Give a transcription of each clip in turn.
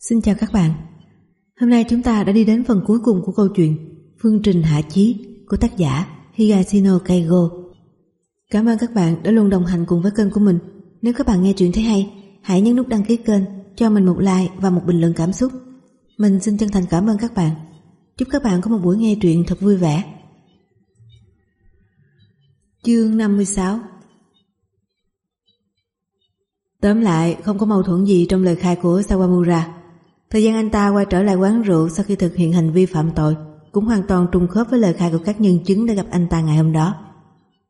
Xin chào các bạn. Hôm nay chúng ta đã đi đến phần cuối cùng của câu chuyện Phương trình hạ chí của tác giả Higashino Keigo. Cảm ơn các bạn đã luôn đồng hành cùng với kênh của mình. Nếu các bạn nghe chuyện thấy hay, hãy nhấn nút đăng ký kênh, cho mình một like và một bình luận cảm xúc. Mình xin chân thành cảm ơn các bạn. Chúc các bạn có một buổi nghe truyện thật vui vẻ. Chương 56 Tóm lại, không có mâu thuẫn gì trong lời khai của Sawamura. Thời gian anh ta quay trở lại quán rượu sau khi thực hiện hành vi phạm tội cũng hoàn toàn trùng khớp với lời khai của các nhân chứng đã gặp anh ta ngày hôm đó.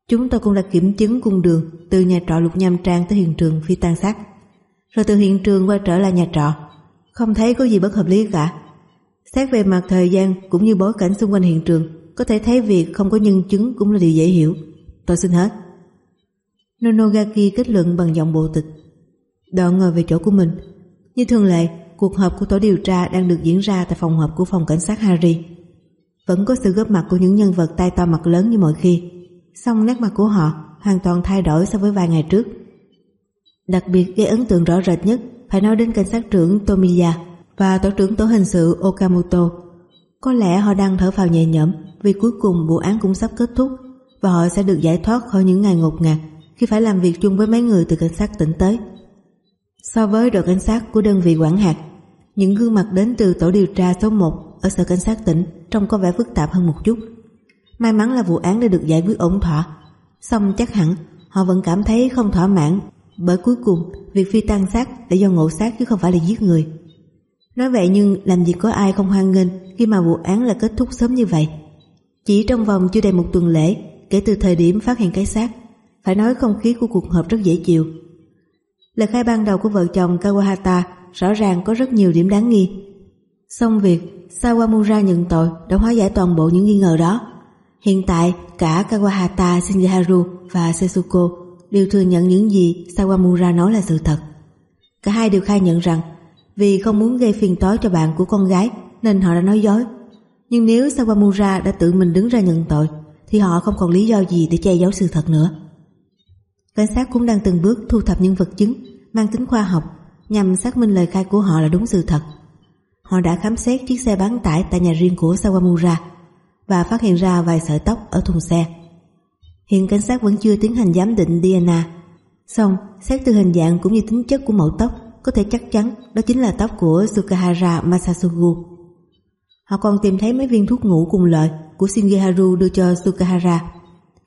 Chúng tôi cũng đã kiểm chứng cung đường từ nhà trọ Lục Nham Trang tới hiện trường phi tan xác. Rồi từ hiện trường quay trở lại nhà trọ. Không thấy có gì bất hợp lý cả. Xét về mặt thời gian cũng như bối cảnh xung quanh hiện trường, có thể thấy việc không có nhân chứng cũng là điều dễ hiểu. Tôi xin hết. Nonogaki kết luận bằng giọng bộ tịch. Đoạn ngồi về chỗ của mình. Như thường lệ, cuộc họp của tổ điều tra đang được diễn ra tại phòng họp của phòng cảnh sát Harry. Vẫn có sự góp mặt của những nhân vật tay to mặt lớn như mọi khi, song nét mặt của họ hoàn toàn thay đổi so với vài ngày trước. Đặc biệt gây ấn tượng rõ rệt nhất phải nói đến cảnh sát trưởng Tomiya và tổ trưởng tổ hình sự Okamoto. Có lẽ họ đang thở phào nhẹ nhõm vì cuối cùng vụ án cũng sắp kết thúc và họ sẽ được giải thoát khỏi những ngày ngột ngạt khi phải làm việc chung với mấy người từ cảnh sát tỉnh tới. So với đội cảnh sát của đơn vị quản hạt, những gương mặt đến từ tổ điều tra số 1 ở sở cảnh sát tỉnh trông có vẻ phức tạp hơn một chút. May mắn là vụ án đã được giải quyết ổn thỏa, song chắc hẳn họ vẫn cảm thấy không thỏa mãn bởi cuối cùng việc phi tan xác là do ngộ sát chứ không phải là giết người. Nói vậy nhưng làm gì có ai không hoan nghênh khi mà vụ án là kết thúc sớm như vậy. Chỉ trong vòng chưa đầy một tuần lễ kể từ thời điểm phát hiện cái xác, phải nói không khí của cuộc họp rất dễ chịu. Lời khai ban đầu của vợ chồng Kawahata rõ ràng có rất nhiều điểm đáng nghi. Xong việc Sawamura nhận tội đã hóa giải toàn bộ những nghi ngờ đó. Hiện tại cả Kawahata, Shinjiharu và Setsuko đều thừa nhận những gì Sawamura nói là sự thật. Cả hai đều khai nhận rằng vì không muốn gây phiền toái cho bạn của con gái nên họ đã nói dối. Nhưng nếu Sawamura đã tự mình đứng ra nhận tội thì họ không còn lý do gì để che giấu sự thật nữa. Cảnh sát cũng đang từng bước thu thập những vật chứng mang tính khoa học nhằm xác minh lời khai của họ là đúng sự thật. Họ đã khám xét chiếc xe bán tải tại nhà riêng của Sawamura và phát hiện ra vài sợi tóc ở thùng xe. Hiện cảnh sát vẫn chưa tiến hành giám định DNA. Xong, xét từ hình dạng cũng như tính chất của mẫu tóc có thể chắc chắn đó chính là tóc của Sukahara Masasugu. Họ còn tìm thấy mấy viên thuốc ngủ cùng loại của Shingeharu đưa cho Sukahara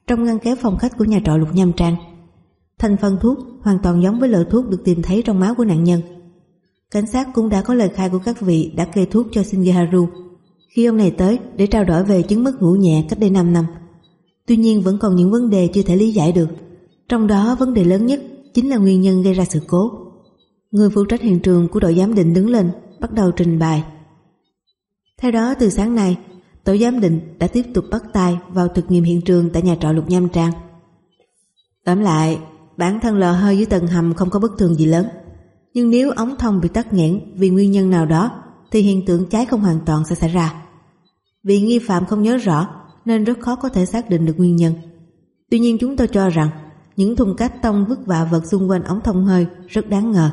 trong ngăn kéo phòng khách của nhà trọ Lục Nham Trang. Thành phần thuốc hoàn toàn giống với loại thuốc được tìm thấy trong máu của nạn nhân. Cảnh sát cũng đã có lời khai của các vị đã kê thuốc cho Shingeharu khi ông này tới để trao đổi về chứng mất ngủ nhẹ cách đây 5 năm. Tuy nhiên vẫn còn những vấn đề chưa thể lý giải được. Trong đó vấn đề lớn nhất chính là nguyên nhân gây ra sự cố. Người phụ trách hiện trường của đội giám định đứng lên bắt đầu trình bày. Theo đó từ sáng nay, tổ giám định đã tiếp tục bắt tay vào thực nghiệm hiện trường tại nhà trọ Lục Nham Trang. Tóm lại, bản thân lò hơi dưới tầng hầm không có bất thường gì lớn. Nhưng nếu ống thông bị tắc nghẽn vì nguyên nhân nào đó thì hiện tượng cháy không hoàn toàn sẽ xảy ra. Vì nghi phạm không nhớ rõ nên rất khó có thể xác định được nguyên nhân. Tuy nhiên chúng tôi cho rằng những thùng cát tông vứt vạ vật xung quanh ống thông hơi rất đáng ngờ.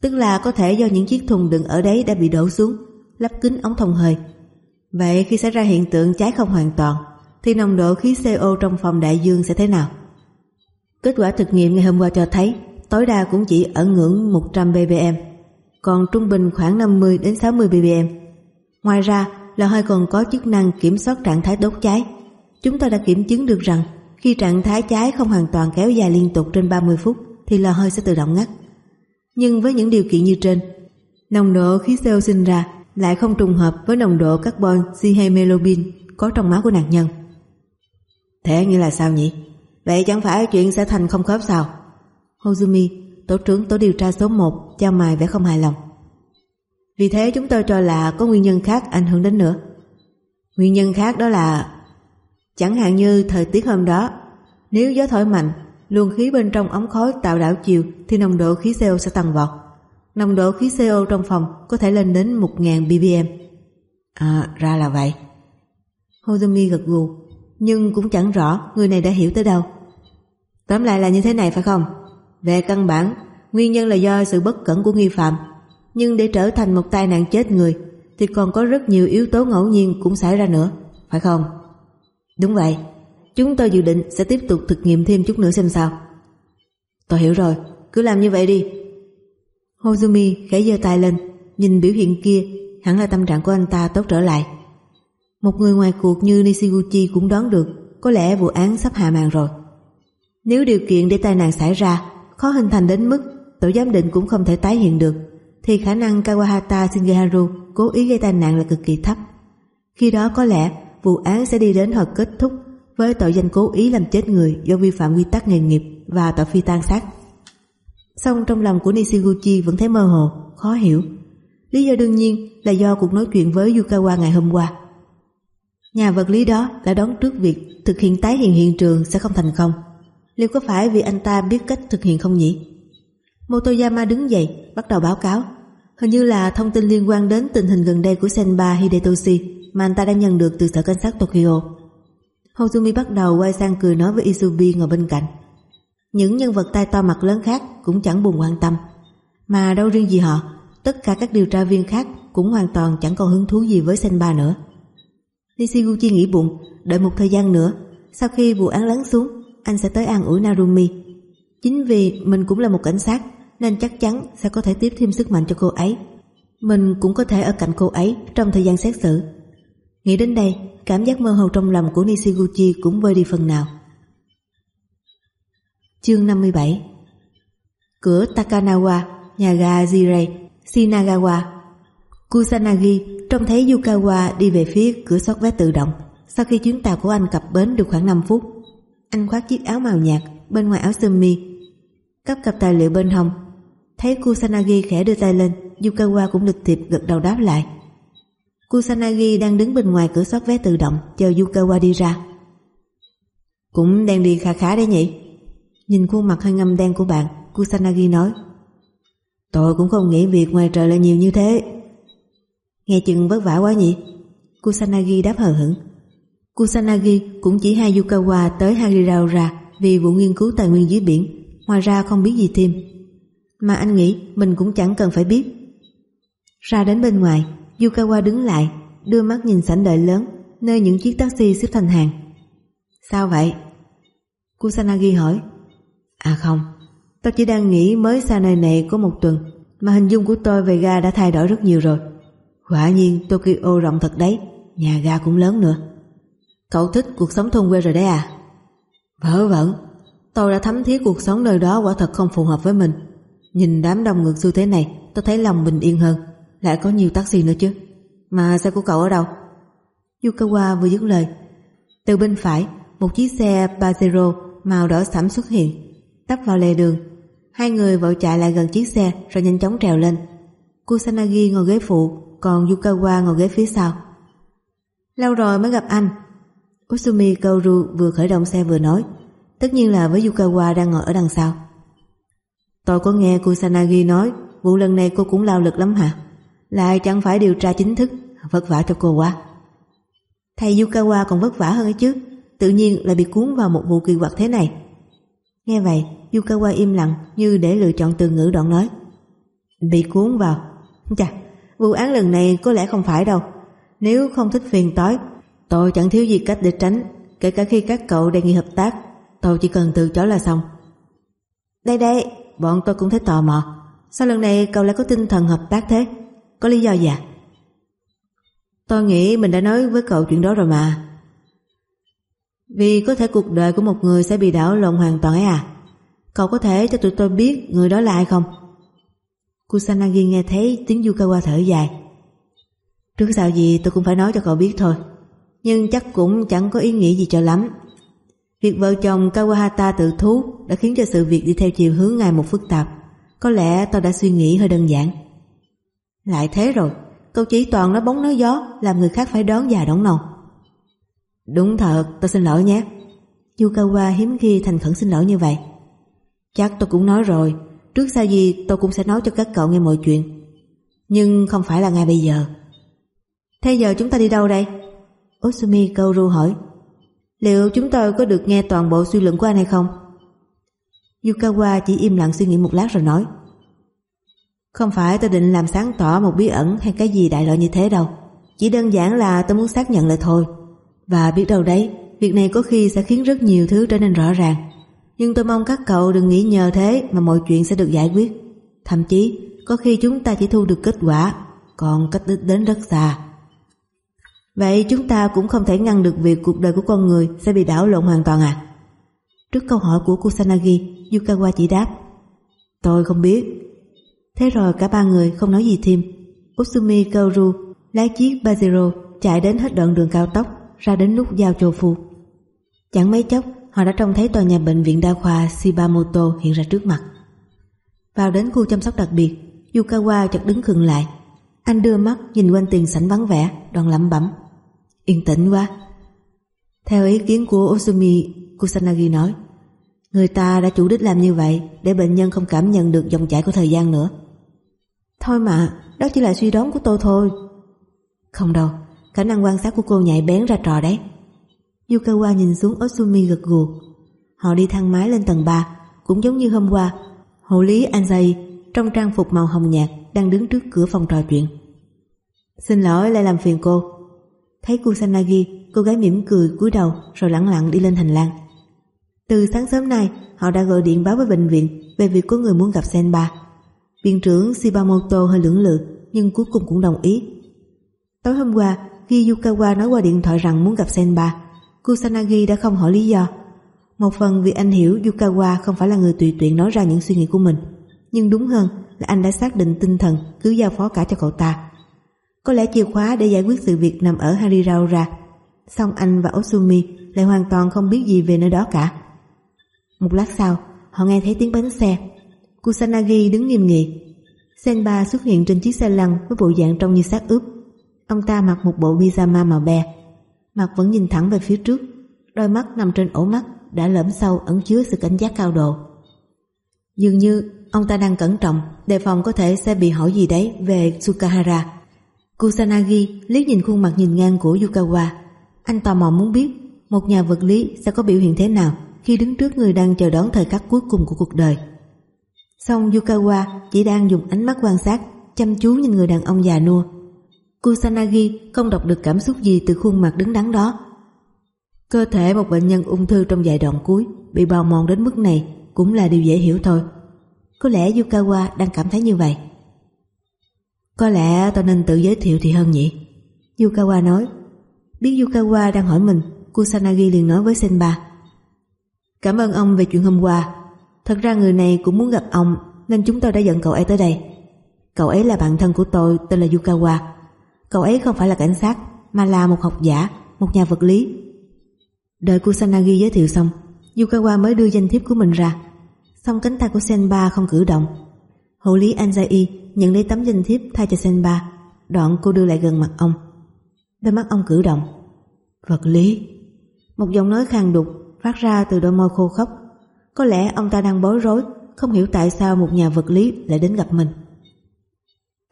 Tức là có thể do những chiếc thùng đựng ở đấy đã bị đổ xuống, lắp kính ống thông hơi. Vậy khi xảy ra hiện tượng cháy không hoàn toàn thì nồng độ khí CO trong phòng đại dương sẽ thế nào? Kết quả thực nghiệm ngày hôm qua cho thấy tối đa cũng chỉ ở ngưỡng 100 ppm, còn trung bình khoảng 50 đến 60 ppm. Ngoài ra, lò hơi còn có chức năng kiểm soát trạng thái đốt cháy. Chúng ta đã kiểm chứng được rằng khi trạng thái cháy không hoàn toàn kéo dài liên tục trên 30 phút thì lò hơi sẽ tự động ngắt. Nhưng với những điều kiện như trên, nồng độ khí CO sinh ra lại không trùng hợp với nồng độ carbon dihydrogen có trong máu của nạn nhân. Thế như là sao nhỉ? Vậy chẳng phải chuyện sẽ thành không khớp sao? Hozumi, tổ trưởng tổ điều tra số 1, trao mài vẻ không hài lòng. Vì thế chúng tôi cho là có nguyên nhân khác ảnh hưởng đến nữa. Nguyên nhân khác đó là chẳng hạn như thời tiết hôm đó, nếu gió thổi mạnh, luồng khí bên trong ống khói tạo đảo chiều thì nồng độ khí CO sẽ tăng vọt. Nồng độ khí CO trong phòng có thể lên đến 1.000 ppm. À, ra là vậy. Hozumi gật gù, nhưng cũng chẳng rõ người này đã hiểu tới đâu. Tóm lại là như thế này phải không? Về căn bản, nguyên nhân là do sự bất cẩn của nghi phạm. Nhưng để trở thành một tai nạn chết người thì còn có rất nhiều yếu tố ngẫu nhiên cũng xảy ra nữa, phải không? Đúng vậy, chúng tôi dự định sẽ tiếp tục thực nghiệm thêm chút nữa xem sao. Tôi hiểu rồi, cứ làm như vậy đi. Hozumi khẽ giơ tay lên, nhìn biểu hiện kia, hẳn là tâm trạng của anh ta tốt trở lại. Một người ngoài cuộc như Nishiguchi cũng đoán được có lẽ vụ án sắp hạ màn rồi. Nếu điều kiện để tai nạn xảy ra khó hình thành đến mức tổ giám định cũng không thể tái hiện được thì khả năng Kawahata Shingeharu cố ý gây tai nạn là cực kỳ thấp. Khi đó có lẽ vụ án sẽ đi đến hồi kết thúc với tội danh cố ý làm chết người do vi phạm quy tắc nghề nghiệp và tội phi tan sát. Song trong lòng của Nishiguchi vẫn thấy mơ hồ, khó hiểu. Lý do đương nhiên là do cuộc nói chuyện với Yukawa ngày hôm qua. Nhà vật lý đó đã đoán trước việc thực hiện tái hiện hiện trường sẽ không thành công. Liệu có phải vì anh ta biết cách thực hiện không nhỉ? Motoyama đứng dậy, bắt đầu báo cáo. Hình như là thông tin liên quan đến tình hình gần đây của Senba Hidetoshi mà anh ta đã nhận được từ sở cảnh sát Tokyo. Hozumi bắt đầu quay sang cười nói với Isubi ngồi bên cạnh. Những nhân vật tai to mặt lớn khác cũng chẳng buồn quan tâm. Mà đâu riêng gì họ, tất cả các điều tra viên khác cũng hoàn toàn chẳng còn hứng thú gì với Senba nữa. Nishiguchi nghĩ bụng, đợi một thời gian nữa, sau khi vụ án lắng xuống, anh sẽ tới an ủi Narumi. Chính vì mình cũng là một cảnh sát, nên chắc chắn sẽ có thể tiếp thêm sức mạnh cho cô ấy. Mình cũng có thể ở cạnh cô ấy trong thời gian xét xử. Nghĩ đến đây, cảm giác mơ hồ trong lòng của Nishiguchi cũng vơi đi phần nào. Chương 57 Cửa Takanawa, nhà ga Jirei, Shinagawa Kusanagi trông thấy Yukawa đi về phía cửa soát vé tự động sau khi chuyến tàu của anh cập bến được khoảng 5 phút. Anh khoác chiếc áo màu nhạt bên ngoài áo sơ mi, cắp cặp tài liệu bên hông. Thấy Kusanagi khẽ đưa tay lên, Yukawa cũng lịch thiệp gật đầu đáp lại. Kusanagi đang đứng bên ngoài cửa soát vé tự động chờ Yukawa đi ra. Cũng đang đi khá khá đấy nhỉ? Nhìn khuôn mặt hơi ngâm đen của bạn, Kusanagi nói. Tôi cũng không nghĩ việc ngoài trời là nhiều như thế. Nghe chừng vất vả quá nhỉ? Kusanagi đáp hờ hững. Kusanagi cũng chỉ hai Yukawa tới Hagiraura vì vụ nghiên cứu tài nguyên dưới biển, ngoài ra không biết gì thêm. Mà anh nghĩ mình cũng chẳng cần phải biết. Ra đến bên ngoài, Yukawa đứng lại, đưa mắt nhìn sảnh đợi lớn, nơi những chiếc taxi xếp thành hàng. Sao vậy? Kusanagi hỏi. À không, tôi chỉ đang nghĩ mới xa nơi này có một tuần, mà hình dung của tôi về ga đã thay đổi rất nhiều rồi. Quả nhiên Tokyo rộng thật đấy, nhà ga cũng lớn nữa. Cậu thích cuộc sống thôn quê rồi đấy à? Vớ vẩn, tôi đã thấm thiết cuộc sống nơi đó quả thật không phù hợp với mình. Nhìn đám đông ngược xu thế này, tôi thấy lòng bình yên hơn. Lại có nhiều taxi nữa chứ. Mà xe của cậu ở đâu? Yukawa vừa dứt lời. Từ bên phải, một chiếc xe Pajero màu đỏ sẫm xuất hiện, tấp vào lề đường. Hai người vội chạy lại gần chiếc xe rồi nhanh chóng trèo lên. Kusanagi ngồi ghế phụ, còn Yukawa ngồi ghế phía sau. Lâu rồi mới gặp anh, Kusumi Kaoru vừa khởi động xe vừa nói Tất nhiên là với Yukawa đang ngồi ở đằng sau. Tôi có nghe Kusanagi nói Vụ lần này cô cũng lao lực lắm hả? Lại chẳng phải điều tra chính thức Vất vả cho cô quá. Thầy Yukawa còn vất vả hơn ấy chứ Tự nhiên lại bị cuốn vào một vụ kỳ quặc thế này. Nghe vậy Yukawa im lặng như để lựa chọn từ ngữ đoạn nói. Bị cuốn vào? Chà, vụ án lần này có lẽ không phải đâu. Nếu không thích phiền tối Tôi chẳng thiếu gì cách để tránh Kể cả khi các cậu đề nghị hợp tác. Tôi chỉ cần từ chối là xong. Đây đây. Bọn tôi cũng thấy tò mò. Sao lần này cậu lại có tinh thần hợp tác thế? Có lý do gì à Tôi nghĩ mình đã nói với cậu chuyện đó rồi mà. Vì có thể cuộc đời của một người sẽ bị đảo lộn hoàn toàn ấy à? Cậu có thể cho tụi tôi biết người đó là ai không? Kusanagi nghe thấy tiếng Yukawa thở dài. Trước sau gì tôi cũng phải nói cho cậu biết thôi nhưng chắc cũng chẳng có ý nghĩa gì cho lắm. Việc vợ chồng Kawahata tự thú đã khiến cho sự việc đi theo chiều hướng ngày một phức tạp. Có lẽ tôi đã suy nghĩ hơi đơn giản. Lại thế rồi, câu chỉ toàn nói bóng nói gió làm người khác phải đón già đón nồng. Đúng thật, tôi xin lỗi nhé. Yukawa hiếm khi thành khẩn xin lỗi như vậy. Chắc tôi cũng nói rồi, trước sau gì tôi cũng sẽ nói cho các cậu nghe mọi chuyện. Nhưng không phải là ngay bây giờ. Thế giờ chúng ta đi đâu đây? Osumi Kaoru hỏi Liệu chúng tôi có được nghe toàn bộ suy luận của anh hay không? Yukawa chỉ im lặng suy nghĩ một lát rồi nói Không phải tôi định làm sáng tỏ một bí ẩn hay cái gì đại loại như thế đâu. Chỉ đơn giản là tôi muốn xác nhận lại thôi. Và biết đâu đấy, việc này có khi sẽ khiến rất nhiều thứ trở nên rõ ràng. Nhưng tôi mong các cậu đừng nghĩ nhờ thế mà mọi chuyện sẽ được giải quyết. Thậm chí, có khi chúng ta chỉ thu được kết quả, còn cách đích đến rất xa. Vậy chúng ta cũng không thể ngăn được việc cuộc đời của con người sẽ bị đảo lộn hoàn toàn à? Trước câu hỏi của Kusanagi, Yukawa chỉ đáp Tôi không biết. Thế rồi cả ba người không nói gì thêm. Usumi Kaoru lái chiếc Pajero chạy đến hết đoạn đường cao tốc ra đến nút giao Chofu. Chẳng mấy chốc họ đã trông thấy tòa nhà bệnh viện đa khoa Shibamoto hiện ra trước mặt. Vào đến khu chăm sóc đặc biệt, Yukawa chợt đứng khựng lại. Anh đưa mắt nhìn quanh tiền sảnh vắng vẻ, đoàn lẩm bẩm. Yên tĩnh quá. Theo ý kiến của Osumi, Kusanagi nói, người ta đã chủ đích làm như vậy để bệnh nhân không cảm nhận được dòng chảy của thời gian nữa. Thôi mà, đó chỉ là suy đoán của tôi thôi. Không đâu, khả năng quan sát của cô nhạy bén ra trò đấy. Yukawa nhìn xuống Osumi gật gù. Họ đi thang máy lên tầng 3, cũng giống như hôm qua. Hộ lý Anzai trong trang phục màu hồng nhạt đang đứng trước cửa phòng trò chuyện. Xin lỗi lại làm phiền cô. Thấy Kusanagi, cô gái mỉm cười cúi đầu rồi lặng lặng đi lên hành lang. Từ sáng sớm nay, họ đã gọi điện báo với bệnh viện về việc có người muốn gặp Senba. Viện trưởng Shibamoto hơi lưỡng lự nhưng cuối cùng cũng đồng ý. Tối hôm qua, khi Yukawa nói qua điện thoại rằng muốn gặp Senba, Kusanagi đã không hỏi lý do. Một phần vì anh hiểu Yukawa không phải là người tùy tiện nói ra những suy nghĩ của mình, nhưng đúng hơn là anh đã xác định tinh thần cứ giao phó cả cho cậu ta. Có lẽ chìa khóa để giải quyết sự việc nằm ở Hariraura, song anh và Osumi lại hoàn toàn không biết gì về nơi đó cả. Một lát sau, họ nghe thấy tiếng bánh xe. Kusanagi đứng nghiêm nghị. Senba xuất hiện trên chiếc xe lăn với bộ dạng trông như xác ướp. Ông ta mặc một bộ pyjama màu be, mặt vẫn nhìn thẳng về phía trước, đôi mắt nằm trên ổ mắt đã lõm sâu ẩn chứa sự cảnh giác cao độ. Dường như ông ta đang cẩn trọng, đề phòng có thể sẽ bị hỏi gì đấy về Sukahara. Kusanagi liếc nhìn khuôn mặt nhìn ngang của Yukawa. Anh tò mò muốn biết một nhà vật lý sẽ có biểu hiện thế nào khi đứng trước người đang chờ đón thời khắc cuối cùng của cuộc đời. Xong Yukawa chỉ đang dùng ánh mắt quan sát, chăm chú nhìn người đàn ông già nua. Kusanagi không đọc được cảm xúc gì từ khuôn mặt đứng đắn đó. Cơ thể một bệnh nhân ung thư trong giai đoạn cuối bị bào mòn đến mức này cũng là điều dễ hiểu thôi. Có lẽ Yukawa đang cảm thấy như vậy. Có lẽ tôi nên tự giới thiệu thì hơn nhỉ? Yukawa nói. Biết Yukawa đang hỏi mình, Kusanagi liền nói với Senba. Cảm ơn ông về chuyện hôm qua. Thật ra người này cũng muốn gặp ông nên chúng tôi đã dẫn cậu ấy tới đây. Cậu ấy là bạn thân của tôi tên là Yukawa. Cậu ấy không phải là cảnh sát mà là một học giả, một nhà vật lý. Đợi Kusanagi giới thiệu xong, Yukawa mới đưa danh thiếp của mình ra. Xong cánh tay của Senba không cử động. Hộ lý Anzai nhận lấy tấm danh thiếp thay cho Senba. Đoạn cô đưa lại gần mặt ông. Đôi mắt ông cử động. Vật lý. Một giọng nói khang đục phát ra từ đôi môi khô khốc. Có lẽ ông ta đang bối rối, không hiểu tại sao một nhà vật lý lại đến gặp mình.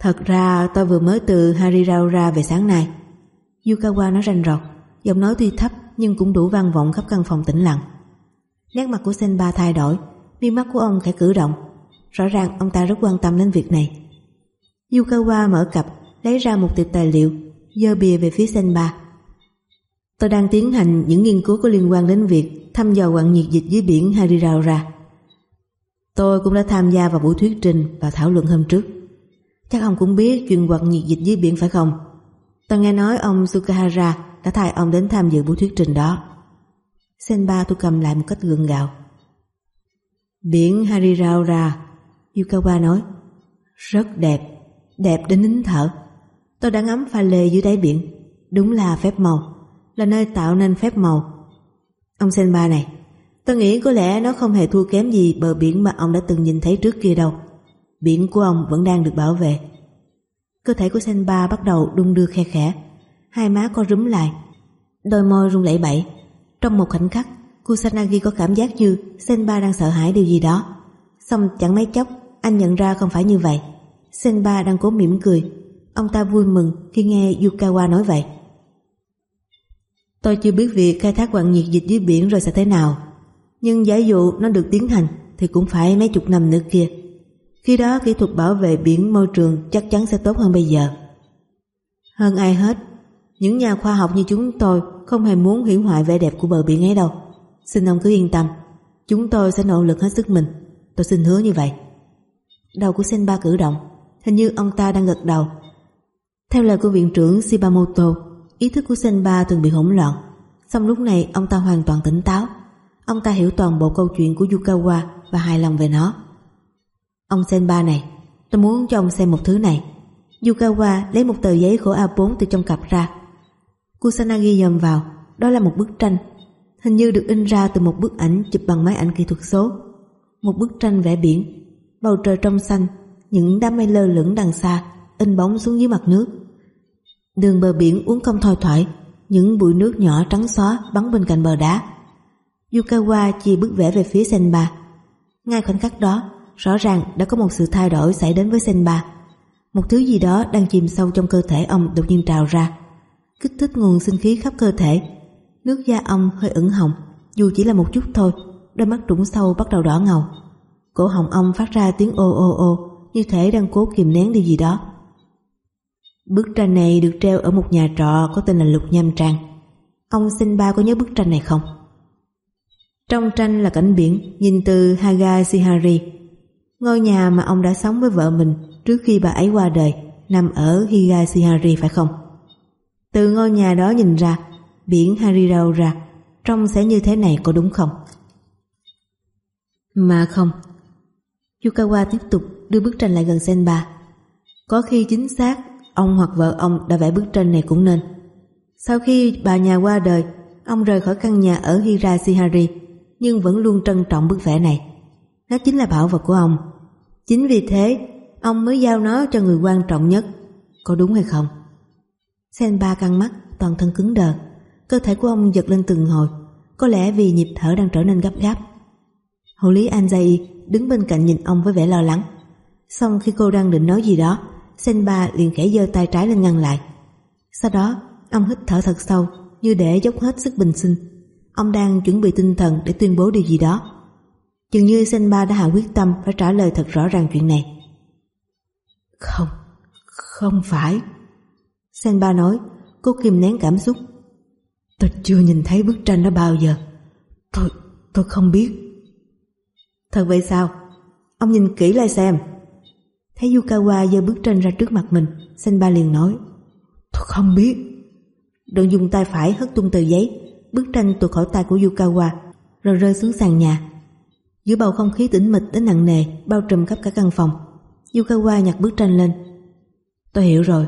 Thật ra tôi vừa mới từ Hariraura về sáng nay. Yukawa nói rành rọt, giọng nói tuy thấp nhưng cũng đủ vang vọng khắp căn phòng tĩnh lặng. Nét mặt của Senba thay đổi, mi mắt của ông khẽ cử động. Rõ ràng ông ta rất quan tâm đến việc này. Yukawa mở cặp, lấy ra một tiệp tài liệu, dơ bìa về phía Senba. Tôi đang tiến hành những nghiên cứu có liên quan đến việc thăm dò quặng nhiệt dịch dưới biển Hariraura. Tôi cũng đã tham gia vào buổi thuyết trình và thảo luận hôm trước. Chắc ông cũng biết chuyện quặng nhiệt dịch dưới biển phải không? Tôi nghe nói ông Sukahara đã thay ông đến tham dự buổi thuyết trình đó. Senba tôi cầm lại một cách gượng gạo. Biển Hariraura, Yukawa nói, rất đẹp, đẹp đến nín thở. Tôi đã ngắm pha lê dưới đáy biển, đúng là phép màu, là nơi tạo nên phép màu. Ông Senba này, tôi nghĩ có lẽ nó không hề thua kém gì bờ biển mà ông đã từng nhìn thấy trước kia đâu. Biển của ông vẫn đang được bảo vệ. Cơ thể của Senba bắt đầu đung đưa khe khẽ, hai má co rúm lại, đôi môi run lẩy bẩy. Trong một khoảnh khắc, Kusanagi có cảm giác như Senba đang sợ hãi điều gì đó. Xong chẳng mấy chốc, anh nhận ra không phải như vậy. Senba đang cố mỉm cười. Ông ta vui mừng khi nghe Yukawa nói vậy. Tôi chưa biết việc khai thác quặng nhiệt dịch dưới biển rồi sẽ thế nào. Nhưng giả dụ nó được tiến hành thì cũng phải mấy chục năm nữa kia. Khi đó kỹ thuật bảo vệ biển môi trường chắc chắn sẽ tốt hơn bây giờ. Hơn ai hết, những nhà khoa học như chúng tôi không hề muốn hủy hoại vẻ đẹp của bờ biển ấy đâu. Xin ông cứ yên tâm, chúng tôi sẽ nỗ lực hết sức mình. Tôi xin hứa như vậy. Đầu của Senba cử động, hình như ông ta đang gật đầu. Theo lời của viện trưởng Shibamoto, ý thức của Senba từng bị hỗn loạn. Xong lúc này ông ta hoàn toàn tỉnh táo. Ông ta hiểu toàn bộ câu chuyện của Yukawa và hài lòng về nó. Ông Senba này, tôi muốn cho ông xem một thứ này. Yukawa lấy một tờ giấy khổ A4 từ trong cặp ra. Kusanagi dòm vào, đó là một bức tranh. Hình như được in ra từ một bức ảnh chụp bằng máy ảnh kỹ thuật số. Một bức tranh vẽ biển, bầu trời trong xanh, những đám mây lơ lửng đằng xa, in bóng xuống dưới mặt nước. Đường bờ biển uốn cong thoai thoải, những bụi nước nhỏ trắng xóa bắn bên cạnh bờ đá. Yukawa chia bức vẽ về phía Senba. Ngay khoảnh khắc đó, rõ ràng đã có một sự thay đổi xảy đến với Senba. Một thứ gì đó đang chìm sâu trong cơ thể ông đột nhiên trào ra, kích thích nguồn sinh khí khắp cơ thể. Nước da ông hơi ửng hồng, dù chỉ là một chút thôi, đôi mắt trũng sâu bắt đầu đỏ ngầu. Cổ họng ông phát ra tiếng ô ô ô, như thể đang cố kìm nén điều gì đó. Bức tranh này được treo ở một nhà trọ có tên là Lục Nham Trang. Ông xin ba có nhớ bức tranh này không? Trong tranh là cảnh biển nhìn từ Hagashihari, ngôi nhà mà ông đã sống với vợ mình trước khi bà ấy qua đời, nằm ở Higashihari phải không? Từ ngôi nhà đó nhìn ra, biển Hariraura trông sẽ như thế này có đúng không? Mà không. Yukawa tiếp tục đưa bức tranh lại gần Senba. Có khi chính xác ông hoặc vợ ông đã vẽ bức tranh này cũng nên. Sau khi bà nhà qua đời, ông rời khỏi căn nhà ở Hirashihari nhưng vẫn luôn trân trọng bức vẽ này. Nó chính là bảo vật của ông. Chính vì thế, ông mới giao nó cho người quan trọng nhất. Có đúng hay không? Senba căng mắt, toàn thân cứng đờ. Cơ thể của ông giật lên từng hồi, có lẽ vì nhịp thở đang trở nên gấp gáp. Hộ lý Anjai đứng bên cạnh nhìn ông với vẻ lo lắng. Xong khi cô đang định nói gì đó, Senba liền khẽ giơ tay trái lên ngăn lại. Sau đó, ông hít thở thật sâu như để dốc hết sức bình sinh. Ông đang chuẩn bị tinh thần để tuyên bố điều gì đó. Chừng như Senba đã hạ quyết tâm phải trả lời thật rõ ràng chuyện này. Không, không phải. Senba nói, cô kìm nén cảm xúc. Tôi chưa nhìn thấy bức tranh đó bao giờ. Tôi, tôi không biết. Thật vậy sao? Ông nhìn kỹ lại xem. Thấy Yukawa giơ bức tranh ra trước mặt mình, Senba liền nói. Tôi không biết. Đừng dùng tay phải hất tung tờ giấy, bức tranh tuột khỏi tay của Yukawa, rồi rơi xuống sàn nhà. Giữa bầu không khí tĩnh mịch đến nặng nề, bao trùm khắp cả căn phòng. Yukawa nhặt bức tranh lên. Tôi hiểu rồi,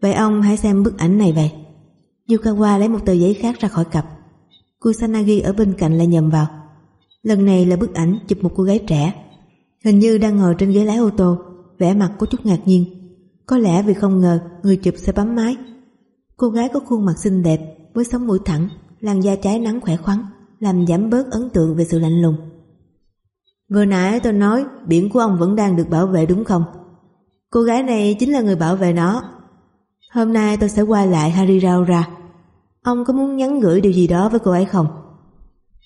vậy ông hãy xem bức ảnh này vậy. Yukawa lấy một tờ giấy khác ra khỏi cặp. Kusanagi ở bên cạnh lại nhầm vào. Lần này là bức ảnh chụp một cô gái trẻ. Hình như đang ngồi trên ghế lái ô tô, vẻ mặt có chút ngạc nhiên. Có lẽ vì không ngờ người chụp sẽ bấm máy. Cô gái có khuôn mặt xinh đẹp, với sống mũi thẳng, làn da trái nắng khỏe khoắn, làm giảm bớt ấn tượng về sự lạnh lùng. Vừa nãy tôi nói biển của ông vẫn đang được bảo vệ đúng không? Cô gái này chính là người bảo vệ nó. Hôm nay tôi sẽ qua lại Hariraura. Ông có muốn nhắn gửi điều gì đó với cô ấy không?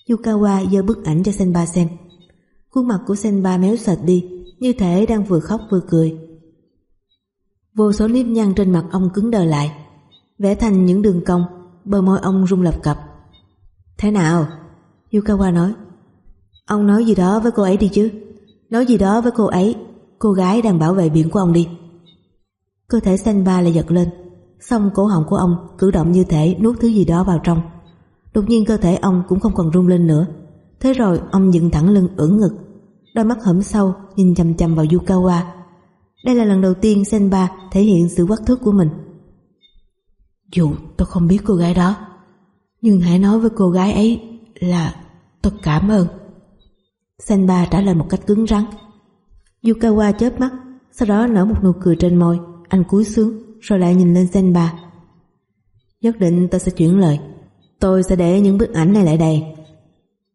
Yukawa giơ bức ảnh cho Senba xem. Khuôn mặt của Senba méo sệt đi, như thể đang vừa khóc vừa cười. Vô số nếp nhăn trên mặt ông cứng đờ lại, vẽ thành những đường cong, bờ môi ông rung lập cập. Thế nào? Yukawa nói. Ông nói gì đó với cô ấy đi chứ. Nói gì đó với cô ấy, cô gái đang bảo vệ biển của ông đi. Cơ thể Senba lại giật lên, xong cổ họng của ông cử động như thể nuốt thứ gì đó vào trong. Đột nhiên cơ thể ông cũng không còn rung lên nữa Thế rồi ông dựng thẳng lưng ưỡn ngực Đôi mắt hõm sâu nhìn chầm chầm vào Yukawa. Đây là lần đầu tiên Senba thể hiện sự quắc thước của mình. Dù tôi không biết cô gái đó Nhưng hãy nói với cô gái ấy là tôi cảm ơn. Senba trả lời một cách cứng rắn. Yukawa chớp mắt Sau đó nở một nụ cười trên môi Anh cúi xuống rồi lại nhìn lên Senba. Nhất định tôi sẽ chuyển lời. Tôi sẽ để những bức ảnh này lại đây.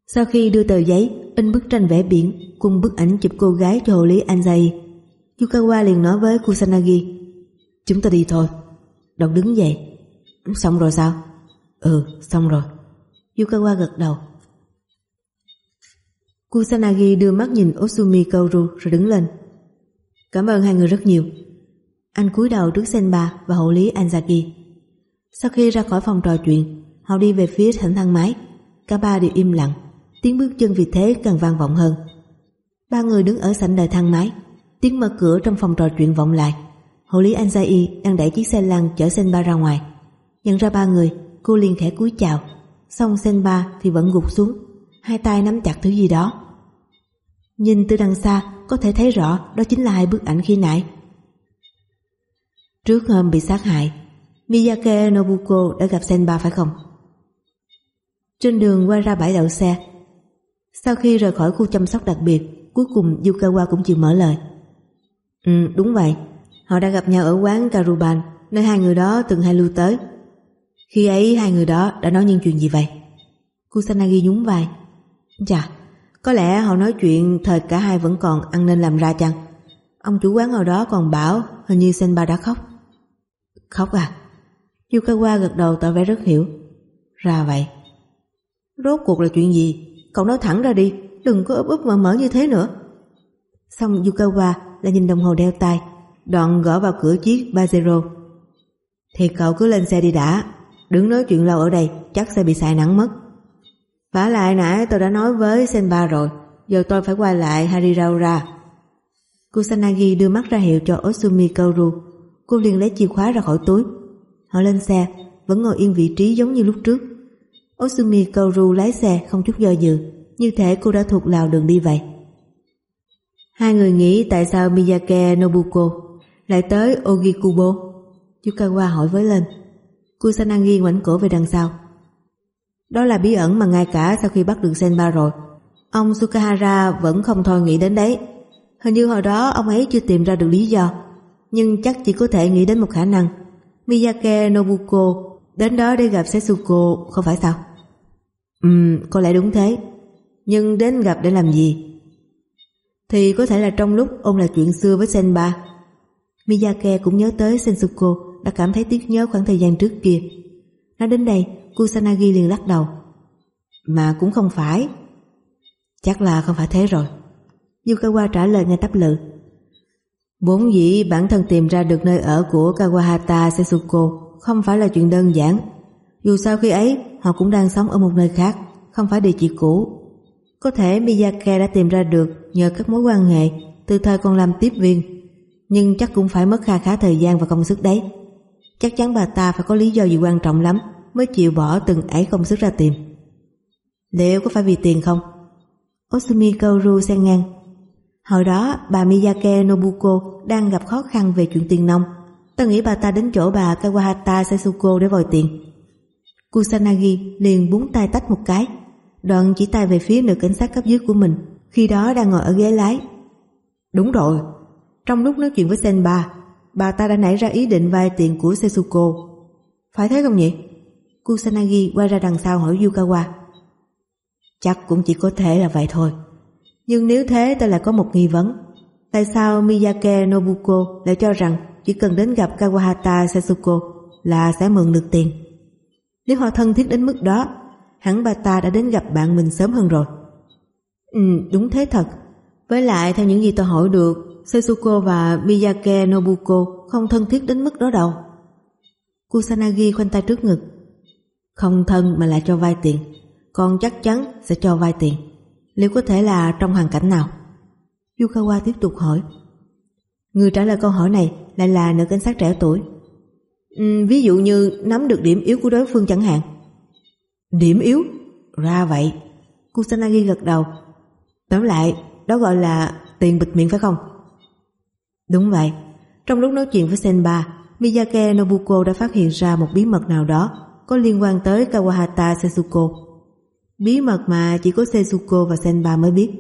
Sau khi đưa tờ giấy, in bức tranh vẽ biển cùng bức ảnh chụp cô gái cho hộ lý Anzai, Yukawa liền nói với Kusanagi Chúng ta đi thôi. đọc đứng dậy. Xong rồi sao? Ừ, xong rồi. Yukawa gật đầu. Kusanagi đưa mắt nhìn Osumi Kaoru rồi đứng lên. Cảm ơn hai người rất nhiều. Anh cúi đầu trước Senba và hộ lý Anzaki. Sau khi ra khỏi phòng trò chuyện, họ đi về phía thẳng thang máy. Cả ba đều im lặng, tiếng bước chân vì thế càng vang vọng hơn. Ba người đứng ở sảnh đợi thang máy, tiếng mở cửa trong phòng trò chuyện vọng lại. Hộ lý Anzai đang đẩy chiếc xe lăn chở Senba ra ngoài. Nhận ra ba người, cô liền khẽ cúi chào. Xong Senba thì vẫn gục xuống, hai tay nắm chặt thứ gì đó. Nhìn từ đằng xa có thể thấy rõ đó chính là hai bức ảnh khi nãy. Trước hôm bị sát hại, Miyake Nobuko đã gặp Senba phải không? Trên đường qua ra bãi đậu xe, sau khi rời khỏi khu chăm sóc đặc biệt, cuối cùng Yukawa cũng chịu mở lời. Ừ, đúng vậy. Họ đã gặp nhau ở quán Karuban, nơi hai người đó từng hay lưu tới. Khi ấy hai người đó đã nói những chuyện gì vậy? Kusanagi nhún vai. Chà, có lẽ họ nói chuyện thời cả hai vẫn còn ăn nên làm ra chăng? Ông chủ quán hồi đó còn bảo hình như Senba đã khóc. Khóc à? Yukawa gật đầu tỏ vẻ rất hiểu. Ra vậy. Rốt cuộc là chuyện gì? Cậu nói thẳng ra đi, đừng có ấp úp mở mở như thế nữa. Xong Yukawa lại nhìn đồng hồ đeo tay, đoạn gõ vào cửa chiếc Pajero. Thì cậu cứ lên xe đi đã, đứng nói chuyện lâu ở đây chắc sẽ bị xài nắng mất. Vả lại nãy tôi đã nói với Senba rồi, giờ tôi phải quay lại Hariraura. Kusanagi đưa mắt ra hiệu cho Osumi Kaoru. Cô liền lấy chìa khóa ra khỏi túi. Họ lên xe, vẫn ngồi yên vị trí giống như lúc trước. Osumi Kaoru lái xe không chút do dự, như thể cô đã thuộc lào đường đi vậy. Hai người nghĩ tại sao Miyake Nobuko lại tới Ogikubo. Yukawa hỏi với lên. Kusanagi ngoảnh cổ về đằng sau. Đó là bí ẩn mà ngay cả sau khi bắt được Senba rồi. Ông Sukahara vẫn không thôi nghĩ đến đấy. Hình như hồi đó ông ấy chưa tìm ra được lý do. Nhưng chắc chỉ có thể nghĩ đến một khả năng. Miyake Nobuko đến đó để gặp Setsuko không phải sao? Ừm, có lẽ đúng thế. Nhưng đến gặp để làm gì? Thì có thể là trong lúc ôn lại chuyện xưa với Senba. Miyake cũng nhớ tới Sensuko đã cảm thấy tiếc nhớ khoảng thời gian trước kia. Nói đến đây, Kusanagi liền lắc đầu. Mà cũng không phải. Chắc là không phải thế rồi. Yukawa trả lời ngay tắp lự. Bốn dĩ bản thân tìm ra được nơi ở của Kawahata Setsuko không phải là chuyện đơn giản. Dù sao khi ấy họ cũng đang sống ở một nơi khác, không phải địa chỉ cũ. Có thể Miyake đã tìm ra được nhờ các mối quan hệ từ thời còn làm tiếp viên, nhưng chắc cũng phải mất kha khá thời gian và công sức đấy. Chắc chắn bà ta phải có lý do gì quan trọng lắm mới chịu bỏ từng ấy công sức ra tìm. Liệu có phải vì tiền không? Osumi Kaoru xen ngang. Hồi đó bà Miyake Nobuko đang gặp khó khăn về chuyện tiền nông. tôi nghĩ bà ta đến chỗ bà Kawahata Setsuko để vòi tiền. Kusanagi liền búng tay tách một cái, đoạn chỉ tay về phía nữ cảnh sát cấp dưới của mình, khi đó đang ngồi ở ghế lái. Đúng rồi, trong lúc nói chuyện với Senba, bà ta đã nảy ra ý định vay tiền của Setsuko. Phải thế không nhỉ? Kusanagi quay ra đằng sau hỏi Yukawa. Chắc cũng chỉ có thể là vậy thôi. Nhưng nếu thế ta lại có một nghi vấn. Tại sao Miyake Nobuko lại cho rằng chỉ cần đến gặp Kawahata Setsuko là sẽ mượn được tiền? Nếu họ thân thiết đến mức đó, hẳn bà ta đã đến gặp bạn mình sớm hơn rồi. Ừ, đúng thế thật. Với lại theo những gì tôi hỏi được, Setsuko và Miyake Nobuko không thân thiết đến mức đó đâu. Kusanagi khoanh tay trước ngực. Không thân mà lại cho vay tiền, còn chắc chắn sẽ cho vay tiền. Liệu có thể là trong hoàn cảnh nào? Yukawa tiếp tục hỏi. Người trả lời câu hỏi này lại là nữ cảnh sát trẻ tuổi. Ừ, ví dụ như nắm được điểm yếu của đối phương chẳng hạn. Điểm yếu? Ra vậy. Kusanagi gật đầu. Tóm lại, đó gọi là tiền bịt miệng phải không? Đúng vậy. Trong lúc nói chuyện với Senba, Miyake Nobuko đã phát hiện ra một bí mật nào đó có liên quan tới Kawahata Setsuko. Bí mật mà chỉ có Setsuko và Senba mới biết.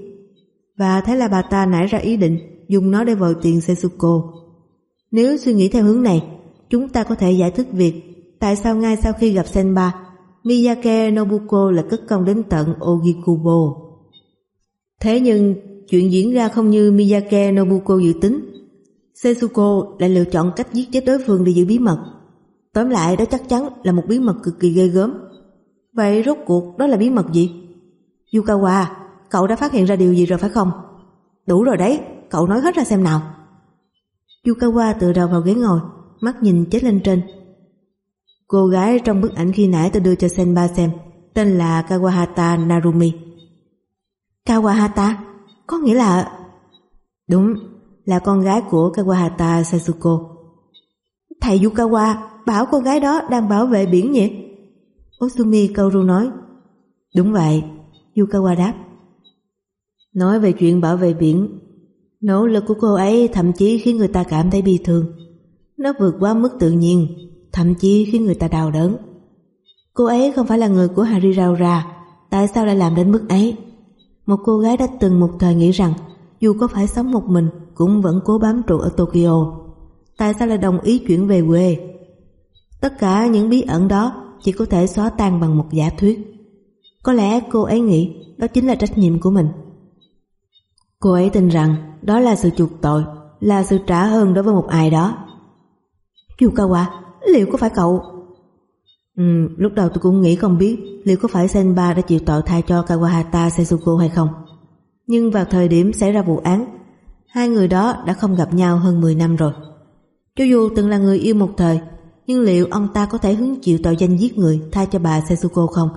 Và thế là bà ta nảy ra ý định dùng nó để vòi tiền Setsuko. Nếu suy nghĩ theo hướng này, chúng ta có thể giải thích việc tại sao ngay sau khi gặp Senba, Miyake Nobuko lại cất công đến tận Ogikubo. Thế nhưng, chuyện diễn ra không như Miyake Nobuko dự tính. Setsuko lại lựa chọn cách giết chết đối phương để giữ bí mật. Tóm lại đó chắc chắn là một bí mật cực kỳ ghê gớm. Vậy rốt cuộc đó là bí mật gì? Yukawa, cậu đã phát hiện ra điều gì rồi phải không? Đủ rồi đấy, cậu nói hết ra xem nào. Yukawa tựa đầu vào ghế ngồi, mắt nhìn chết lên trên. Cô gái trong bức ảnh khi nãy tôi đưa cho Senba xem, tên là Kawahata Narumi. Kawahata? Có nghĩa là... Đúng, là con gái của Kawahata Sasuko. Thầy Yukawa bảo con gái đó đang bảo vệ biển nhỉ? Osumi Kaoru nói. Đúng vậy, Yukawa đáp. Nói về chuyện bảo vệ biển, nỗ lực của cô ấy thậm chí khiến người ta cảm thấy bi thương. Nó vượt quá mức tự nhiên, thậm chí khiến người ta đau đớn. Cô ấy không phải là người của Harry Raura, tại sao lại làm đến mức ấy? Một cô gái đã từng một thời nghĩ rằng dù có phải sống một mình cũng vẫn cố bám trụ ở Tokyo. Tại sao lại đồng ý chuyển về quê? Tất cả những bí ẩn đó chỉ có thể xóa tan bằng một giả thuyết. Có lẽ cô ấy nghĩ đó chính là trách nhiệm của mình. Cô ấy tin rằng đó là sự chuộc tội, là sự trả ơn đối với một ai đó. Yukawa, à, liệu có phải cậu? Ừ, lúc đầu tôi cũng nghĩ không biết liệu có phải Senba đã chịu tội thay cho Kawahata Setsuko hay không. Nhưng vào thời điểm xảy ra vụ án, hai người đó đã không gặp nhau hơn 10 năm rồi. Cho dù từng là người yêu một thời, nhưng liệu ông ta có thể hứng chịu tội danh giết người thay cho bà Setsuko không?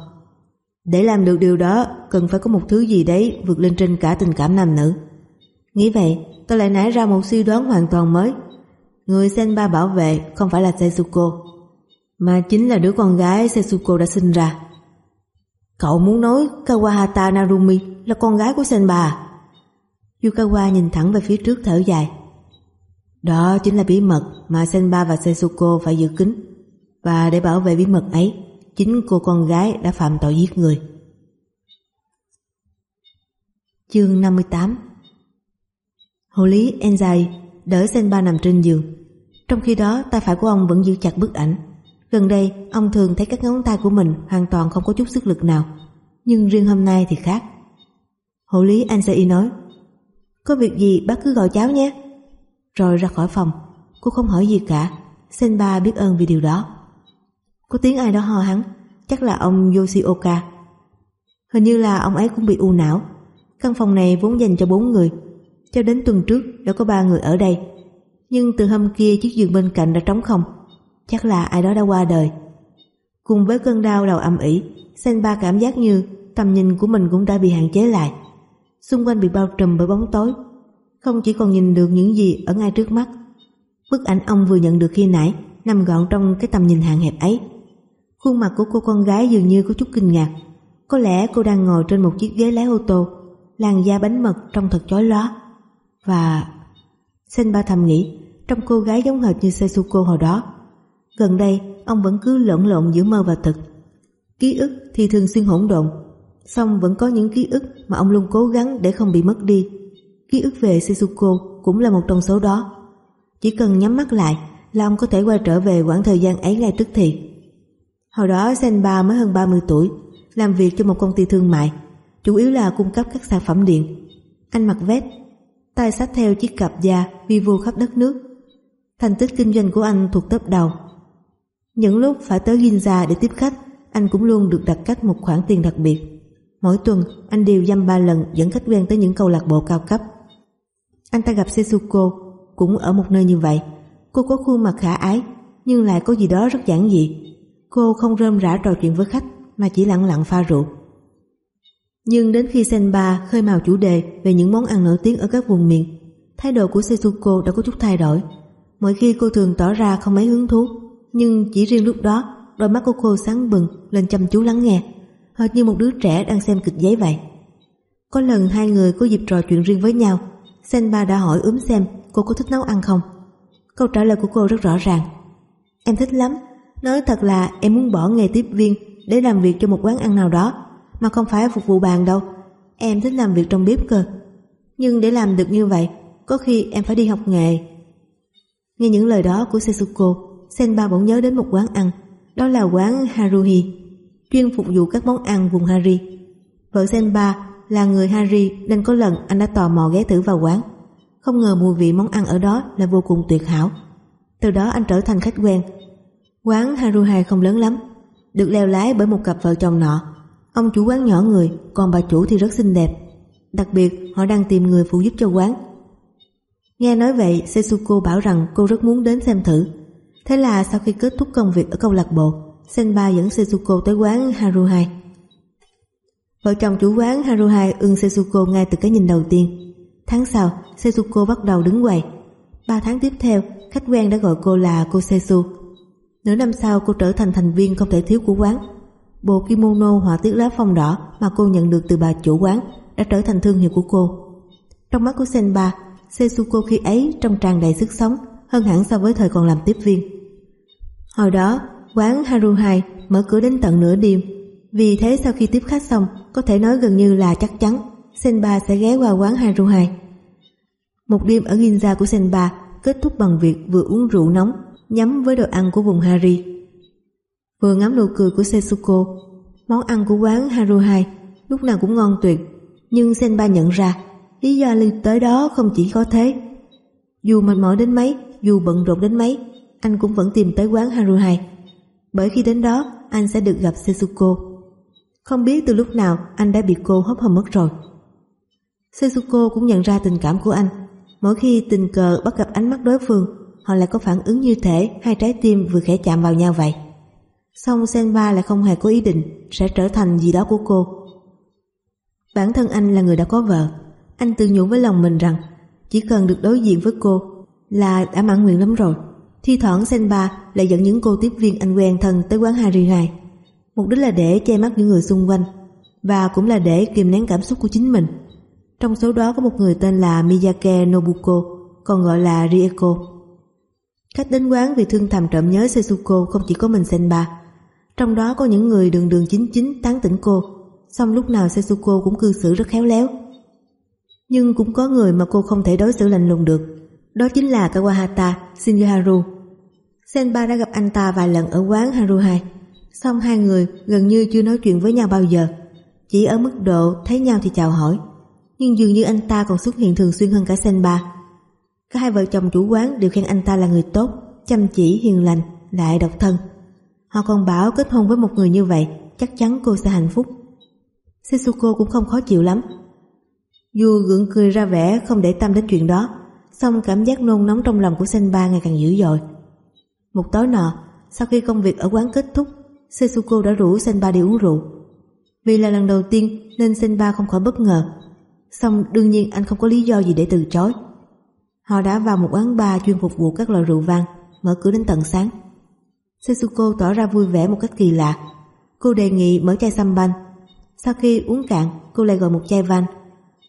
Để làm được điều đó, cần phải có một thứ gì đấy vượt lên trên cả tình cảm nam nữ. Nghĩ vậy, tôi lại nảy ra một suy đoán hoàn toàn mới. Người Senba bảo vệ không phải là Setsuko, mà chính là đứa con gái Setsuko đã sinh ra. Cậu muốn nói Kawahata Narumi là con gái của Senba à? Yukawa nhìn thẳng về phía trước thở dài. Đó chính là bí mật mà Senba và Setsuko phải giữ kín. Và để bảo vệ bí mật ấy, chính cô con gái đã phạm tội giết người. Chương 58 Hồ lý Enzai đỡ Senba nằm trên giường. Trong khi đó, tay phải của ông vẫn giữ chặt bức ảnh. Gần đây, ông thường thấy các ngón tay của mình hoàn toàn không có chút sức lực nào. Nhưng riêng hôm nay thì khác. Hộ lý Ansai nói Có việc gì bác cứ gọi cháu nhé. Rồi ra khỏi phòng, cô không hỏi gì cả. Senba biết ơn vì điều đó. Có tiếng ai đó ho hắn, chắc là ông Yoshioka. Hình như là ông ấy cũng bị u não. Căn phòng này vốn dành cho bốn người. Cho đến tuần trước đã có ba người ở đây. Nhưng từ hôm kia chiếc giường bên cạnh đã trống không chắc là ai đó đã qua đời. Cùng với cơn đau đầu âm ỉ, Senba cảm giác như tầm nhìn của mình cũng đã bị hạn chế lại. Xung quanh bị bao trùm bởi bóng tối, không chỉ còn nhìn được những gì ở ngay trước mắt. Bức ảnh ông vừa nhận được khi nãy nằm gọn trong cái tầm nhìn hạn hẹp ấy. Khuôn mặt của cô con gái dường như có chút kinh ngạc. Có lẽ cô đang ngồi trên một chiếc ghế lái ô tô, làn da bánh mật trông thật chói lóa. Và... Senba thầm nghĩ, trong cô gái giống hệt như Setsuko hồi đó. Gần đây, ông vẫn cứ lẫn lộn giữa mơ và thực. Ký ức thì thường xuyên hỗn độn, song vẫn có những ký ức mà ông luôn cố gắng để không bị mất đi. Ký ức về Shizuko cũng là một trong số đó. Chỉ cần nhắm mắt lại là ông có thể quay trở về quãng thời gian ấy ngay tức thì. Hồi đó Senba mới hơn 30 tuổi, làm việc cho một công ty thương mại, chủ yếu là cung cấp các sản phẩm điện. Anh mặc vest, tay sách theo chiếc cặp da vi vu khắp đất nước. Thành tích kinh doanh của anh thuộc top đầu những lúc phải tới Ginza để tiếp khách, anh cũng luôn được đặt cách một khoản tiền đặc biệt. Mỗi tuần, anh đều dăm ba lần dẫn khách quen tới những câu lạc bộ cao cấp. Anh ta gặp Setsuko, cũng ở một nơi như vậy. Cô có khuôn mặt khả ái, nhưng lại có gì đó rất giản dị. Cô không rơm rã trò chuyện với khách, mà chỉ lặng lặng pha rượu. Nhưng đến khi Senba khơi mào chủ đề về những món ăn nổi tiếng ở các vùng miền, thái độ của Setsuko đã có chút thay đổi. Mỗi khi cô thường tỏ ra không mấy hứng thú, nhưng chỉ riêng lúc đó đôi mắt của cô sáng bừng lên chăm chú lắng nghe hệt như một đứa trẻ đang xem kịch giấy vậy. Có lần hai người có dịp trò chuyện riêng với nhau Senba đã hỏi ướm xem cô có thích nấu ăn không. Câu trả lời của cô rất rõ ràng. Em thích lắm. Nói thật là em muốn bỏ nghề tiếp viên để làm việc cho một quán ăn nào đó mà không phải phục vụ bàn đâu em thích làm việc trong bếp cơ nhưng để làm được như vậy có khi em phải đi học nghề nghe những lời đó của Setsuko Senba bỗng nhớ đến một quán ăn, đó là quán Haruhi, chuyên phục vụ các món ăn vùng Hari. Vợ Senba là người Hari nên có lần anh đã tò mò ghé thử vào quán. Không ngờ mùi vị món ăn ở đó là vô cùng tuyệt hảo. Từ đó anh trở thành khách quen. Quán Haruhi không lớn lắm, được leo lái bởi một cặp vợ chồng nọ. Ông chủ quán nhỏ người, còn bà chủ thì rất xinh đẹp. Đặc biệt họ đang tìm người phụ giúp cho quán. Nghe nói vậy, Setsuko bảo rằng cô rất muốn đến xem thử. Thế là sau khi kết thúc công việc ở câu lạc bộ, Senba dẫn Setsuko tới quán Haruhai. Vợ chồng chủ quán Haruhai ưng Setsuko ngay từ cái nhìn đầu tiên. Tháng sau, Setsuko bắt đầu đứng quầy. Ba tháng tiếp theo, khách quen đã gọi cô là cô Setsu. Nửa năm sau cô trở thành thành viên không thể thiếu của quán. Bộ kimono họa tiết lá phong đỏ mà cô nhận được từ bà chủ quán đã trở thành thương hiệu của cô. Trong mắt của Senba, Setsuko khi ấy trông tràn đầy sức sống hơn hẳn so với thời còn làm tiếp viên. Hồi đó, quán Haruhai mở cửa đến tận nửa đêm. Vì thế sau khi tiếp khách xong, có thể nói gần như là chắc chắn Senba sẽ ghé qua quán Haruhai. Một đêm ở Ginza của Senba kết thúc bằng việc vừa uống rượu nóng nhắm với đồ ăn của vùng Hari. Vừa ngắm nụ cười của Setsuko, món ăn của quán Haruhai lúc nào cũng ngon tuyệt, nhưng Senba nhận ra lý do Ly tới đó không chỉ có thế. Dù mệt mỏi đến mấy, dù bận rộn đến mấy, anh cũng vẫn tìm tới quán Haruhai. Bởi khi đến đó, anh sẽ được gặp Setsuko. Không biết từ lúc nào anh đã bị cô hấp hầm mất rồi. Setsuko cũng nhận ra tình cảm của anh. Mỗi khi tình cờ bắt gặp ánh mắt đối phương, họ lại có phản ứng như thể hai trái tim vừa khẽ chạm vào nhau vậy. Song Senba lại không hề có ý định sẽ trở thành gì đó của cô. Bản thân anh là người đã có vợ. Anh tự nhủ với lòng mình rằng chỉ cần được đối diện với cô là đã mãn nguyện lắm rồi. Thi thoảng Senba lại dẫn những cô tiếp viên anh quen thân tới quán Harry Hai. Mục đích là để che mắt những người xung quanh và cũng là để kìm nén cảm xúc của chính mình. Trong số đó có một người tên là Miyake Nobuko, còn gọi là Rieko. Khách đến quán vì thương thầm trộm nhớ Seisuko không chỉ có mình Senba. Trong đó có những người đường đường chính chính tán tỉnh cô, xong lúc nào Setsuko cũng cư xử rất khéo léo. Nhưng cũng có người mà cô không thể đối xử lạnh lùng được. Đó chính là Kawahata Shinjiharu. Senpa đã gặp anh ta vài lần ở quán Haruhai. Xong hai người gần như chưa nói chuyện với nhau bao giờ. Chỉ ở mức độ thấy nhau thì chào hỏi. Nhưng dường như anh ta còn xuất hiện thường xuyên hơn cả Senpa. Cả hai vợ chồng chủ quán đều khen anh ta là người tốt, chăm chỉ, hiền lành, lại độc thân. Họ còn bảo kết hôn với một người như vậy chắc chắn cô sẽ hạnh phúc. Setsuko cũng không khó chịu lắm. Dù gượng cười ra vẻ không để tâm đến chuyện đó, song cảm giác nôn nóng trong lòng của Senba ngày càng dữ dội. Một tối nọ, sau khi công việc ở quán kết thúc, Setsuko đã rủ Senba đi uống rượu. Vì là lần đầu tiên nên Senba không khỏi bất ngờ. Song đương nhiên anh không có lý do gì để từ chối. Họ đã vào một quán bar chuyên phục vụ các loại rượu vang, mở cửa đến tận sáng. Setsuko tỏ ra vui vẻ một cách kỳ lạ. Cô đề nghị mở chai sampan. Sau khi uống cạn, cô lại gọi một chai van.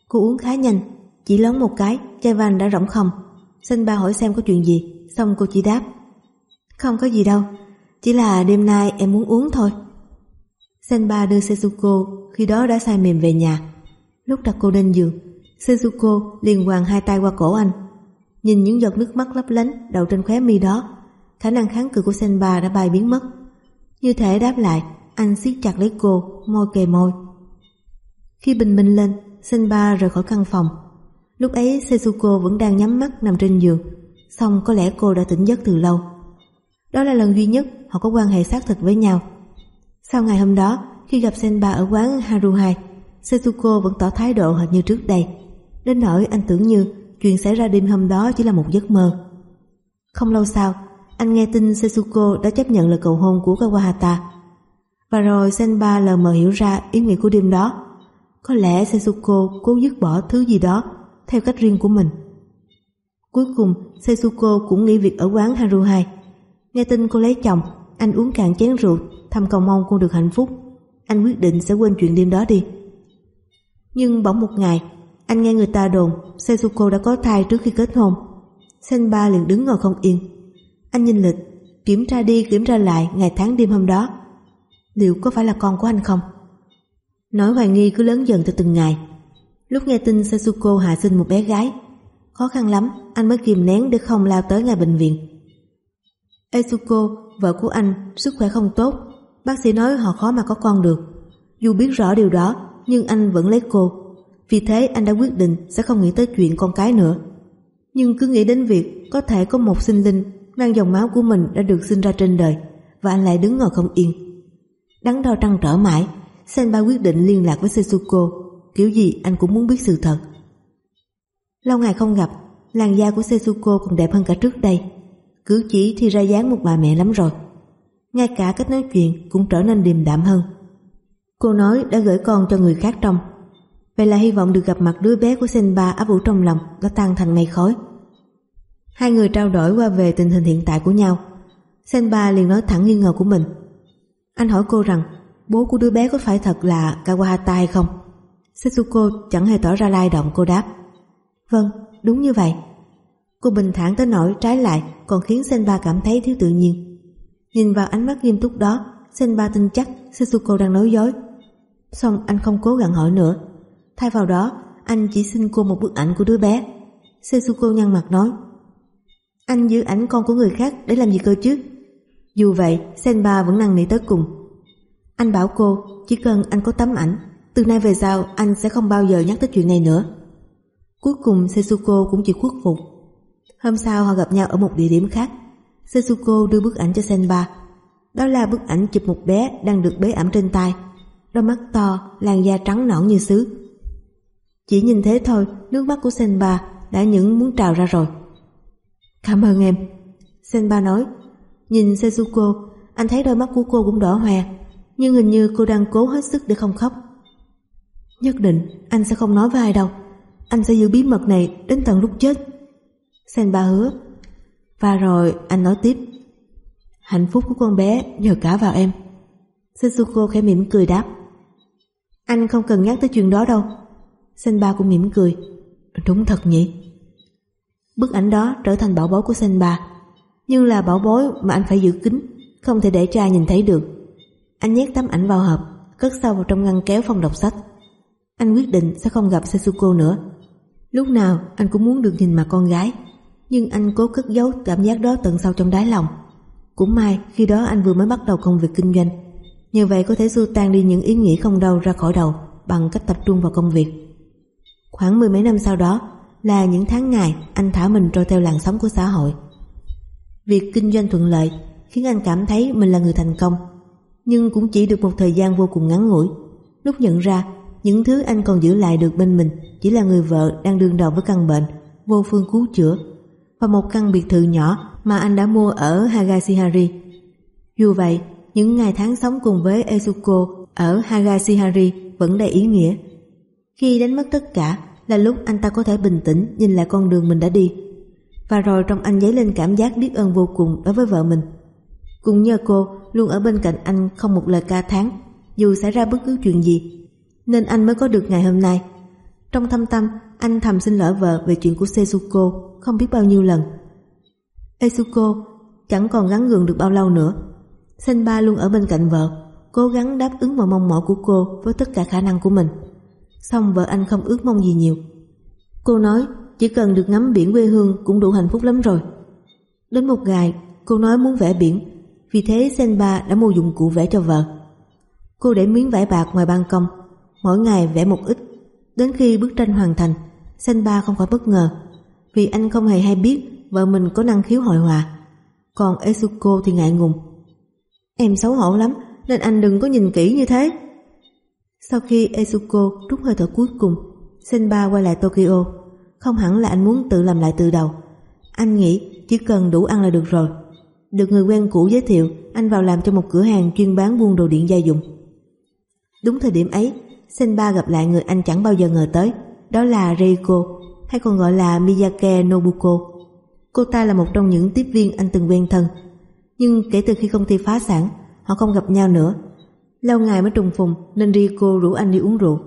Cô uống khá nhanh, chỉ lớn một cái, chai van đã rỗng không. Senba hỏi xem có chuyện gì, xong cô chỉ đáp. Không có gì đâu, chỉ là đêm nay em muốn uống thôi. Senba đưa Setsuko khi đó đã say mềm về nhà. Lúc đặt cô lên giường, Setsuko liền quàng hai tay qua cổ anh. Nhìn những giọt nước mắt lấp lánh đậu trên khóe mi đó, khả năng kháng cự của Senba đã bay biến mất. Như thể đáp lại, anh siết chặt lấy cô, môi kề môi. Khi bình minh lên, Senba rời khỏi căn phòng. Lúc ấy Setsuko vẫn đang nhắm mắt nằm trên giường, xong có lẽ cô đã tỉnh giấc từ lâu. Đó là lần duy nhất họ có quan hệ xác thực với nhau. Sau ngày hôm đó, khi gặp Senba ở quán Haruhai, Setsuko vẫn tỏ thái độ hệt như trước đây. Đến nỗi anh tưởng như chuyện xảy ra đêm hôm đó chỉ là một giấc mơ. Không lâu sau, anh nghe tin Setsuko đã chấp nhận lời cầu hôn của Kawahata. Và rồi Senba lờ mờ hiểu ra ý nghĩa của đêm đó. Có lẽ Setsuko cố dứt bỏ thứ gì đó theo cách riêng của mình. Cuối cùng, Setsuko cũng nghỉ việc ở quán Haruhai. Nghe tin cô lấy chồng, anh uống cạn chén rượu, thầm cầu mong cô được hạnh phúc. Anh quyết định sẽ quên chuyện đêm đó đi. Nhưng bỗng một ngày, anh nghe người ta đồn Setsuko đã có thai trước khi kết hôn. Senba liền đứng ngồi không yên. Anh nhìn lịch, kiểm tra đi kiểm tra lại ngày tháng đêm hôm đó. Liệu có phải là con của anh không? Nỗi hoài nghi cứ lớn dần từ từng ngày. Lúc nghe tin Setsuko hạ sinh một bé gái, khó khăn lắm anh mới kìm nén để không lao tới ngay bệnh viện. Etsuko, vợ của anh, sức khỏe không tốt, bác sĩ nói họ khó mà có con được. Dù biết rõ điều đó, nhưng anh vẫn lấy cô. Vì thế anh đã quyết định sẽ không nghĩ tới chuyện con cái nữa. Nhưng cứ nghĩ đến việc có thể có một sinh linh mang dòng máu của mình đã được sinh ra trên đời và anh lại đứng ngồi không yên. Đắn đo trăn trở mãi, Senba quyết định liên lạc với Setsuko, kiểu gì anh cũng muốn biết sự thật. Lâu ngày không gặp, làn da của Setsuko còn đẹp hơn cả trước đây. Cử chỉ thì ra dáng một bà mẹ lắm rồi. Ngay cả cách nói chuyện cũng trở nên điềm đạm hơn. Cô nói đã gửi con cho người khác trông. Vậy là hy vọng được gặp mặt đứa bé của Senba áp ủ trong lòng đã tan thành mây khói. Hai người trao đổi qua về tình hình hiện tại của nhau. Senba liền nói thẳng nghi ngờ của mình. Anh hỏi cô rằng bố của đứa bé có phải thật là Kawahata hay không? Setsuko chẳng hề tỏ ra lai động cô đáp. Vâng, đúng như vậy. Cô bình thản tới nỗi trái lại còn khiến Senba cảm thấy thiếu tự nhiên. Nhìn vào ánh mắt nghiêm túc đó, Senba tin chắc Setsuko đang nói dối. Xong anh không cố gắng hỏi nữa. Thay vào đó, anh chỉ xin cô một bức ảnh của đứa bé. Setsuko nhăn mặt nói anh giữ ảnh con của người khác để làm gì cơ chứ? Dù vậy, Senba vẫn năn nỉ tới cùng. Anh bảo cô, chỉ cần anh có tấm ảnh, từ nay về sau anh sẽ không bao giờ nhắc tới chuyện này nữa. Cuối cùng Setsuko cũng chịu khuất phục. Hôm sau họ gặp nhau ở một địa điểm khác. Setsuko đưa bức ảnh cho Senba. Đó là bức ảnh chụp một bé đang được bế ẩm trên tay. Đôi mắt to, làn da trắng nõn như sứ. Chỉ nhìn thế thôi, nước mắt của Senba đã những muốn trào ra rồi. Cảm ơn em. Senba nói. Nhìn Sezuko, anh thấy đôi mắt của cô cũng đỏ hoe, nhưng hình như cô đang cố hết sức để không khóc. Nhất định anh sẽ không nói với ai đâu. Anh sẽ giữ bí mật này đến tận lúc chết. Senba hứa. Và rồi anh nói tiếp. Hạnh phúc của con bé nhờ cả vào em. Setsuko khẽ mỉm cười đáp. Anh không cần nhắc tới chuyện đó đâu. Senba cũng mỉm cười. Đúng thật nhỉ. Bức ảnh đó trở thành bảo bối của Senba. Nhưng là bảo bối mà anh phải giữ kín, không thể để cha nhìn thấy được. Anh nhét tấm ảnh vào hộp, cất sâu vào trong ngăn kéo phòng đọc sách. Anh quyết định sẽ không gặp Setsuko nữa. Lúc nào anh cũng muốn được nhìn mặt con gái, nhưng anh cố cất giấu cảm giác đó tận sâu trong đáy lòng. Cũng may khi đó anh vừa mới bắt đầu công việc kinh doanh, như vậy có thể xua tan đi những ý nghĩ không đâu ra khỏi đầu bằng cách tập trung vào công việc. Khoảng mười mấy năm sau đó là những tháng ngày anh thả mình trôi theo làn sóng của xã hội. Việc kinh doanh thuận lợi khiến anh cảm thấy mình là người thành công, nhưng cũng chỉ được một thời gian vô cùng ngắn ngủi. Lúc nhận ra những thứ anh còn giữ lại được bên mình chỉ là người vợ đang đương đầu với căn bệnh, vô phương cứu chữa, và một căn biệt thự nhỏ mà anh đã mua ở Hagashihari. Dù vậy, những ngày tháng sống cùng với Ezuko ở Hagashihari vẫn đầy ý nghĩa. Khi đánh mất tất cả là lúc anh ta có thể bình tĩnh nhìn lại con đường mình đã đi. Và rồi trong anh dấy lên cảm giác biết ơn vô cùng đối với vợ mình. Cũng nhờ cô luôn ở bên cạnh anh không một lời ca thán dù xảy ra bất cứ chuyện gì nên anh mới có được ngày hôm nay. Trong thâm tâm, anh thầm xin lỗi vợ về chuyện của Setsuko không biết bao nhiêu lần. Etsuko chẳng còn gắn gượng được bao lâu nữa. Senba luôn ở bên cạnh vợ, cố gắng đáp ứng mọi mong mỏi của cô với tất cả khả năng của mình. Xong vợ anh không ước mong gì nhiều. Cô nói chỉ cần được ngắm biển quê hương cũng đủ hạnh phúc lắm rồi. Đến một ngày, cô nói muốn vẽ biển, vì thế Senba đã mua dụng cụ vẽ cho vợ. Cô để miếng vải bạc ngoài ban công mỗi ngày vẽ một ít. Đến khi bức tranh hoàn thành, Senba không khỏi bất ngờ, vì anh không hề hay biết vợ mình có năng khiếu hội họa. Còn Esuko thì ngại ngùng. Em xấu hổ lắm, nên anh đừng có nhìn kỹ như thế. Sau khi Ezuko rút hơi thở cuối cùng, Senba quay lại Tokyo. Không hẳn là anh muốn tự làm lại từ đầu. Anh nghĩ chỉ cần đủ ăn là được rồi. Được người quen cũ giới thiệu, anh vào làm cho một cửa hàng chuyên bán buôn đồ điện gia dụng. Đúng thời điểm ấy, Senba gặp lại người anh chẳng bao giờ ngờ tới, đó là Reiko, hay còn gọi là Miyake Nobuko. Cô ta là một trong những tiếp viên anh từng quen thân. Nhưng kể từ khi công ty phá sản, họ không gặp nhau nữa. Lâu ngày mới trùng phùng nên Rico rủ anh đi uống rượu.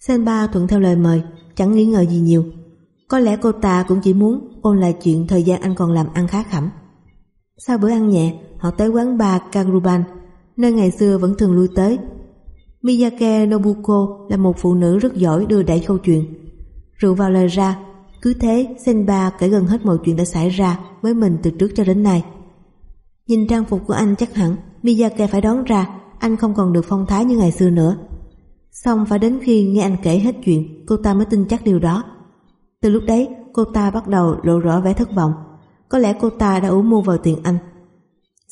Senba thuận theo lời mời, chẳng nghĩ ngờ gì nhiều. Có lẽ cô ta cũng chỉ muốn ôn lại chuyện thời gian anh còn làm ăn khá khẩm. Sau bữa ăn nhẹ, họ tới quán bar Kaguruban, nơi ngày xưa vẫn thường lui tới Miyake Nobuko là một phụ nữ rất giỏi đưa đẩy câu chuyện. Rượu vào lời ra, cứ thế Senba kể gần hết mọi chuyện đã xảy ra với mình từ trước cho đến nay. Nhìn trang phục của anh chắc hẳn Miyake phải đoán ra anh không còn được phong thái như ngày xưa nữa. Xong phải đến khi nghe anh kể hết chuyện cô ta mới tin chắc điều đó. Từ lúc đấy cô ta bắt đầu lộ rõ vẻ thất vọng. Có lẽ cô ta đã uống mua vào tiền anh.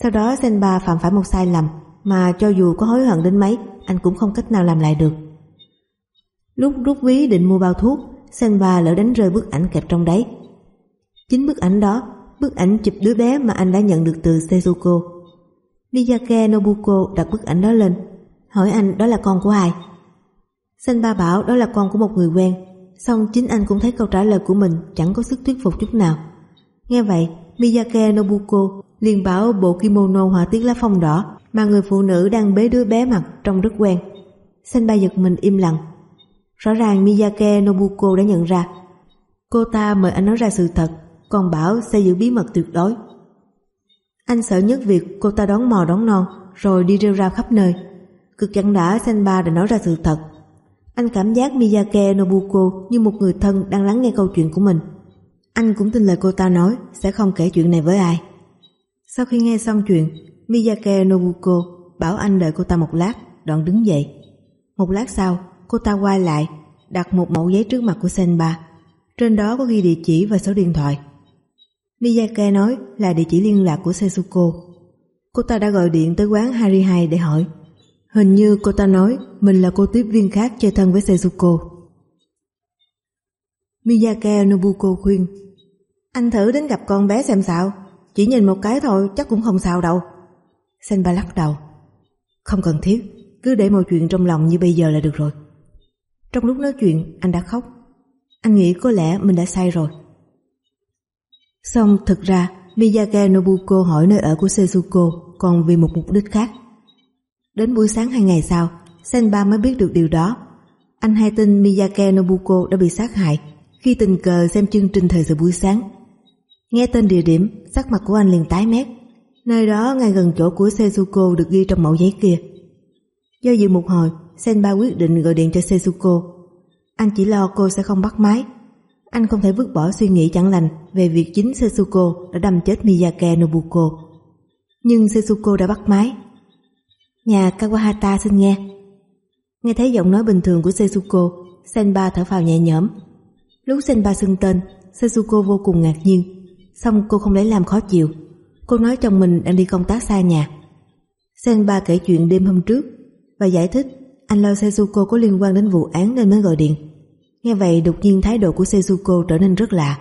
Sau đó Senba phạm phải một sai lầm mà cho dù có hối hận đến mấy anh cũng không cách nào làm lại được. Lúc rút ví định mua bao thuốc, Senba lỡ đánh rơi bức ảnh kẹp trong đấy. Chính bức ảnh đó, bức ảnh chụp đứa bé mà anh đã nhận được từ Sezuko. Miyake Nobuko đặt bức ảnh đó lên, hỏi anh đó là con của ai. Senba bảo đó là con của một người quen, xong chính anh cũng thấy câu trả lời của mình chẳng có sức thuyết phục chút nào. Nghe vậy, Miyake Nobuko liền bảo bộ kimono họa tiết lá phong đỏ mà người phụ nữ đang bế đứa bé mặc trông rất quen. Senba giật mình im lặng. Rõ ràng Miyake Nobuko đã nhận ra. Cô ta mời anh nói ra sự thật, còn bảo sẽ giữ bí mật tuyệt đối. Anh sợ nhất việc cô ta đón mò đón non rồi đi rêu rao khắp nơi. Cực chẳng đã Senba đã nói ra sự thật. Anh cảm giác Miyake Nobuko như một người thân đang lắng nghe câu chuyện của mình. Anh cũng tin lời cô ta nói sẽ không kể chuyện này với ai. Sau khi nghe xong chuyện, Miyake Nobuko bảo anh đợi cô ta một lát, đoạn đứng dậy. Một lát sau, cô ta quay lại, đặt một mẫu giấy trước mặt của Senba. Trên đó có ghi địa chỉ và số điện thoại. Miyake nói là địa chỉ liên lạc của Setsuko. Cô ta đã gọi điện tới quán 22 để hỏi. Hình như cô ta nói mình là cô tiếp viên khác chơi thân với Setsuko. Miyake Nobuko khuyên, Anh thử đến gặp con bé xem sao Chỉ nhìn một cái thôi, chắc cũng không sao đâu Senba lắc đầu Không cần thiết, Cứ để mọi chuyện trong lòng như bây giờ là được rồi Trong lúc nói chuyện, anh đã khóc Anh nghĩ có lẽ mình đã sai rồi Xong thực ra Miyake Nobuko hỏi nơi ở của Sezuko còn vì một mục đích khác. Đến buổi sáng hai ngày sau, Senba mới biết được điều đó. Anh hay tin Miyake Nobuko đã bị sát hại khi tình cờ xem chương trình thời sự buổi sáng. Nghe tên địa điểm, sắc mặt của anh liền tái mét. Nơi đó ngay gần chỗ của Sezuko được ghi trong mẫu giấy kia. Do dự một hồi, Senba quyết định gọi điện cho Sezuko. Anh chỉ lo cô sẽ không bắt máy anh không thể vứt bỏ suy nghĩ chẳng lành về việc chính Setsuko đã đâm chết Miyake Nobuko. Nhưng Setsuko đã bắt máy. Nhà Kawahata xin nghe. Nghe thấy giọng nói bình thường của Setsuko, Senba thở phào nhẹ nhõm. Lúc Senba xưng tên, Setsuko vô cùng ngạc nhiên. Xong cô không lấy làm khó chịu. Cô nói chồng mình đang đi công tác xa nhà. Senba kể chuyện đêm hôm trước và giải thích anh lo Setsuko có liên quan đến vụ án nên mới gọi điện. Nghe vậy đột nhiên thái độ của Setsuko trở nên rất lạ.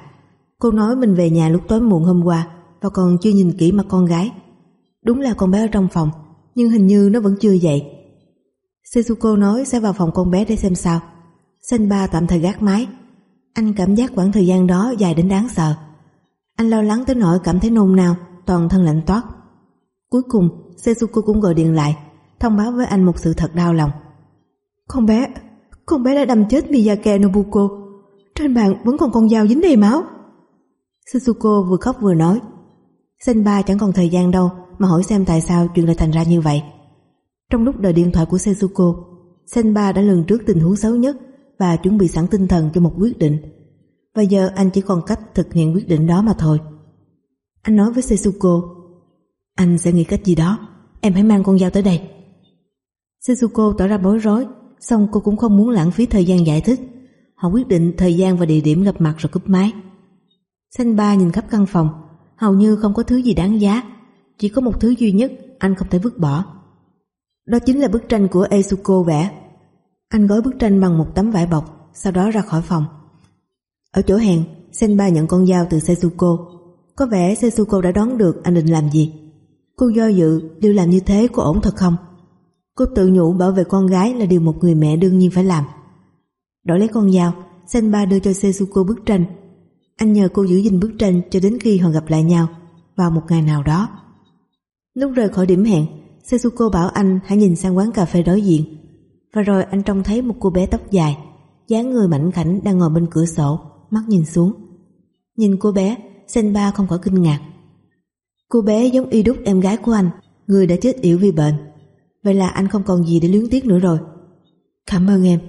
Cô nói mình về nhà lúc tối muộn hôm qua và còn chưa nhìn kỹ mặt con gái. Đúng là con bé ở trong phòng, nhưng hình như nó vẫn chưa dậy. Setsuko nói sẽ vào phòng con bé để xem sao. Senba tạm thời gác máy. Anh cảm giác khoảng thời gian đó dài đến đáng sợ. Anh lo lắng tới nỗi cảm thấy nôn nao, toàn thân lạnh toát. Cuối cùng, Setsuko cũng gọi điện lại, thông báo với anh một sự thật đau lòng. Con bé, con bé đã đâm chết Miyake Nobuko. Trên bàn vẫn còn con dao dính đầy máu. Suzuko vừa khóc vừa nói. Senba chẳng còn thời gian đâu mà hỏi xem tại sao chuyện lại thành ra như vậy. Trong lúc đợi điện thoại của Setsuko, Senba đã lường trước tình huống xấu nhất và chuẩn bị sẵn tinh thần cho một quyết định. Và giờ anh chỉ còn cách thực hiện quyết định đó mà thôi. Anh nói với Setsuko, anh sẽ nghĩ cách gì đó, em hãy mang con dao tới đây. Setsuko tỏ ra bối rối xong cô cũng không muốn lãng phí thời gian giải thích. Họ quyết định thời gian và địa điểm gặp mặt rồi cúp máy. Xanh ba nhìn khắp căn phòng, hầu như không có thứ gì đáng giá. Chỉ có một thứ duy nhất anh không thể vứt bỏ. Đó chính là bức tranh của Esuko vẽ. Anh gói bức tranh bằng một tấm vải bọc, sau đó ra khỏi phòng. Ở chỗ hẹn, Senba nhận con dao từ Setsuko. Có vẻ Setsuko đã đoán được anh định làm gì. Cô do dự, điều làm như thế có ổn thật không? Cô tự nhủ bảo vệ con gái là điều một người mẹ đương nhiên phải làm. Đổi lấy con dao, Senba đưa cho Setsuko bức tranh. Anh nhờ cô giữ gìn bức tranh cho đến khi họ gặp lại nhau vào một ngày nào đó. Lúc rời khỏi điểm hẹn, Setsuko bảo anh hãy nhìn sang quán cà phê đối diện. Và rồi anh trông thấy một cô bé tóc dài, dáng người mảnh khảnh đang ngồi bên cửa sổ, mắt nhìn xuống. Nhìn cô bé, Senba không khỏi kinh ngạc. Cô bé giống y đúc em gái của anh, người đã chết yểu vì bệnh. Vậy là anh không còn gì để luyến tiếc nữa rồi. Cảm ơn em.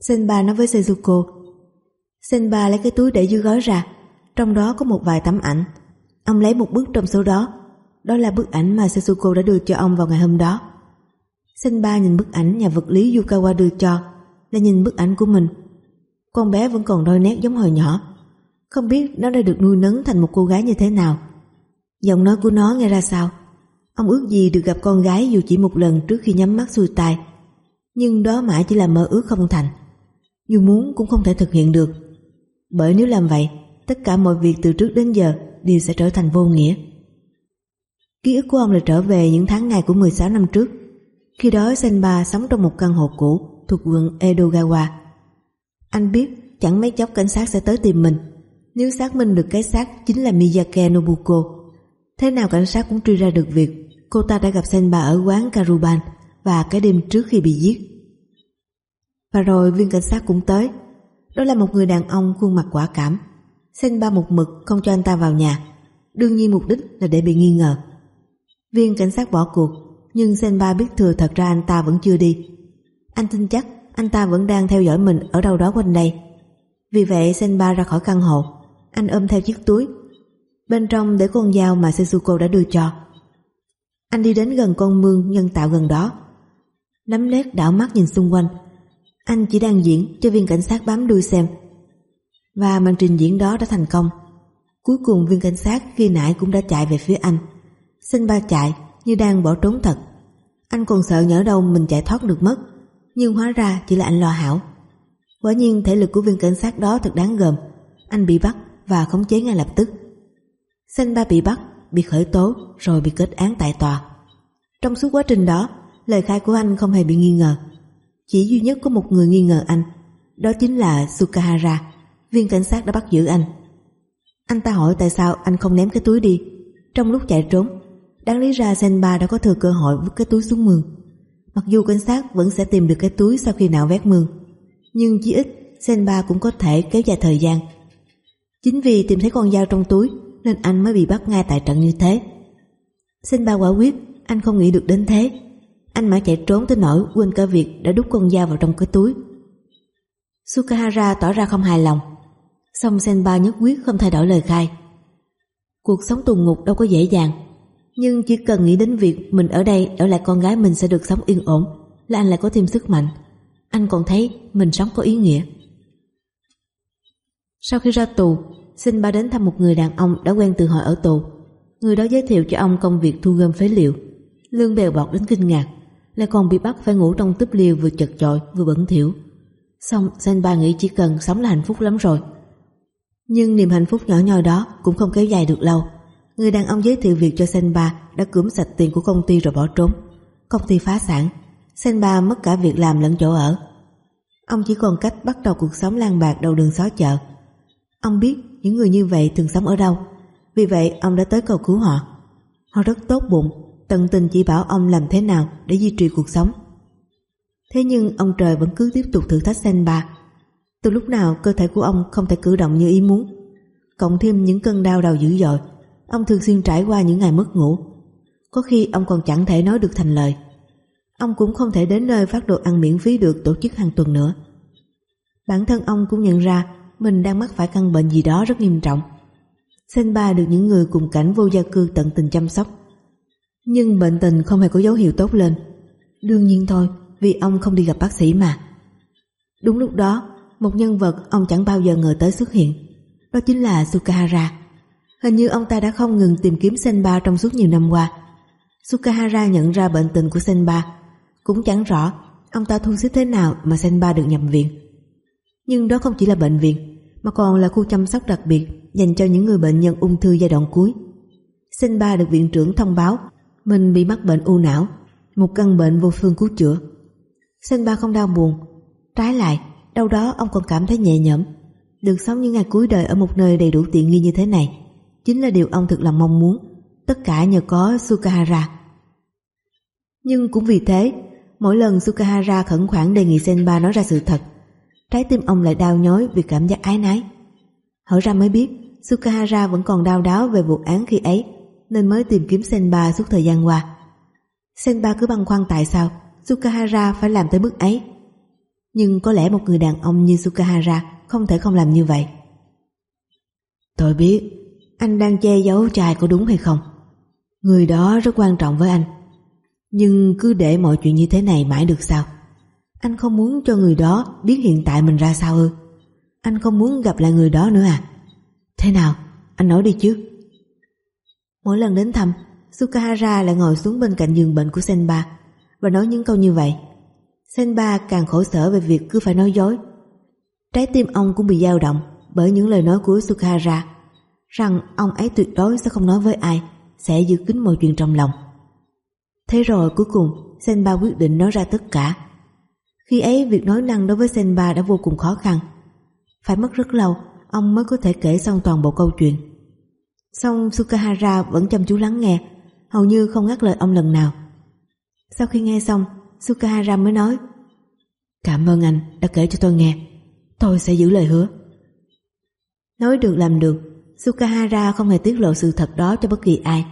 Senba nói với Sezuko Senba lấy cái túi để dưới gói ra. Trong đó có một vài tấm ảnh. Ông lấy một bức trong số đó. Đó là bức ảnh mà Sezuko đã đưa cho ông vào ngày hôm đó. Senba nhìn bức ảnh nhà vật lý Yukawa đưa cho Là nhìn bức ảnh của mình. Con bé vẫn còn đôi nét giống hồi nhỏ. Không biết nó đã được nuôi nấng thành một cô gái như thế nào. Giọng nói của nó nghe ra sao? Ông ước gì được gặp con gái dù chỉ một lần trước khi nhắm mắt xuôi tai. Nhưng đó mãi chỉ là mơ ước không thành. Dù muốn cũng không thể thực hiện được. Bởi nếu làm vậy, tất cả mọi việc từ trước đến giờ đều sẽ trở thành vô nghĩa. Ký ức của ông là trở về những tháng ngày của 16 năm trước. Khi đó Senba sống trong một căn hộ cũ thuộc quận Edogawa. Anh biết chẳng mấy chốc cảnh sát sẽ tới tìm mình. Nếu xác minh được cái xác chính là Miyake Nobuko, thế nào cảnh sát cũng truy ra được việc cô ta đã gặp Senba ở quán Karuban và cái đêm trước khi bị giết. Và rồi viên cảnh sát cũng tới. Đó là một người đàn ông khuôn mặt quả cảm. Senba một mực không cho anh ta vào nhà. Đương nhiên mục đích là để bị nghi ngờ. Viên cảnh sát bỏ cuộc, nhưng Senba biết thừa thật ra anh ta vẫn chưa đi. Anh tin chắc anh ta vẫn đang theo dõi mình ở đâu đó quanh đây. Vì vậy Senba ra khỏi căn hộ, anh ôm theo chiếc túi. Bên trong để con dao mà Setsuko đã đưa cho. Anh đi đến gần con mương nhân tạo gần đó. nắm lét đảo mắt nhìn xung quanh. Anh chỉ đang diễn cho viên cảnh sát bám đuôi xem. Và màn trình diễn đó đã thành công. Cuối cùng viên cảnh sát khi nãy cũng đã chạy về phía anh. Xin ba chạy, như đang bỏ trốn thật. Anh còn sợ nhỡ đâu mình chạy thoát được mất. Nhưng hóa ra chỉ là anh lo hảo. Quả nhiên thể lực của viên cảnh sát đó thật đáng gờm. Anh bị bắt và khống chế ngay lập tức. Sanh ba bị bắt, bị khởi tố rồi bị kết án tại tòa. Trong suốt quá trình đó, lời khai của anh không hề bị nghi ngờ. Chỉ duy nhất có một người nghi ngờ anh, đó chính là Sukahara, viên cảnh sát đã bắt giữ anh. Anh ta hỏi tại sao anh không ném cái túi đi. Trong lúc chạy trốn, đáng lý ra Senba đã có thừa cơ hội vứt cái túi xuống mương. Mặc dù cảnh sát vẫn sẽ tìm được cái túi sau khi nào vét mương, nhưng chí ít Senba cũng có thể kéo dài thời gian. Chính vì tìm thấy con dao trong túi nên anh mới bị bắt ngay tại trận như thế. Senba quả quyết anh không nghĩ được đến thế. Anh mãi chạy trốn tới nỗi quên cả việc đã đút con dao vào trong cái túi. Sukahara tỏ ra không hài lòng. Xong Senba nhất quyết không thay đổi lời khai. Cuộc sống tù ngục đâu có dễ dàng. Nhưng chỉ cần nghĩ đến việc mình ở đây ở lại con gái mình sẽ được sống yên ổn là anh lại có thêm sức mạnh. Anh còn thấy mình sống có ý nghĩa. Sau khi ra tù, xin ba đến thăm một người đàn ông đã quen từ hồi ở tù. Người đó giới thiệu cho ông công việc thu gom phế liệu. Lương bèo bọt đến kinh ngạc, lại còn bị bắt phải ngủ trong túp liều vừa chật chội vừa bẩn thỉu. Xong Senba nghĩ chỉ cần sống là hạnh phúc lắm rồi. Nhưng niềm hạnh phúc nhỏ nhoi đó cũng không kéo dài được lâu. Người đàn ông giới thiệu việc cho Senba đã cướm sạch tiền của công ty rồi bỏ trốn. Công ty phá sản, Senba mất cả việc làm lẫn chỗ ở. Ông chỉ còn cách bắt đầu cuộc sống lang bạc đầu đường xó chợ. Ông biết những người như vậy thường sống ở đâu, vì vậy ông đã tới cầu cứu họ. Họ rất tốt bụng, tận tình chỉ bảo ông làm thế nào để duy trì cuộc sống. Thế nhưng ông trời vẫn cứ tiếp tục thử thách Senba. Từ lúc nào cơ thể của ông không thể cử động như ý muốn. Cộng thêm những cơn đau đầu dữ dội, ông thường xuyên trải qua những ngày mất ngủ. Có khi ông còn chẳng thể nói được thành lời. Ông cũng không thể đến nơi phát đồ ăn miễn phí được tổ chức hàng tuần nữa. Bản thân ông cũng nhận ra mình đang mắc phải căn bệnh gì đó rất nghiêm trọng. Senba được những người cùng cảnh vô gia cư tận tình chăm sóc. Nhưng bệnh tình không hề có dấu hiệu tốt lên. Đương nhiên thôi, vì ông không đi gặp bác sĩ mà. Đúng lúc đó, một nhân vật ông chẳng bao giờ ngờ tới xuất hiện. Đó chính là Sukahara. Hình như ông ta đã không ngừng tìm kiếm Senba trong suốt nhiều năm qua. Sukahara nhận ra bệnh tình của Senba. Cũng chẳng rõ ông ta thu xếp thế nào mà Senba được nhập viện. Nhưng đó không chỉ là bệnh viện, mà còn là khu chăm sóc đặc biệt dành cho những người bệnh nhân ung thư giai đoạn cuối. Senba được viện trưởng thông báo mình bị mắc bệnh u não, một căn bệnh vô phương cứu chữa. Senba không đau buồn, trái lại, đâu đó ông còn cảm thấy nhẹ nhõm. Được sống những ngày cuối đời ở một nơi đầy đủ tiện nghi như thế này, chính là điều ông thực lòng mong muốn, tất cả nhờ có Sukahara. Nhưng cũng vì thế, mỗi lần Sukahara khẩn khoản đề nghị Senba nói ra sự thật, trái tim ông lại đau nhói vì cảm giác ái nái. Hỏi ra mới biết, Sukahara vẫn còn đau đáo về vụ án khi ấy, nên mới tìm kiếm Senba suốt thời gian qua. Senba cứ băn khoăn tại sao Sukahara phải làm tới bước ấy. Nhưng có lẽ một người đàn ông như Sukahara không thể không làm như vậy. Tôi biết anh đang che giấu trai có đúng hay không. Người đó rất quan trọng với anh. Nhưng cứ để mọi chuyện như thế này mãi được sao? Anh không muốn cho người đó biết hiện tại mình ra sao ư? Anh không muốn gặp lại người đó nữa à? Thế nào? Anh nói đi chứ. Mỗi lần đến thăm, Sukahara lại ngồi xuống bên cạnh giường bệnh của Senba và nói những câu như vậy. Senba càng khổ sở về việc cứ phải nói dối. Trái tim ông cũng bị dao động bởi những lời nói của Sukahara rằng ông ấy tuyệt đối sẽ không nói với ai, sẽ giữ kín mọi chuyện trong lòng. Thế rồi cuối cùng Senba quyết định nói ra tất cả. Khi ấy việc nói năng đối với Senba đã vô cùng khó khăn. Phải mất rất lâu ông mới có thể kể xong toàn bộ câu chuyện. Xong Sukahara vẫn chăm chú lắng nghe, hầu như không ngắt lời ông lần nào. Sau khi nghe xong, Sukahara mới nói Cảm ơn anh đã kể cho tôi nghe, tôi sẽ giữ lời hứa. Nói được làm được, Sukahara không hề tiết lộ sự thật đó cho bất kỳ ai.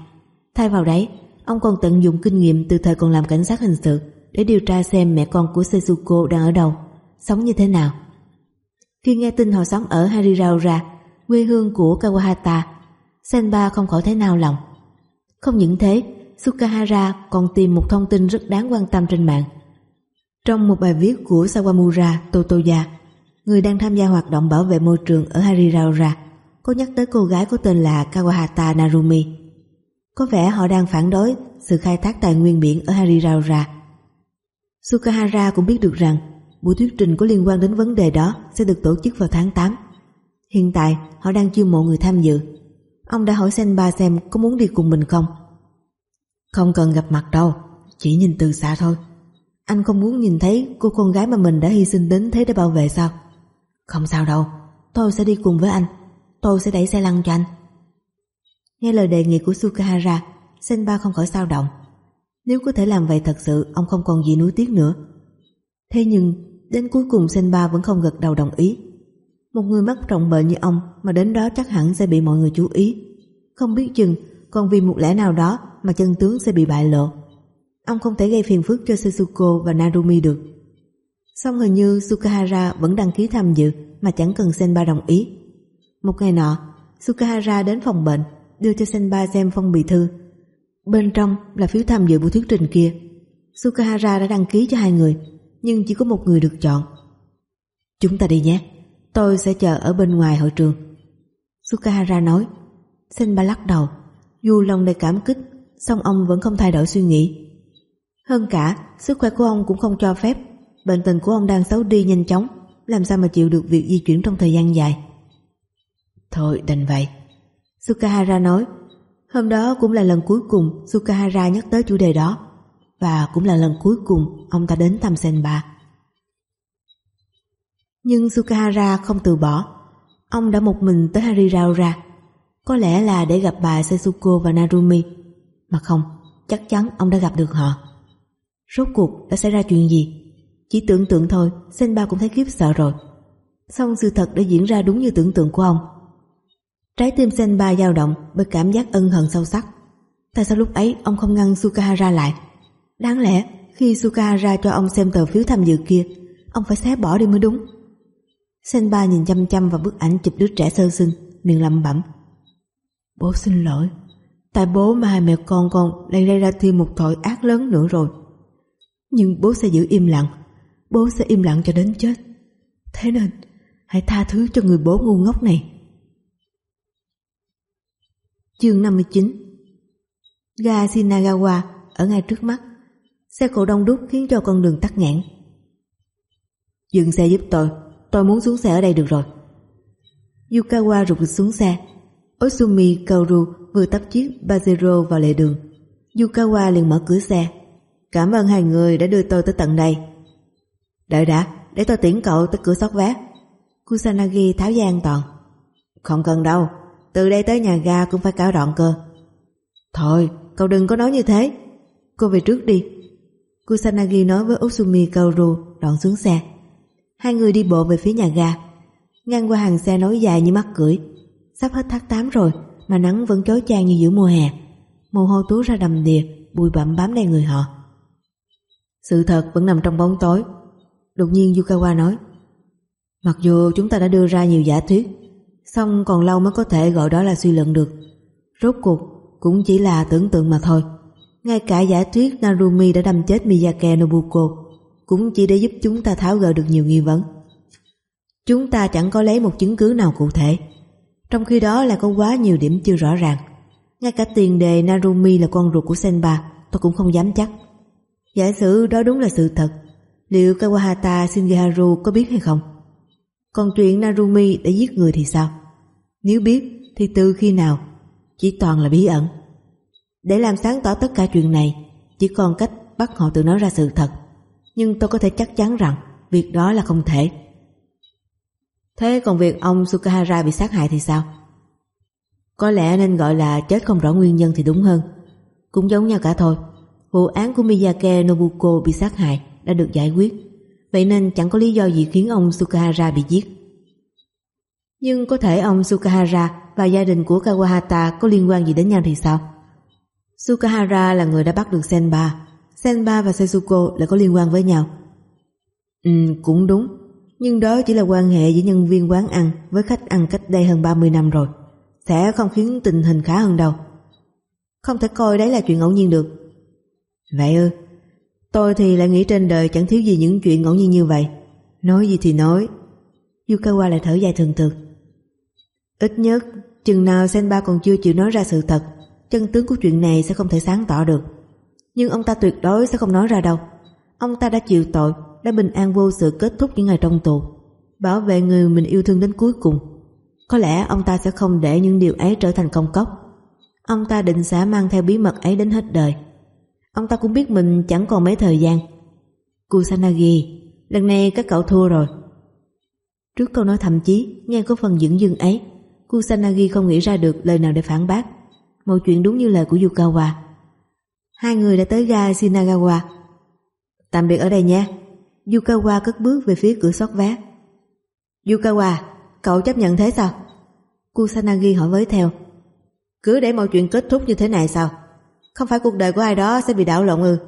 Thay vào đấy, ông còn tận dụng kinh nghiệm từ thời còn làm cảnh sát hình sự để điều tra xem mẹ con của Setsuko đang ở đâu, sống như thế nào. Khi nghe tin họ sống ở Hariraura, quê hương của Kawahata, Senba không khỏi thấy nao lòng. Không những thế, Sukahara còn tìm một thông tin rất đáng quan tâm trên mạng. Trong một bài viết của Sawamura Totoya, người đang tham gia hoạt động bảo vệ môi trường ở Hariraura, có nhắc tới cô gái có tên là Kawahata Narumi. Có vẻ họ đang phản đối sự khai thác tài nguyên biển ở Hariraura. Sukahara cũng biết được rằng buổi thuyết trình có liên quan đến vấn đề đó sẽ được tổ chức vào tháng 8. Hiện tại họ đang chiêu mộ người tham dự. Ông đã hỏi Senba xem có muốn đi cùng mình không. Không cần gặp mặt đâu, chỉ nhìn từ xa thôi. Anh không muốn nhìn thấy cô con gái mà mình đã hy sinh đến thế để bảo vệ sao? Không sao đâu, tôi sẽ đi cùng với anh. Tôi sẽ đẩy xe lăn cho anh. Nghe lời đề nghị của Sukahara, Senba không khỏi sao động. Nếu có thể làm vậy thật sự, ông không còn gì nuối tiếc nữa. Thế nhưng, đến cuối cùng Senba vẫn không gật đầu đồng ý. Một người mắc trọng bệnh như ông mà đến đó chắc hẳn sẽ bị mọi người chú ý. Không biết chừng, còn vì một lẽ nào đó mà chân tướng sẽ bị bại lộ. Ông không thể gây phiền phức cho Setsuko và Narumi được. Song hình như Sukahara vẫn đăng ký tham dự mà chẳng cần Senba đồng ý. Một ngày nọ, Sukahara đến phòng bệnh đưa cho Senba xem phong bì thư. Bên trong là phiếu tham dự buổi thuyết trình kia. Sukahara đã đăng ký cho hai người, nhưng chỉ có một người được chọn. Chúng ta đi nhé, tôi sẽ chờ ở bên ngoài hội trường. Sukahara nói. Senba lắc đầu, dù lòng đầy cảm kích, song ông vẫn không thay đổi suy nghĩ. Hơn cả, sức khỏe của ông cũng không cho phép. Bệnh tình của ông đang xấu đi nhanh chóng, làm sao mà chịu được việc di chuyển trong thời gian dài. Thôi đành vậy. Sukahara nói, hôm đó cũng là lần cuối cùng Sukahara nhắc tới chủ đề đó, và cũng là lần cuối cùng ông ta đến thăm Senba. Nhưng Sukahara không từ bỏ, ông đã một mình tới Hariraura, có lẽ là để gặp bà Setsuko và Narumi, mà không, chắc chắn ông đã gặp được họ. Rốt cuộc đã xảy ra chuyện gì? Chỉ tưởng tượng thôi, Senba cũng thấy khiếp sợ rồi. Xong sự thật đã diễn ra đúng như tưởng tượng của ông. Trái tim Senba dao động bởi cảm giác ân hận sâu sắc. Tại sao lúc ấy ông không ngăn Sukahara lại? Đáng lẽ khi Sukahara cho ông xem tờ phiếu tham dự kia, ông phải xé bỏ đi mới đúng. Senba nhìn chăm chăm vào bức ảnh chụp đứa trẻ sơ sinh, miệng lẩm bẩm. Bố xin lỗi, tại bố mà hai mẹ con con lại gây ra thêm một tội ác lớn nữa rồi. Nhưng bố sẽ giữ im lặng, bố sẽ im lặng cho đến chết. Thế nên, hãy tha thứ cho người bố ngu ngốc này. Chương 59 Ga Shinagawa ở ngay trước mắt. Xe cộ đông đúc khiến cho con đường tắc nghẽn. Dừng xe giúp tôi. Tôi muốn xuống xe ở đây được rồi. Yukawa rụt xuống xe. Osumi, Kaoru vừa tấp chiếc Pajero vào lề đường. Yukawa liền mở cửa xe. Cảm ơn hai người đã đưa tôi tới tận đây. Đợi đã, Để tôi tiễn cậu tới cửa sóc vé. Kusanagi tháo dây an toàn. Không cần đâu từ đây tới nhà ga cũng phải cả đoạn cơ. Thôi, cậu đừng có nói như thế. Cô về trước đi. Kusanagi nói với Usumi Kaoru, đoạn xuống xe. Hai người đi bộ về phía nhà ga. Ngang qua hàng xe nối dài như mắt cưỡi. Sắp hết tháng 8 rồi, Mà nắng vẫn chói chang như giữa mùa hè. Mồ hôi túa ra đầm đìa, Bụi bặm bám đầy người họ. Sự thật vẫn nằm trong bóng tối. Đột nhiên Yukawa nói, Mặc dù chúng ta đã đưa ra nhiều giả thuyết Xong còn lâu mới có thể gọi đó là suy luận được. Rốt cuộc, cũng chỉ là tưởng tượng mà thôi. Ngay cả giả thuyết Narumi đã đâm chết Miyake Nobuko Cũng chỉ để giúp chúng ta tháo gỡ được nhiều nghi vấn. Chúng ta chẳng có lấy một chứng cứ nào cụ thể. Trong khi đó là có quá nhiều điểm chưa rõ ràng. Ngay cả tiền đề Narumi là con ruột của Senba, Tôi cũng không dám chắc. Giả sử đó đúng là sự thật, Liệu Kawahata Shingeharu có biết hay không? Còn chuyện Narumi đã giết người thì sao? Nếu biết thì từ khi nào? Chỉ toàn là bí ẩn. Để làm sáng tỏ tất cả chuyện này, chỉ còn cách bắt họ tự nói ra sự thật. Nhưng tôi có thể chắc chắn rằng việc đó là không thể. Thế còn việc ông Sukahara bị sát hại thì sao? Có lẽ nên gọi là chết không rõ nguyên nhân thì đúng hơn. Cũng giống nhau cả thôi. Vụ án của Miyake Nobuko bị sát hại đã được giải quyết. Vậy nên chẳng có lý do gì khiến ông Sukahara bị giết. Nhưng có thể ông Sukahara và gia đình của Kawahata có liên quan gì đến nhau thì sao? Sukahara là người đã bắt được Senba. Senba và Setsuko lại có liên quan với nhau. Ừ, cũng đúng. Nhưng đó chỉ là quan hệ giữa nhân viên quán ăn với khách ăn cách đây hơn 30 năm rồi. Sẽ không khiến tình hình khá hơn đâu. Không thể coi đấy là chuyện ngẫu nhiên được. Vậy ư? Tôi thì lại nghĩ trên đời chẳng thiếu gì những chuyện ngẫu nhiên như vậy. Nói gì thì nói. Yukawa lại thở dài thường thường. Ít nhất, chừng nào Senba còn chưa chịu nói ra sự thật, chân tướng của chuyện này sẽ không thể sáng tỏ được. Nhưng ông ta tuyệt đối sẽ không nói ra đâu. Ông ta đã chịu tội, đã bình an vô sự kết thúc những ngày trong tù, bảo vệ người mình yêu thương đến cuối cùng. Có lẽ ông ta sẽ không để những điều ấy trở thành công cốc. Ông ta định sẽ mang theo bí mật ấy đến hết đời. Ông ta cũng biết mình chẳng còn mấy thời gian. Kusanagi, lần này các cậu thua rồi. Trước câu nói thậm chí, nghe có phần dững dưng ấy, Kusanagi không nghĩ ra được lời nào để phản bác. Một chuyện đúng như lời của Yukawa. Hai người đã tới ga Shinagawa. Tạm biệt ở đây nha. Yukawa cất bước về phía cửa xót vé. Yukawa, cậu chấp nhận thế sao? Kusanagi hỏi với theo. Cứ để mọi chuyện kết thúc như thế này sao? Không phải cuộc đời của ai đó sẽ bị đảo lộn ư?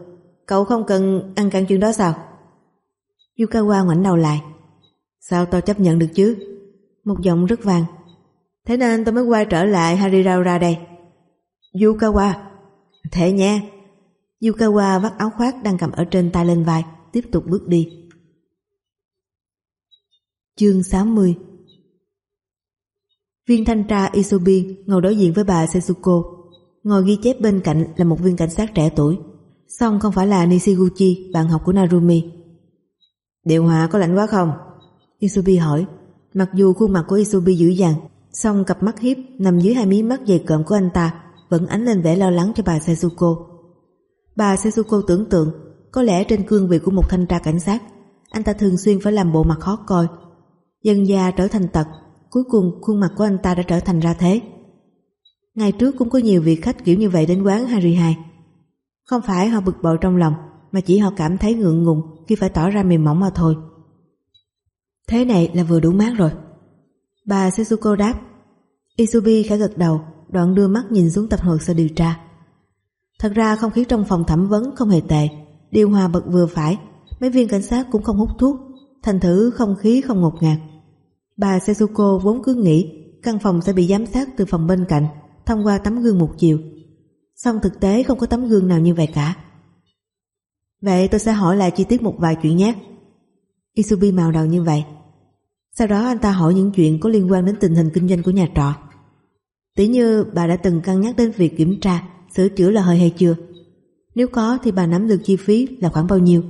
Cậu không cần ăn cản chuyện đó sao? Yukawa ngoảnh đầu lại. Sao tôi chấp nhận được chứ? Một giọng rất vàng. Thế nên tôi mới quay trở lại Hariraura đây. Yukawa. Thế nha. Yukawa vắt áo khoác đang cầm ở trên tay lên vai, tiếp tục bước đi. Chương 60 Viên thanh tra Isobi ngồi đối diện với bà Setsuko. Ngồi ghi chép bên cạnh là một viên cảnh sát trẻ tuổi. Song không phải là Nishiguchi, bạn học của Narumi. Điều hòa có lạnh quá không? Isubi hỏi. Mặc dù khuôn mặt của Isubi dữ dằn, song cặp mắt hiếp nằm dưới hai mí mắt dày cộm của anh ta vẫn ánh lên vẻ lo lắng cho bà Setsuko. Bà Setsuko tưởng tượng có lẽ trên cương vị của một thanh tra cảnh sát anh ta thường xuyên phải làm bộ mặt khó coi. Dần già trở thành tật cuối cùng khuôn mặt của anh ta đã trở thành ra thế. Ngày trước cũng có nhiều vị khách kiểu như vậy đến quán Harry hai. Không phải họ bực bội trong lòng mà chỉ họ cảm thấy ngượng ngùng khi phải tỏ ra mềm mỏng mà thôi. Thế này là vừa đủ mát rồi. Bà Setsuko đáp. Isubi khẽ gật đầu, đoạn đưa mắt nhìn xuống tập hồ sơ điều tra. Thật ra không khí trong phòng thẩm vấn không hề tệ, điều hòa bật vừa phải, mấy viên cảnh sát cũng không hút thuốc, thành thử không khí không ngột ngạt. Bà Setsuko vốn cứ nghĩ căn phòng sẽ bị giám sát từ phòng bên cạnh thông qua tấm gương một chiều. song thực tế không có tấm gương nào như vậy cả. Vậy tôi sẽ hỏi lại chi tiết một vài chuyện nhé. Isubi màu đầu như vậy. Sau đó anh ta hỏi những chuyện có liên quan đến tình hình kinh doanh của nhà trọ. Tỷ như bà đã từng cân nhắc đến việc kiểm tra, sửa chữa là hơi hay chưa? Nếu có thì bà nắm được chi phí là khoảng bao nhiêu?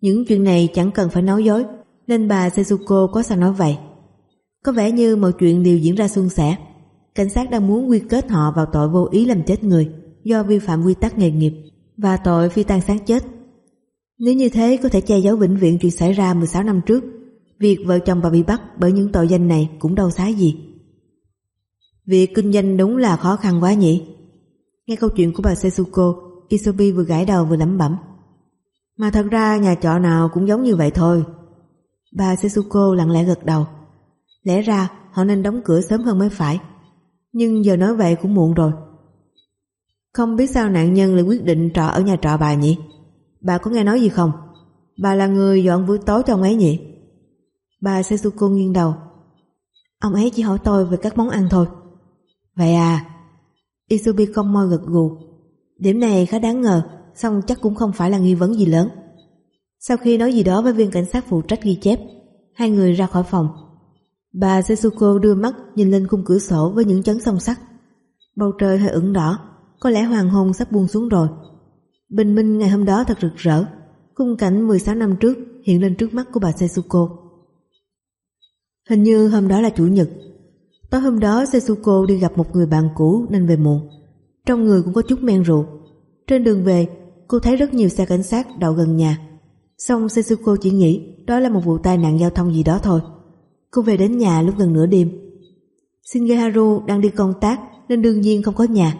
Những chuyện này chẳng cần phải nói dối, nên bà Setsuko có sao nói vậy. Có vẻ như mọi chuyện đều diễn ra suôn sẻ. Cảnh sát đang muốn quy kết họ vào tội vô ý làm chết người do vi phạm quy tắc nghề nghiệp và tội phi tan sáng chết. Nếu như thế có thể che giấu vĩnh viễn chuyện xảy ra 16 năm trước Việc vợ chồng bà bị bắt bởi những tội danh này cũng đâu xá gì. Việc kinh doanh đúng là khó khăn quá nhỉ. Nghe câu chuyện của bà Setsuko, Isobi vừa gãi đầu vừa lẩm bẩm. Mà thật ra nhà trọ nào cũng giống như vậy thôi. Bà Setsuko lặng lẽ gật đầu. Lẽ ra họ nên đóng cửa sớm hơn mới phải. Nhưng giờ nói vậy cũng muộn rồi. Không biết sao nạn nhân lại quyết định trọ ở nhà trọ bà nhỉ? Bà có nghe nói gì không? Bà là người dọn buổi tối cho ông ấy nhỉ? Bà Setsuko nghiêng đầu. Ông ấy chỉ hỏi tôi về các món ăn thôi. Vậy à? Isubi không môi gật gù. Điểm này khá đáng ngờ, song chắc cũng không phải là nghi vấn gì lớn. Sau khi nói gì đó với viên cảnh sát phụ trách ghi chép, hai người ra khỏi phòng. Bà Setsuko đưa mắt nhìn lên khung cửa sổ với những chấn song sắt. Bầu trời hơi ửng đỏ, có lẽ hoàng hôn sắp buông xuống rồi. Bình minh ngày hôm đó thật rực rỡ, khung cảnh 16 năm trước hiện lên trước mắt của bà Setsuko. Hình như hôm đó là chủ nhật. Tối hôm đó Setsuko đi gặp một người bạn cũ nên về muộn. Trong người cũng có chút men rượu. Trên đường về, cô thấy rất nhiều xe cảnh sát đậu gần nhà. Xong Setsuko chỉ nghĩ đó là một vụ tai nạn giao thông gì đó thôi. Cô về đến nhà lúc gần nửa đêm. Shingeharu đang đi công tác nên đương nhiên không có nhà.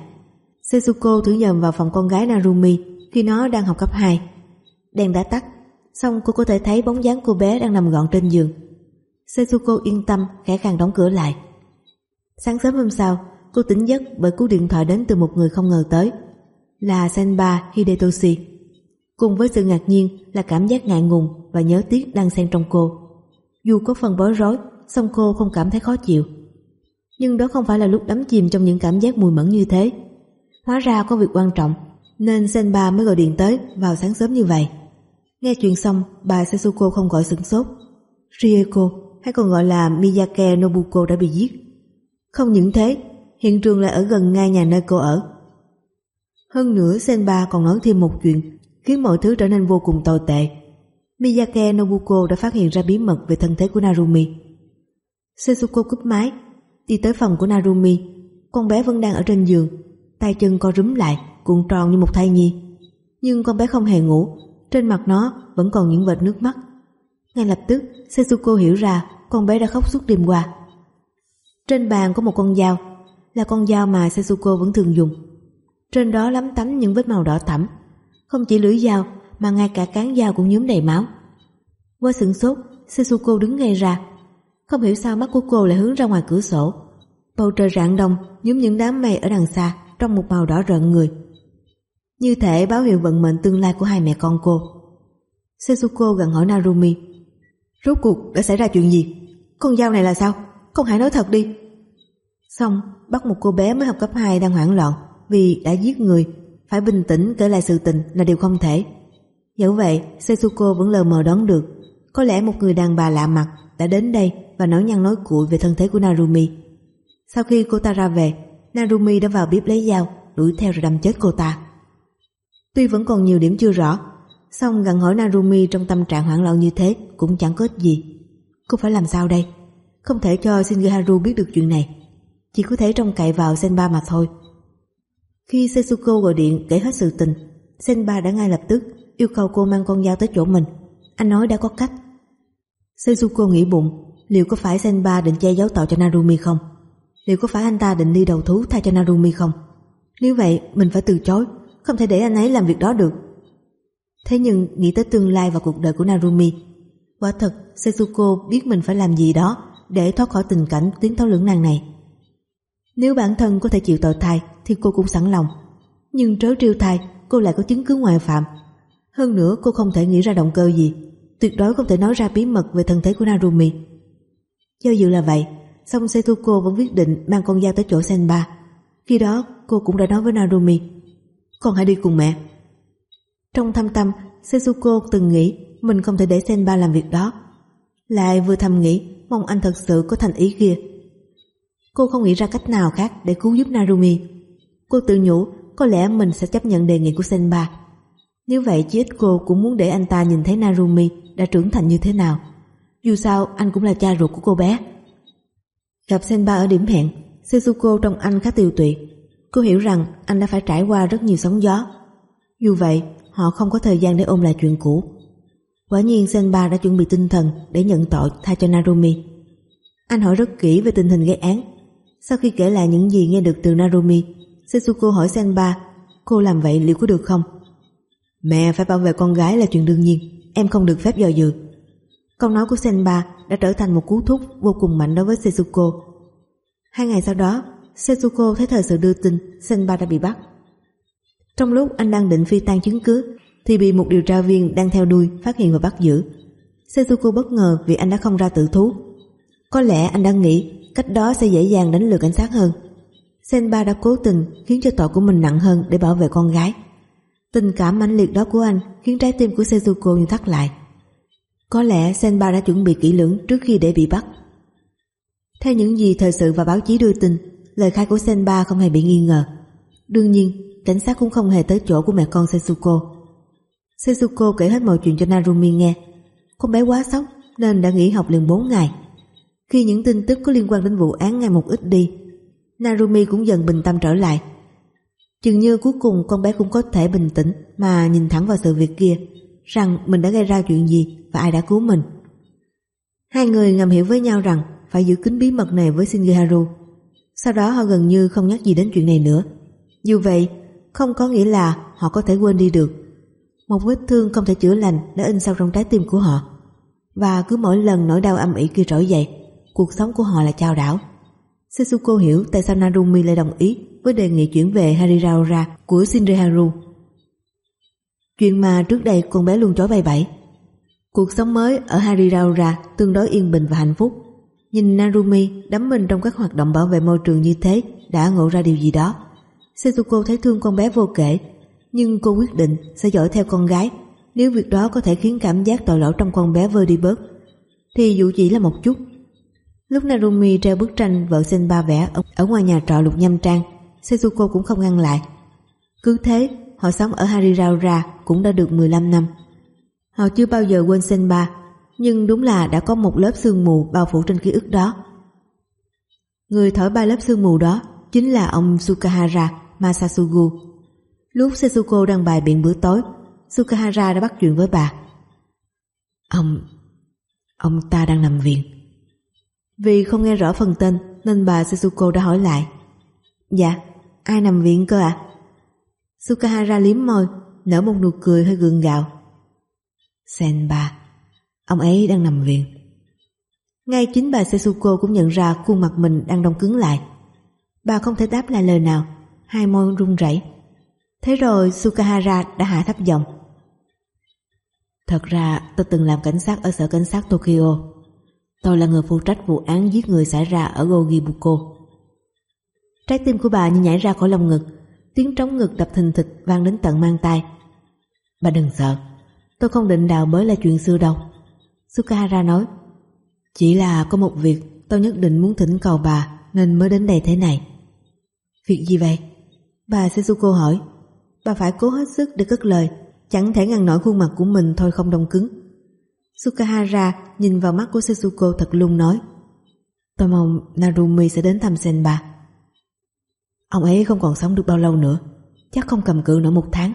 Setsuko thử nhầm vào phòng con gái Narumi khi nó đang học cấp 2. Đèn đã tắt, xong cô có thể thấy bóng dáng cô bé đang nằm gọn trên giường. Setsuko yên tâm khẽ khàng đóng cửa lại. Sáng sớm hôm sau, cô tỉnh giấc bởi cú điện thoại đến từ một người không ngờ tới. Là Senba Hidetoshi. Cùng với sự ngạc nhiên là cảm giác ngại ngùng và nhớ tiếc đang xen trong cô. Dù có phần bối rối, song cô không cảm thấy khó chịu. Nhưng đó không phải là lúc đắm chìm trong những cảm giác mùi mẫn như thế. Hóa ra có việc quan trọng, nên Senba mới gọi điện tới vào sáng sớm như vậy. Nghe chuyện xong, bà Setsuko không gọi sửng sốt. Rieko, hay còn gọi là Miyake Nobuko đã bị giết. Không những thế, hiện trường lại ở gần ngay nhà nơi cô ở. Hơn nữa Senba còn nói thêm một chuyện khiến mọi thứ trở nên vô cùng tồi tệ. Miyake Nobuko đã phát hiện ra bí mật về thân thế của Narumi. Setsuko cúp máy, đi tới phòng của Narumi. Con bé vẫn đang ở trên giường, tay chân co rúm lại, cuộn tròn như một thai nhi. Nhưng con bé không hề ngủ, trên mặt nó vẫn còn những vệt nước mắt. Ngay lập tức, Setsuko hiểu ra con bé đã khóc suốt đêm qua. Trên bàn có một con dao, là con dao mà Setsuko vẫn thường dùng. Trên đó lắm tắm những vết màu đỏ thẫm, không chỉ lưỡi dao mà ngay cả cán dao cũng nhúm đầy máu. Qua sửng sốt, Shizuko đứng ngay ra. Không hiểu sao mắt của cô lại hướng ra ngoài cửa sổ. Bầu trời rạng đông nhúm những đám mây ở đằng xa trong một màu đỏ rợn người. Như thể báo hiệu vận mệnh tương lai của hai mẹ con cô. Shizuko gần hỏi Narumi. Rốt cuộc đã xảy ra chuyện gì? Con dao này là sao? Con hãy nói thật đi. Xong, bắt một cô bé mới học cấp 2 đang hoảng loạn vì đã giết người. Phải bình tĩnh kể lại sự tình là điều không thể. Dẫu vậy, Setsuko vẫn lờ mờ đoán được. Có lẽ một người đàn bà lạ mặt đã đến đây và nói nhăn nói cuội về thân thế của Narumi. Sau khi cô ta ra về, Narumi đã vào bếp lấy dao, đuổi theo rồi đâm chết cô ta. Tuy vẫn còn nhiều điểm chưa rõ, song gần hỏi Narumi trong tâm trạng hoảng loạn như thế cũng chẳng có ích gì. Cô phải làm sao đây? Không thể cho Shingeharu biết được chuyện này. Chỉ có thể trông cậy vào Senba mà thôi. Khi Setsuko gọi điện kể hết sự tình, Senba đã ngay lập tức yêu cầu cô mang con dao tới chỗ mình. Anh nói đã có cách. Setsuko nghĩ bụng, liệu có phải Senba định che giấu tội cho Narumi không? Liệu có phải anh ta định đi đầu thú thay cho Narumi không? Nếu vậy, mình phải từ chối, không thể để anh ấy làm việc đó được. Thế nhưng nghĩ tới tương lai và cuộc đời của Narumi, quả thật Setsuko biết mình phải làm gì đó để thoát khỏi tình cảnh tiến thấu lưỡng nàng này. Nếu bản thân có thể chịu tội thai thì cô cũng sẵn lòng. Nhưng trớ trêu thai cô lại có chứng cứ ngoại phạm. Hơn nữa cô không thể nghĩ ra động cơ gì. Tuyệt đối không thể nói ra bí mật về thân thế của Narumi. Do dự là vậy, song Setsuko vẫn quyết định mang con dao tới chỗ Senba. Khi đó cô cũng đã nói với Narumi Con hãy đi cùng mẹ. Trong thâm tâm, Setsuko từng nghĩ mình không thể để Senba làm việc đó. Lại vừa thầm nghĩ mong anh thật sự có thành ý kia. Cô không nghĩ ra cách nào khác để cứu giúp Narumi. Cô tự nhủ có lẽ mình sẽ chấp nhận đề nghị của Senba. Nếu vậy chị ít cô cũng muốn để anh ta nhìn thấy Narumi đã trưởng thành như thế nào. Dù sao anh cũng là cha ruột của cô bé. Gặp Senba ở điểm hẹn, Setsuko trong anh khá tiêu tụy. Cô hiểu rằng anh đã phải trải qua rất nhiều sóng gió. Dù vậy, họ không có thời gian để ôm lại chuyện cũ. Quả nhiên Senba đã chuẩn bị tinh thần để nhận tội thay cho Narumi. Anh hỏi rất kỹ về tình hình gây án. Sau khi kể lại những gì nghe được từ Narumi, Setsuko hỏi Senba cô làm vậy liệu có được không? Mẹ phải bảo vệ con gái là chuyện đương nhiên, em không được phép dò dự. Câu nói của Senba đã trở thành một cú thúc vô cùng mạnh đối với Setsuko. Hai ngày sau đó, Setsuko thấy thời sự đưa tin Senba đã bị bắt. Trong lúc anh đang định phi tan chứng cứ thì bị một điều tra viên đang theo đuôi phát hiện và bắt giữ. Setsuko bất ngờ vì anh đã không ra tự thú. Có lẽ anh đang nghĩ cách đó sẽ dễ dàng đánh lừa cảnh sát hơn. Senba đã cố tình khiến cho tội của mình nặng hơn để bảo vệ con gái. Tình cảm mãnh liệt đó của anh khiến trái tim của Sezuko như thắt lại. Có lẽ Senba đã chuẩn bị kỹ lưỡng trước khi để bị bắt. Theo những gì thời sự và báo chí đưa tin, lời khai của Senba không hề bị nghi ngờ. Đương nhiên, cảnh sát cũng không hề tới chỗ của mẹ con Setsuko. Setsuko kể hết mọi chuyện cho Narumi nghe. Con bé quá sốc nên đã nghỉ học liền 4 ngày. Khi những tin tức có liên quan đến vụ án ngày một ít đi, Narumi cũng dần bình tâm trở lại dường như cuối cùng con bé cũng có thể bình tĩnh mà nhìn thẳng vào sự việc kia, rằng mình đã gây ra chuyện gì và ai đã cứu mình. Hai người ngầm hiểu với nhau rằng phải giữ kín bí mật này với Shingeharu. Sau đó họ gần như không nhắc gì đến chuyện này nữa. Dù vậy, không có nghĩa là họ có thể quên đi được. Một vết thương không thể chữa lành đã in sâu trong trái tim của họ. Và cứ mỗi lần nỗi đau âm ỉ kia trỗi dậy, cuộc sống của họ là chao đảo. Setsuko hiểu tại sao Narumi lại đồng ý với đề nghị chuyển về Hariraura của Shinriharu. Chuyện mà trước đây con bé luôn chối bay bẫy. Cuộc sống mới ở Hariraura tương đối yên bình và hạnh phúc. Nhìn Narumi đắm mình trong các hoạt động bảo vệ môi trường như thế đã ngộ ra điều gì đó. Setsuko thấy thương con bé vô kể, nhưng cô quyết định sẽ dõi theo con gái nếu việc đó có thể khiến cảm giác tội lỗi trong con bé vơi đi bớt. Thì dù chỉ là một chút. Lúc Narumi treo bức tranh vợ sinh ba vẽ ở ngoài nhà trọ lục nhâm trang, Sezuko cũng không ngăn lại. Cứ thế, họ sống ở Hariraura cũng đã được 15 năm. Họ chưa bao giờ quên Senba, nhưng đúng là đã có một lớp sương mù bao phủ trên ký ức đó. Người thổi ba lớp sương mù đó chính là ông Sukahara Masasugu. Lúc Setsuko đang bài biện bữa tối, Sukahara đã bắt chuyện với bà. Ông... ông ta đang nằm viện. Vì không nghe rõ phần tên nên bà Setsuko đã hỏi lại. Dạ, ai nằm viện cơ ạ? À? Sukahara liếm môi, nở một nụ cười hơi gượng gạo. Senba, ông ấy đang nằm viện. Ngay chính bà Setsuko cũng nhận ra khuôn mặt mình đang đông cứng lại. Bà không thể đáp lại lời nào, hai môi run rẩy. Thế rồi Sukahara đã hạ thấp giọng. Thật ra tôi từng làm cảnh sát ở sở cảnh sát Tokyo. Tôi là người phụ trách vụ án giết người xảy ra ở Gogibuko. Trái tim của bà như nhảy ra khỏi lồng ngực, tiếng trống ngực đập thình thịch vang đến tận mang tai. Bà đừng sợ, tôi không định đào bới là chuyện xưa đâu. Sukahara nói, chỉ là có một việc tôi nhất định muốn thỉnh cầu bà nên mới đến đây thế này. Việc gì vậy? Bà Setsuko hỏi. Bà phải cố hết sức để cất lời, chẳng thể ngăn nổi khuôn mặt của mình thôi không đông cứng. Sukahara nhìn vào mắt của Setsuko thật lung nói. Tôi mong Narumi sẽ đến thăm Senba. Ông ấy không còn sống được bao lâu nữa, chắc không cầm cự nổi một tháng.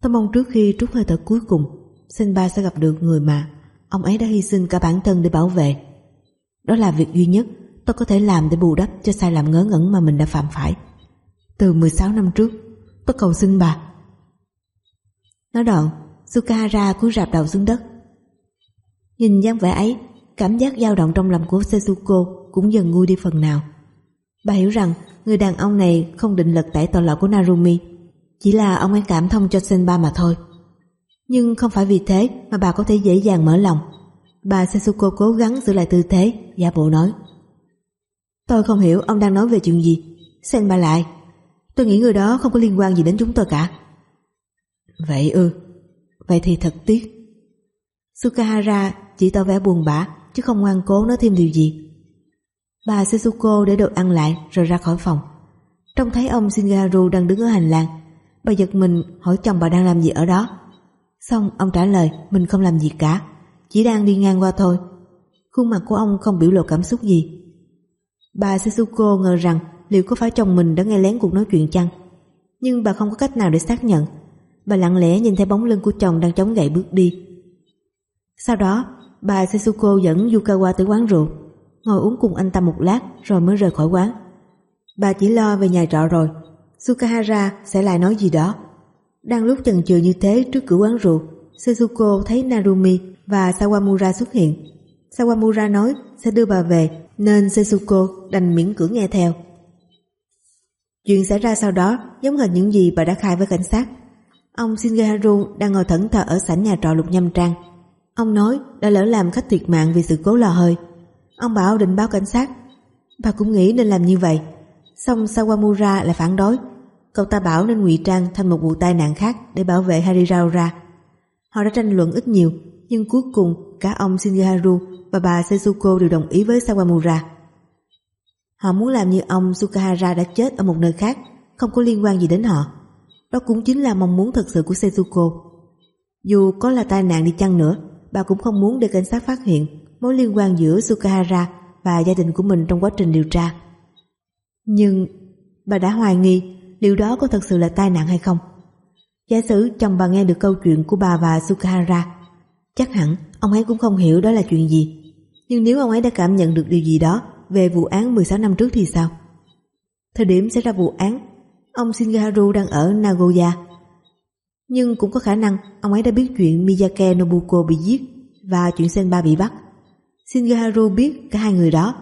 Tôi mong trước khi trút hơi thở cuối cùng, sinh ba sẽ gặp được người mà ông ấy đã hy sinh cả bản thân để bảo vệ. Đó là việc duy nhất tôi có thể làm để bù đắp cho sai lầm ngớ ngẩn mà mình đã phạm phải. Từ 16 năm trước, tôi cầu xin bà. Nói đoạn, Sukahara cúi rạp đầu xuống đất. Nhìn dáng vẻ ấy, cảm giác dao động trong lòng của Setsuko cũng dần nguôi đi phần nào. Bà hiểu rằng người đàn ông này không định lật tẩy tội lỗi của Narumi, chỉ là ông ấy cảm thông cho Senba mà thôi. Nhưng không phải vì thế mà bà có thể dễ dàng mở lòng. Bà Setsuko cố gắng giữ lại tư thế, giả bộ nói. Tôi không hiểu ông đang nói về chuyện gì. Senba lại. Tôi nghĩ người đó không có liên quan gì đến chúng tôi cả. Vậy ư, vậy thì thật tiếc. Sukahara chỉ tỏ vẻ buồn bã chứ không ngoan cố nói thêm điều gì. Bà Setsuko để đồ ăn lại rồi ra khỏi phòng. Trông thấy ông Shingaru đang đứng ở hành lang. Bà giật mình hỏi chồng bà đang làm gì ở đó. Xong ông trả lời mình không làm gì cả, chỉ đang đi ngang qua thôi. Khuôn mặt của ông không biểu lộ cảm xúc gì. Bà Setsuko ngờ rằng liệu có phải chồng mình đã nghe lén cuộc nói chuyện chăng? Nhưng bà không có cách nào để xác nhận. Bà lặng lẽ nhìn thấy bóng lưng của chồng đang chống gậy bước đi. Sau đó, bà Setsuko dẫn Yukawa tới quán rượu, ngồi uống cùng anh ta một lát rồi mới rời khỏi quán. Bà chỉ lo về nhà trọ rồi, Sukahara sẽ lại nói gì đó. Đang lúc chần chừ như thế trước cửa quán rượu, Setsuko thấy Narumi và Sawamura xuất hiện. Sawamura nói sẽ đưa bà về nên Setsuko đành miễn cưỡng nghe theo. Chuyện xảy ra sau đó giống hệt những gì bà đã khai với cảnh sát. Ông Shingeharu đang ngồi thẫn thờ ở sảnh nhà trọ lục nhâm trang. Ông nói đã lỡ làm khách thiệt mạng vì sự cố lò hơi. Ông bảo định báo cảnh sát. Bà cũng nghĩ nên làm như vậy. Xong Sawamura lại phản đối. Cậu ta bảo nên ngụy trang thành một vụ tai nạn khác để bảo vệ Hariraura. Họ đã tranh luận ít nhiều, nhưng cuối cùng cả ông Shingeharu và bà Setsuko đều đồng ý với Sawamura. Họ muốn làm như ông Sukahara đã chết ở một nơi khác, không có liên quan gì đến họ. Đó cũng chính là mong muốn thật sự của Setsuko. Dù có là tai nạn đi chăng nữa, bà cũng không muốn để cảnh sát phát hiện mối liên quan giữa Sukahara và gia đình của mình trong quá trình điều tra. Nhưng bà đã hoài nghi liệu đó có thật sự là tai nạn hay không. Giả sử chồng bà nghe được câu chuyện của bà và Sukahara, chắc hẳn ông ấy cũng không hiểu đó là chuyện gì. Nhưng nếu ông ấy đã cảm nhận được điều gì đó về vụ án 16 năm trước thì sao? Thời điểm xảy ra vụ án, ông Shingaru đang ở Nagoya. Nhưng cũng có khả năng ông ấy đã biết chuyện Miyake Nobuko bị giết và chuyện Senba bị bắt. Shingaharu biết cả hai người đó.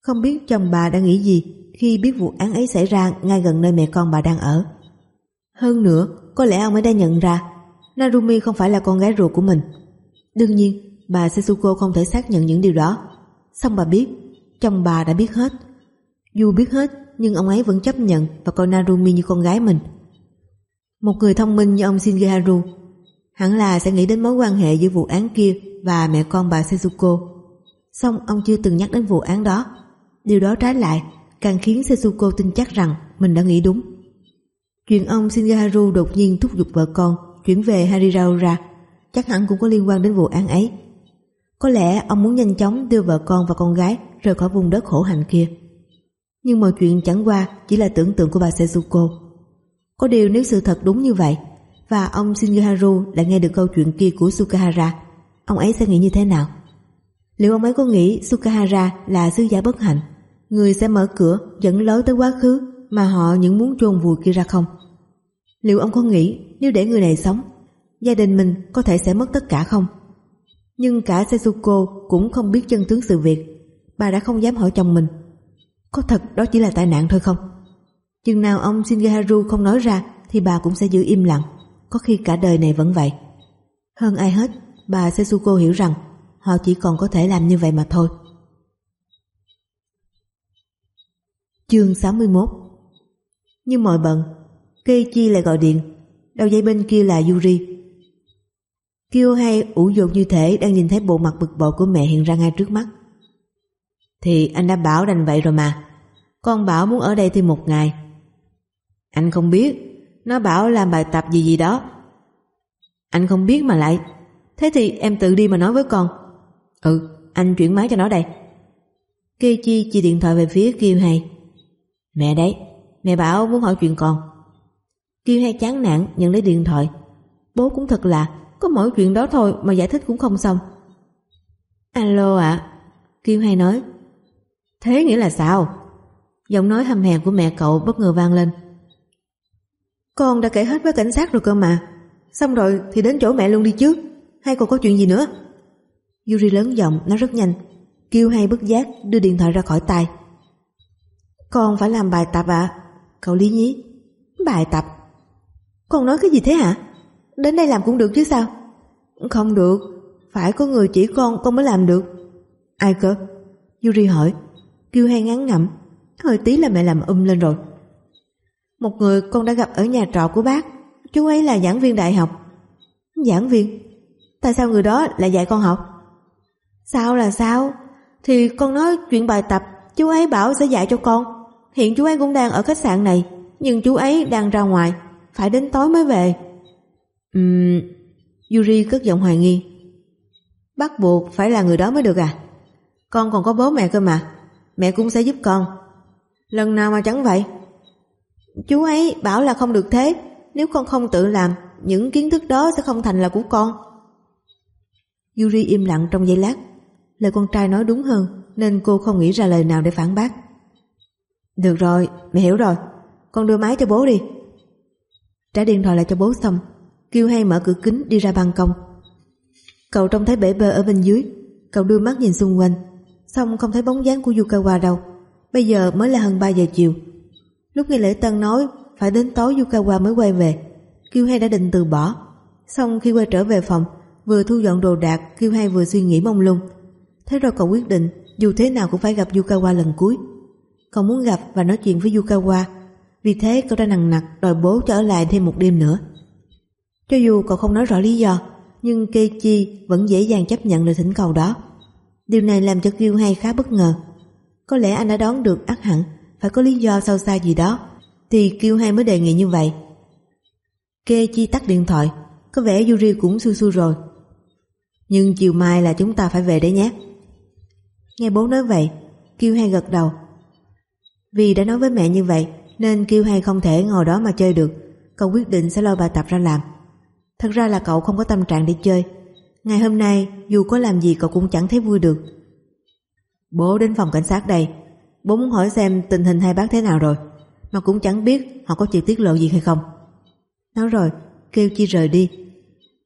Không biết chồng bà đã nghĩ gì khi biết vụ án ấy xảy ra ngay gần nơi mẹ con bà đang ở. Hơn nữa, có lẽ ông ấy đã nhận ra Narumi không phải là con gái ruột của mình. Đương nhiên, bà Setsuko không thể xác nhận những điều đó. Xong bà biết, chồng bà đã biết hết. Dù biết hết, nhưng ông ấy vẫn chấp nhận và coi Narumi như con gái mình. Một người thông minh như ông Shingeharu hẳn là sẽ nghĩ đến mối quan hệ giữa vụ án kia và mẹ con bà Setsuko. Xong ông chưa từng nhắc đến vụ án đó. Điều đó trái lại, càng khiến Setsuko tin chắc rằng mình đã nghĩ đúng. Chuyện ông Shingeharu đột nhiên thúc giục vợ con chuyển về Hariraura chắc hẳn cũng có liên quan đến vụ án ấy. Có lẽ ông muốn nhanh chóng đưa vợ con và con gái rời khỏi vùng đất khổ hạnh kia. Nhưng mọi chuyện chẳng qua chỉ là tưởng tượng của bà Setsuko. Có điều nếu sự thật đúng như vậy và ông Shingeharu lại nghe được câu chuyện kia của Sukahara, ông ấy sẽ nghĩ như thế nào? Liệu ông ấy có nghĩ Sukahara là sứ giả bất hạnh, người sẽ mở cửa dẫn lối tới quá khứ mà họ những muốn chôn vùi kia ra không? Liệu ông có nghĩ nếu để người này sống, gia đình mình có thể sẽ mất tất cả không? Nhưng cả Setsuko cũng không biết chân tướng sự việc, bà đã không dám hỏi chồng mình. Có thật đó chỉ là tai nạn thôi không? Chừng nào ông Shingeharu không nói ra thì bà cũng sẽ giữ im lặng, có khi cả đời này vẫn vậy. Hơn ai hết, bà Setsuko hiểu rằng họ chỉ còn có thể làm như vậy mà thôi. Chương 61 Như mọi bận, Keiichi lại gọi điện, đầu dây bên kia là Yuri. Kyo hay ủ dột như thể đang nhìn thấy bộ mặt bực bội của mẹ hiện ra ngay trước mắt. Thì anh đã bảo đành vậy rồi mà. Con bảo muốn ở đây thêm một ngày. Anh không biết, nó bảo làm bài tập gì gì đó. Anh không biết mà lại. Thế thì em tự đi mà nói với con. Ừ, anh chuyển máy cho nó đây. Keiichi chỉ điện thoại về phía Kiều hay. Mẹ đấy, mẹ bảo muốn hỏi chuyện con. Kiều hay chán nản nhận lấy điện thoại. Bố cũng thật là có mỗi chuyện đó thôi mà giải thích cũng không xong. Alo ạ. À. Kiều hay nói. Thế nghĩa là sao? Giọng nói hầm hèn của mẹ cậu bất ngờ vang lên. Con đã kể hết với cảnh sát rồi cơ mà. Xong rồi thì đến chỗ mẹ luôn đi chứ. Hay còn có chuyện gì nữa? Yuri lớn giọng, nói rất nhanh. Kiều hay bất giác, đưa điện thoại ra khỏi tay. Con phải làm bài tập ạ. Cậu lý nhí. Bài tập? Con nói cái gì thế hả? Đến đây làm cũng được chứ sao? Không được. Phải có người chỉ con con mới làm được. Ai cơ? Yuri hỏi. Kiều hay ngắn ngẩm. Hơi tí là mẹ làm um lên rồi. Một người con đã gặp ở nhà trọ của bác. Chú ấy là giảng viên đại học. Giảng viên? Tại sao người đó lại dạy con học? Sao là sao? Thì con nói chuyện bài tập, chú ấy bảo sẽ dạy cho con. Hiện chú ấy cũng đang ở khách sạn này, nhưng chú ấy đang ra ngoài, phải đến tối mới về. Ừm... Yuri cất giọng hoài nghi. Bắt buộc phải là người đó mới được à? Con còn có bố mẹ cơ mà. Mẹ cũng sẽ giúp con. Lần nào mà chẳng vậy? Chú ấy bảo là không được thế. Nếu con không tự làm, những kiến thức đó sẽ không thành là của con. Yuri im lặng trong giây lát. Lời con trai nói đúng hơn, nên cô không nghĩ ra lời nào để phản bác. Được rồi, mẹ hiểu rồi. Con đưa máy cho bố đi. Trả điện thoại lại cho bố xong, kêu hay mở cửa kính đi ra ban công. Cậu trông thấy bể bơ ở bên dưới, cậu đưa mắt nhìn xung quanh, xong không thấy bóng dáng của Yukawa đâu. Bây giờ mới là hơn 3 giờ chiều. Lúc nghe lễ tân nói phải đến tối Yukawa mới quay về, Kiêu hay đã định từ bỏ. Xong khi quay trở về phòng, vừa thu dọn đồ đạc, Kiêu hay vừa suy nghĩ mông lung. Thế rồi cậu quyết định dù thế nào cũng phải gặp Yukawa lần cuối. Cậu muốn gặp và nói chuyện với Yukawa vì thế cậu đã nặng nặc đòi bố cho ở lại thêm một đêm nữa. Cho dù cậu không nói rõ lý do, nhưng Keiichi vẫn dễ dàng chấp nhận lời thỉnh cầu đó. Điều này làm cho Kiêu hay khá bất ngờ. Có lẽ anh đã đoán được ác hẳn phải có lý do sâu xa gì đó, thì Kiêu Hai mới đề nghị như vậy. Kê chi tắt điện thoại, có vẻ Yuri cũng xui xui rồi. Nhưng chiều mai là chúng ta phải về đấy nhé. Nghe bố nói vậy, Kiêu Hai gật đầu. Vì đã nói với mẹ như vậy nên Kiêu Hai không thể ngồi đó mà chơi được. Cậu quyết định sẽ lôi bài tập ra làm. Thật ra là cậu không có tâm trạng để chơi. Ngày hôm nay dù có làm gì cậu cũng chẳng thấy vui được. Bố đến phòng cảnh sát đây. Bố muốn hỏi xem tình hình hai bác thế nào rồi. Mà cũng chẳng biết họ có chịu tiết lộ gì hay không. Nói rồi, kêu Chi rời đi.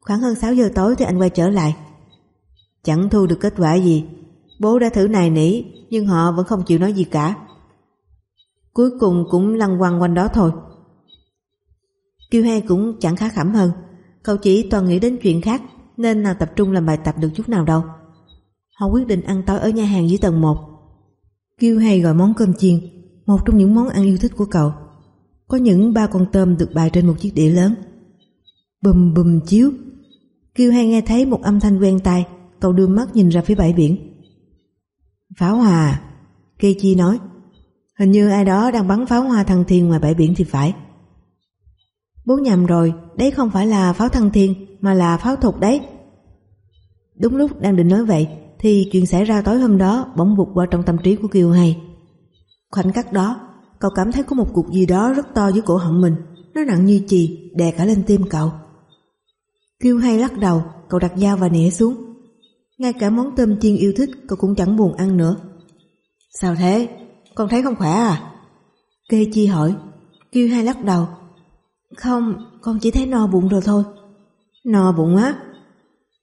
Khoảng hơn 6 giờ tối thì anh quay trở lại. Chẳng thu được kết quả gì. Bố đã thử này nỉ, nhưng họ vẫn không chịu nói gì cả. Cuối cùng cũng lăn quăng quanh đó thôi. Kiều Hai cũng chẳng khá khẩm hơn. Cậu chỉ toàn nghĩ đến chuyện khác nên nào tập trung làm bài tập được chút nào đâu. Họ quyết định ăn tối ở nhà hàng dưới tầng 1. Kiêu hay gọi món cơm chiên, một trong những món ăn yêu thích của cậu. Có những ba con tôm được bày trên một chiếc đĩa lớn. Bùm bùm chiếu. Kiêu hay nghe thấy một âm thanh quen tai, cậu đưa mắt nhìn ra phía bãi biển. Pháo hòa, Kê Chi nói. Hình như ai đó đang bắn pháo hoa thăng thiên ngoài bãi biển thì phải. Bố nhầm rồi, đấy không phải là pháo thăng thiên mà là pháo thục đấy. Đúng lúc đang định nói vậy thì chuyện xảy ra tối hôm đó bỗng vụt qua trong tâm trí của Kiều Hay. Khoảnh khắc đó, cậu cảm thấy có một cục gì đó rất to dưới cổ họng mình, nó nặng như chì, đè cả lên tim cậu. Kiều Hay lắc đầu, cậu đặt dao và nĩa xuống. Ngay cả món tôm chiên yêu thích cậu cũng chẳng buồn ăn nữa. Sao thế? Con thấy không khỏe à? Kê Chi hỏi. Kiều Hay lắc đầu. Không, con chỉ thấy no bụng rồi thôi. No bụng á?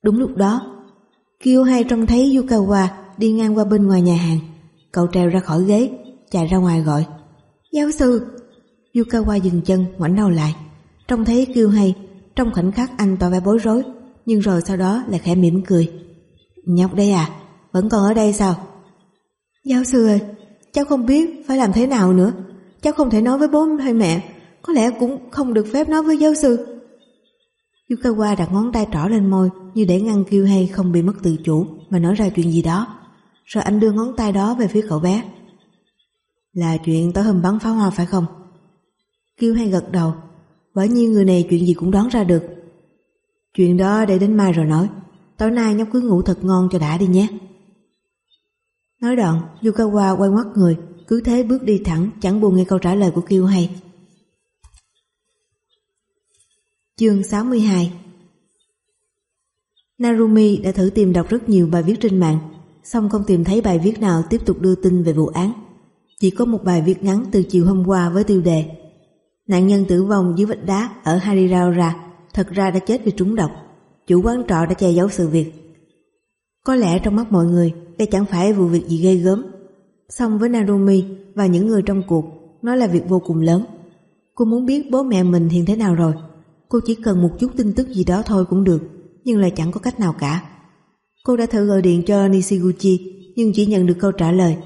Đúng lúc đó, Kiêu Hay trông thấy Yukawa đi ngang qua bên ngoài nhà hàng. Cậu trèo ra khỏi ghế, chạy ra ngoài gọi. Giáo sư! Yukawa dừng chân, ngoảnh đầu lại. Trông thấy Kiêu Hay, trong khoảnh khắc anh tỏ vẻ bối rối, nhưng rồi sau đó lại khẽ mỉm cười. Nhóc đây à, vẫn còn ở đây sao? Giáo sư ơi, cháu không biết phải làm thế nào nữa. Cháu không thể nói với bố hay mẹ, có lẽ cũng không được phép nói với giáo sư. Yukawa đặt ngón tay trỏ lên môi như để ngăn kêu hay không bị mất tự chủ mà nói ra chuyện gì đó. Rồi anh đưa ngón tay đó về phía cậu bé. Là chuyện tối hôm bắn pháo hoa phải không? Kiêu hay gật đầu. Quả nhiên người này chuyện gì cũng đoán ra được. Chuyện đó để đến mai rồi nói. Tối nay nhóc cứ ngủ thật ngon cho đã đi nhé. Nói đoạn, Yukawa quay ngoắt người, cứ thế bước đi thẳng, chẳng buồn nghe câu trả lời của Kiêu hay. Chương 62 Narumi đã thử tìm đọc rất nhiều bài viết trên mạng, song không tìm thấy bài viết nào tiếp tục đưa tin về vụ án. Chỉ có một bài viết ngắn từ chiều hôm qua với tiêu đề Nạn nhân tử vong dưới vách đá ở Hariraura thật ra đã chết vì trúng độc. Chủ quán trọ đã che giấu sự việc. Có lẽ trong mắt mọi người, đây chẳng phải vụ việc gì ghê gớm. Song với Narumi và những người trong cuộc, nó là việc vô cùng lớn. Cô muốn biết bố mẹ mình hiện thế nào rồi. Cô chỉ cần một chút tin tức gì đó thôi cũng được, nhưng lại chẳng có cách nào cả. Cô đã thử gọi điện cho Nishiguchi, nhưng chỉ nhận được câu trả lời.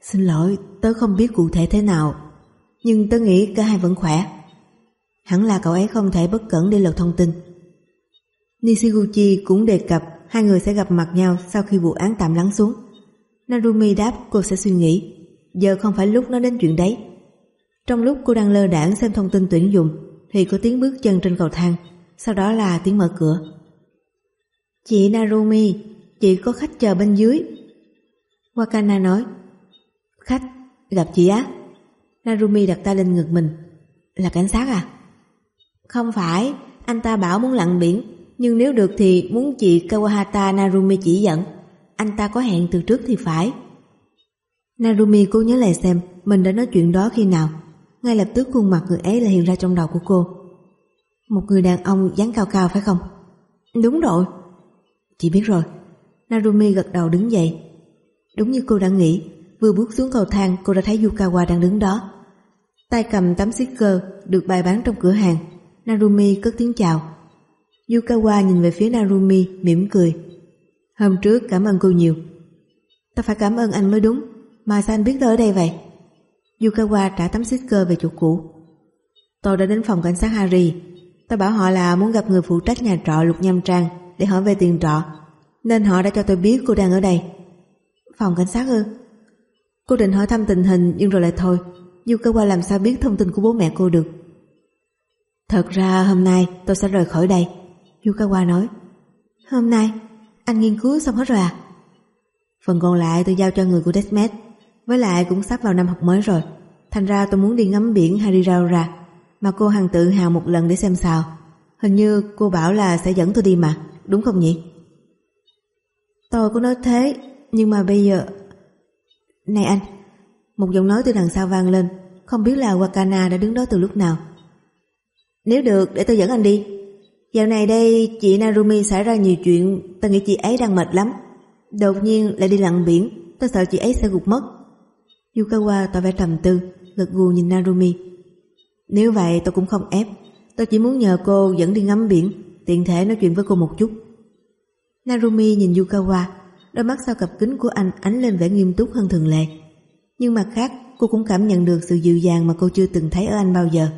Xin lỗi, tớ không biết cụ thể thế nào, nhưng tớ nghĩ cả hai vẫn khỏe. Hẳn là cậu ấy không thể bất cẩn để lật thông tin. Nishiguchi cũng đề cập hai người sẽ gặp mặt nhau sau khi vụ án tạm lắng xuống. Narumi đáp cô sẽ suy nghĩ, giờ không phải lúc nói đến chuyện đấy. Trong lúc cô đang lơ đảng xem thông tin tuyển dụng thì có tiếng bước chân trên cầu thang, sau đó là tiếng mở cửa. Chị Narumi, chị có khách chờ bên dưới. Wakana nói, khách, gặp chị á. Narumi đặt tay lên ngực mình, là cảnh sát à? Không phải, anh ta bảo muốn lặn biển, nhưng nếu được thì muốn chị Kawahata Narumi chỉ dẫn. Anh ta có hẹn từ trước thì phải. Narumi cố nhớ lại xem mình đã nói chuyện đó khi nào ngay lập tức khuôn mặt người ấy là hiện ra trong đầu của cô. Một người đàn ông dáng cao cao phải không? Đúng rồi. Chị biết rồi. Narumi gật đầu đứng dậy. Đúng như cô đã nghĩ, vừa bước xuống cầu thang cô đã thấy Yukawa đang đứng đó. Tay cầm tấm sticker được bày bán trong cửa hàng. Narumi cất tiếng chào. Yukawa nhìn về phía Narumi mỉm cười. Hôm trước cảm ơn cô nhiều. Ta phải cảm ơn anh mới đúng. Mà sao anh biết tôi ở đây vậy? Yukawa trả tấm sticker về chỗ cũ. Tôi đã đến phòng cảnh sát Harry. Tôi bảo họ là muốn gặp người phụ trách nhà trọ Lục Nham Trang để hỏi về tiền trọ. Nên họ đã cho tôi biết cô đang ở đây. Phòng cảnh sát ư? Cô định hỏi thăm tình hình nhưng rồi lại thôi. Yukawa làm sao biết thông tin của bố mẹ cô được. Thật ra hôm nay tôi sẽ rời khỏi đây. Yukawa nói. Hôm nay? Anh nghiên cứu xong hết rồi à? Phần còn lại tôi giao cho người của Desmet. Với lại cũng sắp vào năm học mới rồi. Thành ra tôi muốn đi ngắm biển Hariraura mà cô hằng tự hào một lần để xem sao. Hình như cô bảo là sẽ dẫn tôi đi mà, đúng không nhỉ? Tôi có nói thế, nhưng mà bây giờ... Này anh, một giọng nói từ đằng sau vang lên, không biết là Wakana đã đứng đó từ lúc nào. Nếu được, để tôi dẫn anh đi. Dạo này đây, chị Narumi xảy ra nhiều chuyện, tôi nghĩ chị ấy đang mệt lắm. Đột nhiên lại đi lặn biển, tôi sợ chị ấy sẽ gục mất. Yukawa tỏ vẻ trầm tư, gật gù nhìn Narumi. Nếu vậy tôi cũng không ép, tôi chỉ muốn nhờ cô dẫn đi ngắm biển, tiện thể nói chuyện với cô một chút. Narumi nhìn Yukawa, đôi mắt sau cặp kính của anh ánh lên vẻ nghiêm túc hơn thường lệ. Nhưng mặt khác, cô cũng cảm nhận được sự dịu dàng mà cô chưa từng thấy ở anh bao giờ.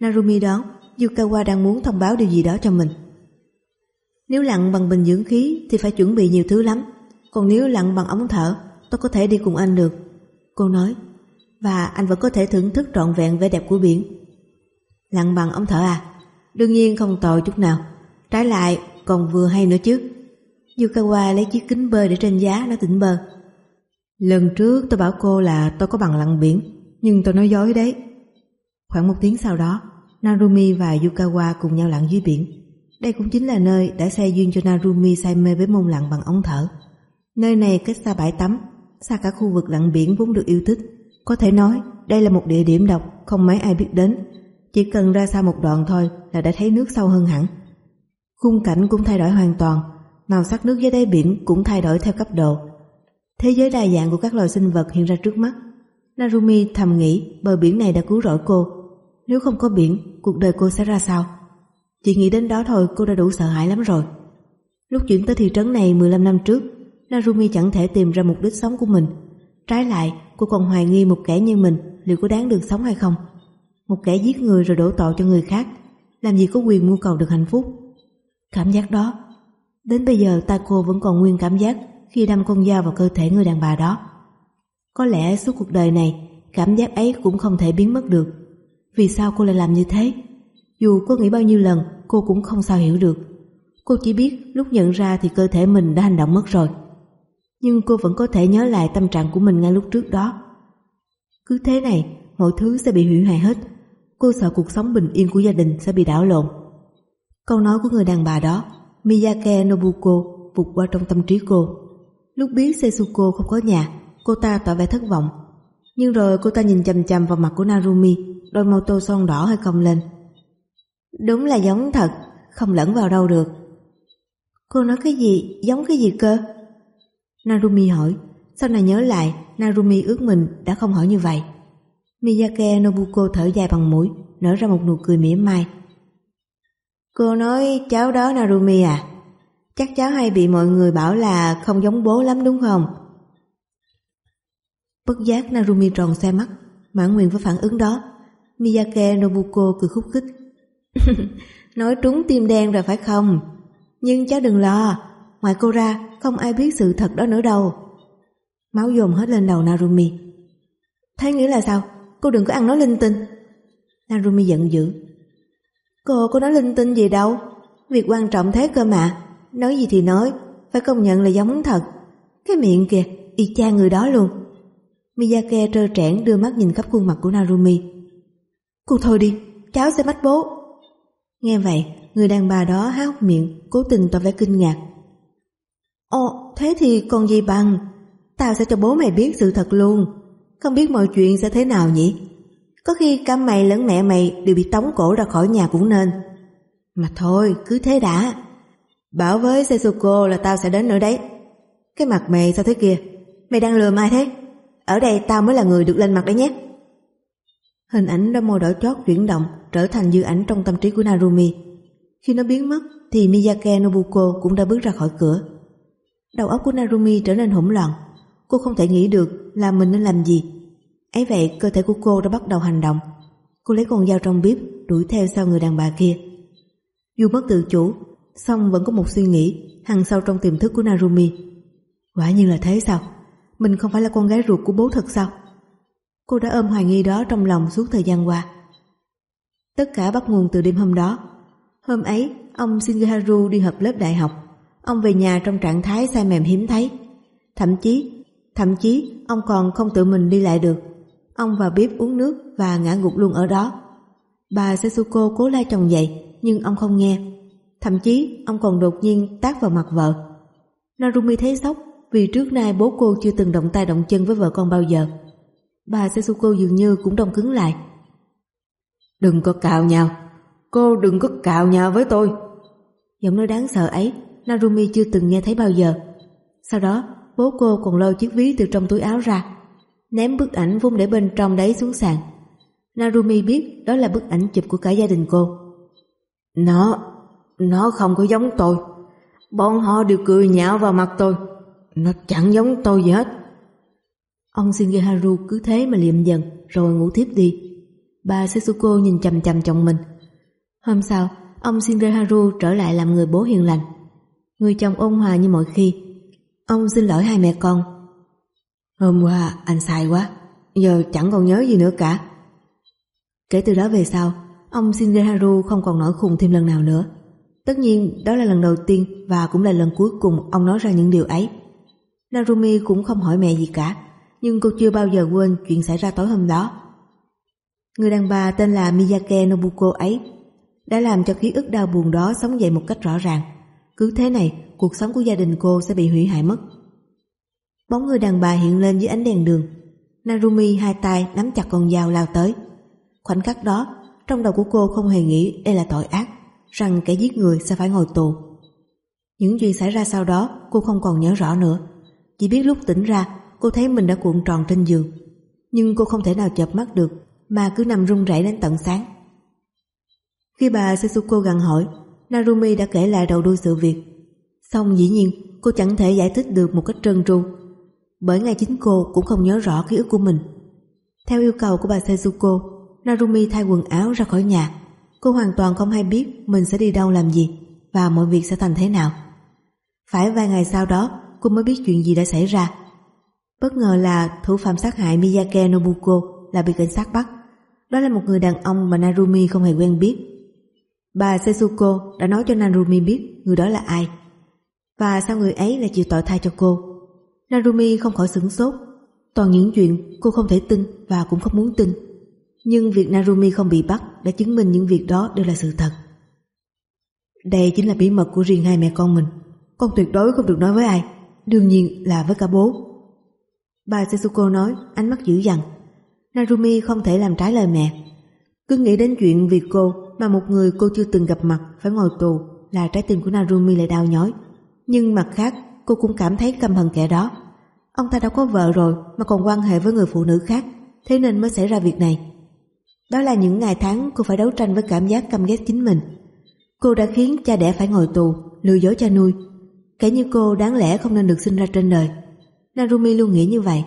Narumi đoán Yukawa đang muốn thông báo điều gì đó cho mình. Nếu lặn bằng bình dưỡng khí thì phải chuẩn bị nhiều thứ lắm. Còn nếu lặn bằng ống thở, tôi có thể đi cùng anh được. Cô nói, và anh vẫn có thể thưởng thức trọn vẹn vẻ đẹp của biển. lặng bằng ông thở à? Đương nhiên không tồi chút nào. Trái lại, còn vừa hay nữa chứ. Yukawa lấy chiếc kính bơi để trên giá nó tỉnh bơ. Lần trước tôi bảo cô là tôi có bằng lặn biển, nhưng tôi nói dối đấy. Khoảng một tiếng sau đó, Narumi và Yukawa cùng nhau lặn dưới biển. Đây cũng chính là nơi đã xây duyên cho Narumi say mê với môn lặn bằng ống thở. Nơi này cách xa bãi tắm, xa cả khu vực lặn biển vốn được yêu thích. Có thể nói, đây là một địa điểm độc không mấy ai biết đến. Chỉ cần ra xa một đoạn thôi là đã thấy nước sâu hơn hẳn. Khung cảnh cũng thay đổi hoàn toàn, màu sắc nước dưới đáy biển cũng thay đổi theo cấp độ. Thế giới đa dạng của các loài sinh vật hiện ra trước mắt. Narumi thầm nghĩ bờ biển này đã cứu rỗi cô. Nếu không có biển, cuộc đời cô sẽ ra sao? Chỉ nghĩ đến đó thôi cô đã đủ sợ hãi lắm rồi. Lúc chuyển tới thị trấn này 15 năm trước, Narumi chẳng thể tìm ra mục đích sống của mình. Trái lại, cô còn hoài nghi một kẻ như mình liệu có đáng được sống hay không. Một kẻ giết người rồi đổ tội cho người khác, làm gì có quyền mưu cầu được hạnh phúc. Cảm giác đó, đến bây giờ ta cô vẫn còn nguyên cảm giác khi đâm con dao vào cơ thể người đàn bà đó. Có lẽ suốt cuộc đời này, cảm giác ấy cũng không thể biến mất được. Vì sao cô lại làm như thế? Dù có nghĩ bao nhiêu lần, cô cũng không sao hiểu được. Cô chỉ biết lúc nhận ra thì cơ thể mình đã hành động mất rồi. Nhưng cô vẫn có thể nhớ lại tâm trạng của mình ngay lúc trước đó. Cứ thế này, mọi thứ sẽ bị hủy hoại hết. Cô sợ cuộc sống bình yên của gia đình sẽ bị đảo lộn. Câu nói của người đàn bà đó, Miyake Nobuko, vụt qua trong tâm trí cô. Lúc biết Setsuko không có nhà, cô ta tỏ vẻ thất vọng. Nhưng rồi cô ta nhìn chầm chầm vào mặt của Narumi, đôi mâu tô son đỏ hơi cong lên. Đúng là giống thật, không lẫn vào đâu được. Cô nói cái gì, giống cái gì cơ? Narumi hỏi, sau này nhớ lại, Narumi ước mình đã không hỏi như vậy. Miyake Nobuko thở dài bằng mũi, nở ra một nụ cười mỉa mai. Cô nói cháu đó Narumi à? Chắc cháu hay bị mọi người bảo là không giống bố lắm đúng không? Bất giác Narumi tròn xe mắt, mãn nguyện với phản ứng đó. Miyake Nobuko cười khúc khích. Nói trúng tim đen rồi phải không? Nhưng cháu đừng lo, ngoài cô ra không ai biết sự thật đó nữa đâu. Máu dồn hết lên đầu Narumi. Thế nghĩa là sao? Cô đừng có ăn nói linh tinh. Narumi giận dữ. Cô có nói linh tinh gì đâu. Việc quan trọng thế cơ mà. Nói gì thì nói, phải công nhận là giống thật. Cái miệng kìa, y chang người đó luôn. Miyake trơ trẽn đưa mắt nhìn khắp khuôn mặt của Narumi. Cô thôi đi, cháu sẽ bắt bố. Nghe vậy, người đàn bà đó há hốc miệng, cố tình tỏ vẻ kinh ngạc. Ồ, thế thì còn gì bằng, tao sẽ cho bố mày biết sự thật luôn. Không biết mọi chuyện sẽ thế nào nhỉ? Có khi cả mày lẫn mẹ mày đều bị tống cổ ra khỏi nhà cũng nên. Mà thôi, cứ thế đã. Bảo với Setsuko là tao sẽ đến nữa đấy. Cái mặt mày sao thế kia? Mày đang lừa ai thế? Ở đây tao mới là người được lên mặt đấy nhé. Hình ảnh đôi môi đỏ chót chuyển động trở thành dư ảnh trong tâm trí của Narumi. Khi nó biến mất thì Miyake Nobuko cũng đã bước ra khỏi cửa. Đầu óc của Narumi trở nên hỗn loạn. Cô không thể nghĩ được là mình nên làm gì. Ấy vậy cơ thể của cô đã bắt đầu hành động. Cô lấy con dao trong bếp đuổi theo sau người đàn bà kia. Dù mất tự chủ, song vẫn có một suy nghĩ hằng sâu trong tiềm thức của Narumi. Quả nhiên là thế sao? Mình không phải là con gái ruột của bố thật sao? Cô đã ôm hoài nghi đó trong lòng suốt thời gian qua. Tất cả bắt nguồn từ đêm hôm đó. Hôm ấy, ông Shingaharu đi họp lớp đại học. Ông về nhà trong trạng thái say mềm hiếm thấy. Thậm chí, thậm chí ông còn không tự mình đi lại được. Ông vào bếp uống nước và ngã gục luôn ở đó. Bà Setsuko cố la chồng dậy nhưng ông không nghe. Thậm chí ông còn đột nhiên tác vào mặt vợ. Narumi thấy sốc vì trước nay bố cô chưa từng động tay động chân với vợ con bao giờ. Bà Setsuko dường như cũng đông cứng lại. Đừng có cào nhau, cô đừng có cào nhau với tôi. Giọng nói đáng sợ ấy, Narumi chưa từng nghe thấy bao giờ. Sau đó, bố cô còn lôi chiếc ví từ trong túi áo ra, ném bức ảnh vung để bên trong đấy xuống sàn. Narumi biết đó là bức ảnh chụp của cả gia đình cô. Nó, nó không có giống tôi. Bọn họ đều cười nhạo vào mặt tôi. Nó chẳng giống tôi gì hết. Ông Shingeharu cứ thế mà liệm dần rồi ngủ thiếp đi. Bà Setsuko nhìn chầm chầm chồng mình. Hôm sau, ông Shingeharu trở lại làm người bố hiền lành. Người chồng ôn hòa như mọi khi. Ông xin lỗi hai mẹ con. Hôm qua anh sai quá, giờ chẳng còn nhớ gì nữa cả. Kể từ đó về sau, ông Shingeharu không còn nổi khùng thêm lần nào nữa. Tất nhiên đó là lần đầu tiên và cũng là lần cuối cùng ông nói ra những điều ấy. Narumi cũng không hỏi mẹ gì cả, nhưng cô chưa bao giờ quên chuyện xảy ra tối hôm đó. Người đàn bà tên là Miyake Nobuko ấy đã làm cho ký ức đau buồn đó sống dậy một cách rõ ràng. Cứ thế này, cuộc sống của gia đình cô sẽ bị hủy hại mất. Bóng người đàn bà hiện lên dưới ánh đèn đường. Narumi hai tay nắm chặt con dao lao tới. Khoảnh khắc đó, trong đầu của cô không hề nghĩ đây là tội ác, rằng kẻ giết người sẽ phải ngồi tù. Những chuyện xảy ra sau đó cô không còn nhớ rõ nữa. Chỉ biết lúc tỉnh ra cô thấy mình đã cuộn tròn trên giường. Nhưng cô không thể nào chợp mắt được mà cứ nằm run rẩy đến tận sáng. Khi bà Setsuko gần hỏi, Narumi đã kể lại đầu đuôi sự việc. Xong dĩ nhiên cô chẳng thể giải thích được một cách trơn tru bởi ngay chính cô cũng không nhớ rõ ký ức của mình. Theo yêu cầu của bà Setsuko, Narumi thay quần áo ra khỏi nhà. Cô hoàn toàn không hay biết mình sẽ đi đâu làm gì và mọi việc sẽ thành thế nào. Phải vài ngày sau đó cô mới biết chuyện gì đã xảy ra. Bất ngờ là thủ phạm sát hại Miyake Nobuko là bị cảnh sát bắt. Đó là một người đàn ông mà Narumi không hề quen biết. Bà Setsuko đã nói cho Narumi biết người đó là ai. Và sao người ấy lại chịu tội thay cho cô. Narumi không khỏi sửng sốt. Toàn những chuyện cô không thể tin và cũng không muốn tin. Nhưng việc Narumi không bị bắt đã chứng minh những việc đó đều là sự thật. Đây chính là bí mật của riêng hai mẹ con mình. Con tuyệt đối không được nói với ai, đương nhiên là với cả bố. Bà Setsuko nói, ánh mắt dữ dằn. Narumi không thể làm trái lời mẹ. Cứ nghĩ đến chuyện việc cô mà một người cô chưa từng gặp mặt phải ngồi tù là trái tim của Narumi lại đau nhói. Nhưng mặt khác, cô cũng cảm thấy căm hận kẻ đó. Ông ta đã có vợ rồi mà còn quan hệ với người phụ nữ khác, thế nên mới xảy ra việc này. Đó là những ngày tháng cô phải đấu tranh với cảm giác căm ghét chính mình. Cô đã khiến cha đẻ phải ngồi tù, lừa dối cha nuôi. Kẻ như cô đáng lẽ không nên được sinh ra trên đời. Narumi luôn nghĩ như vậy.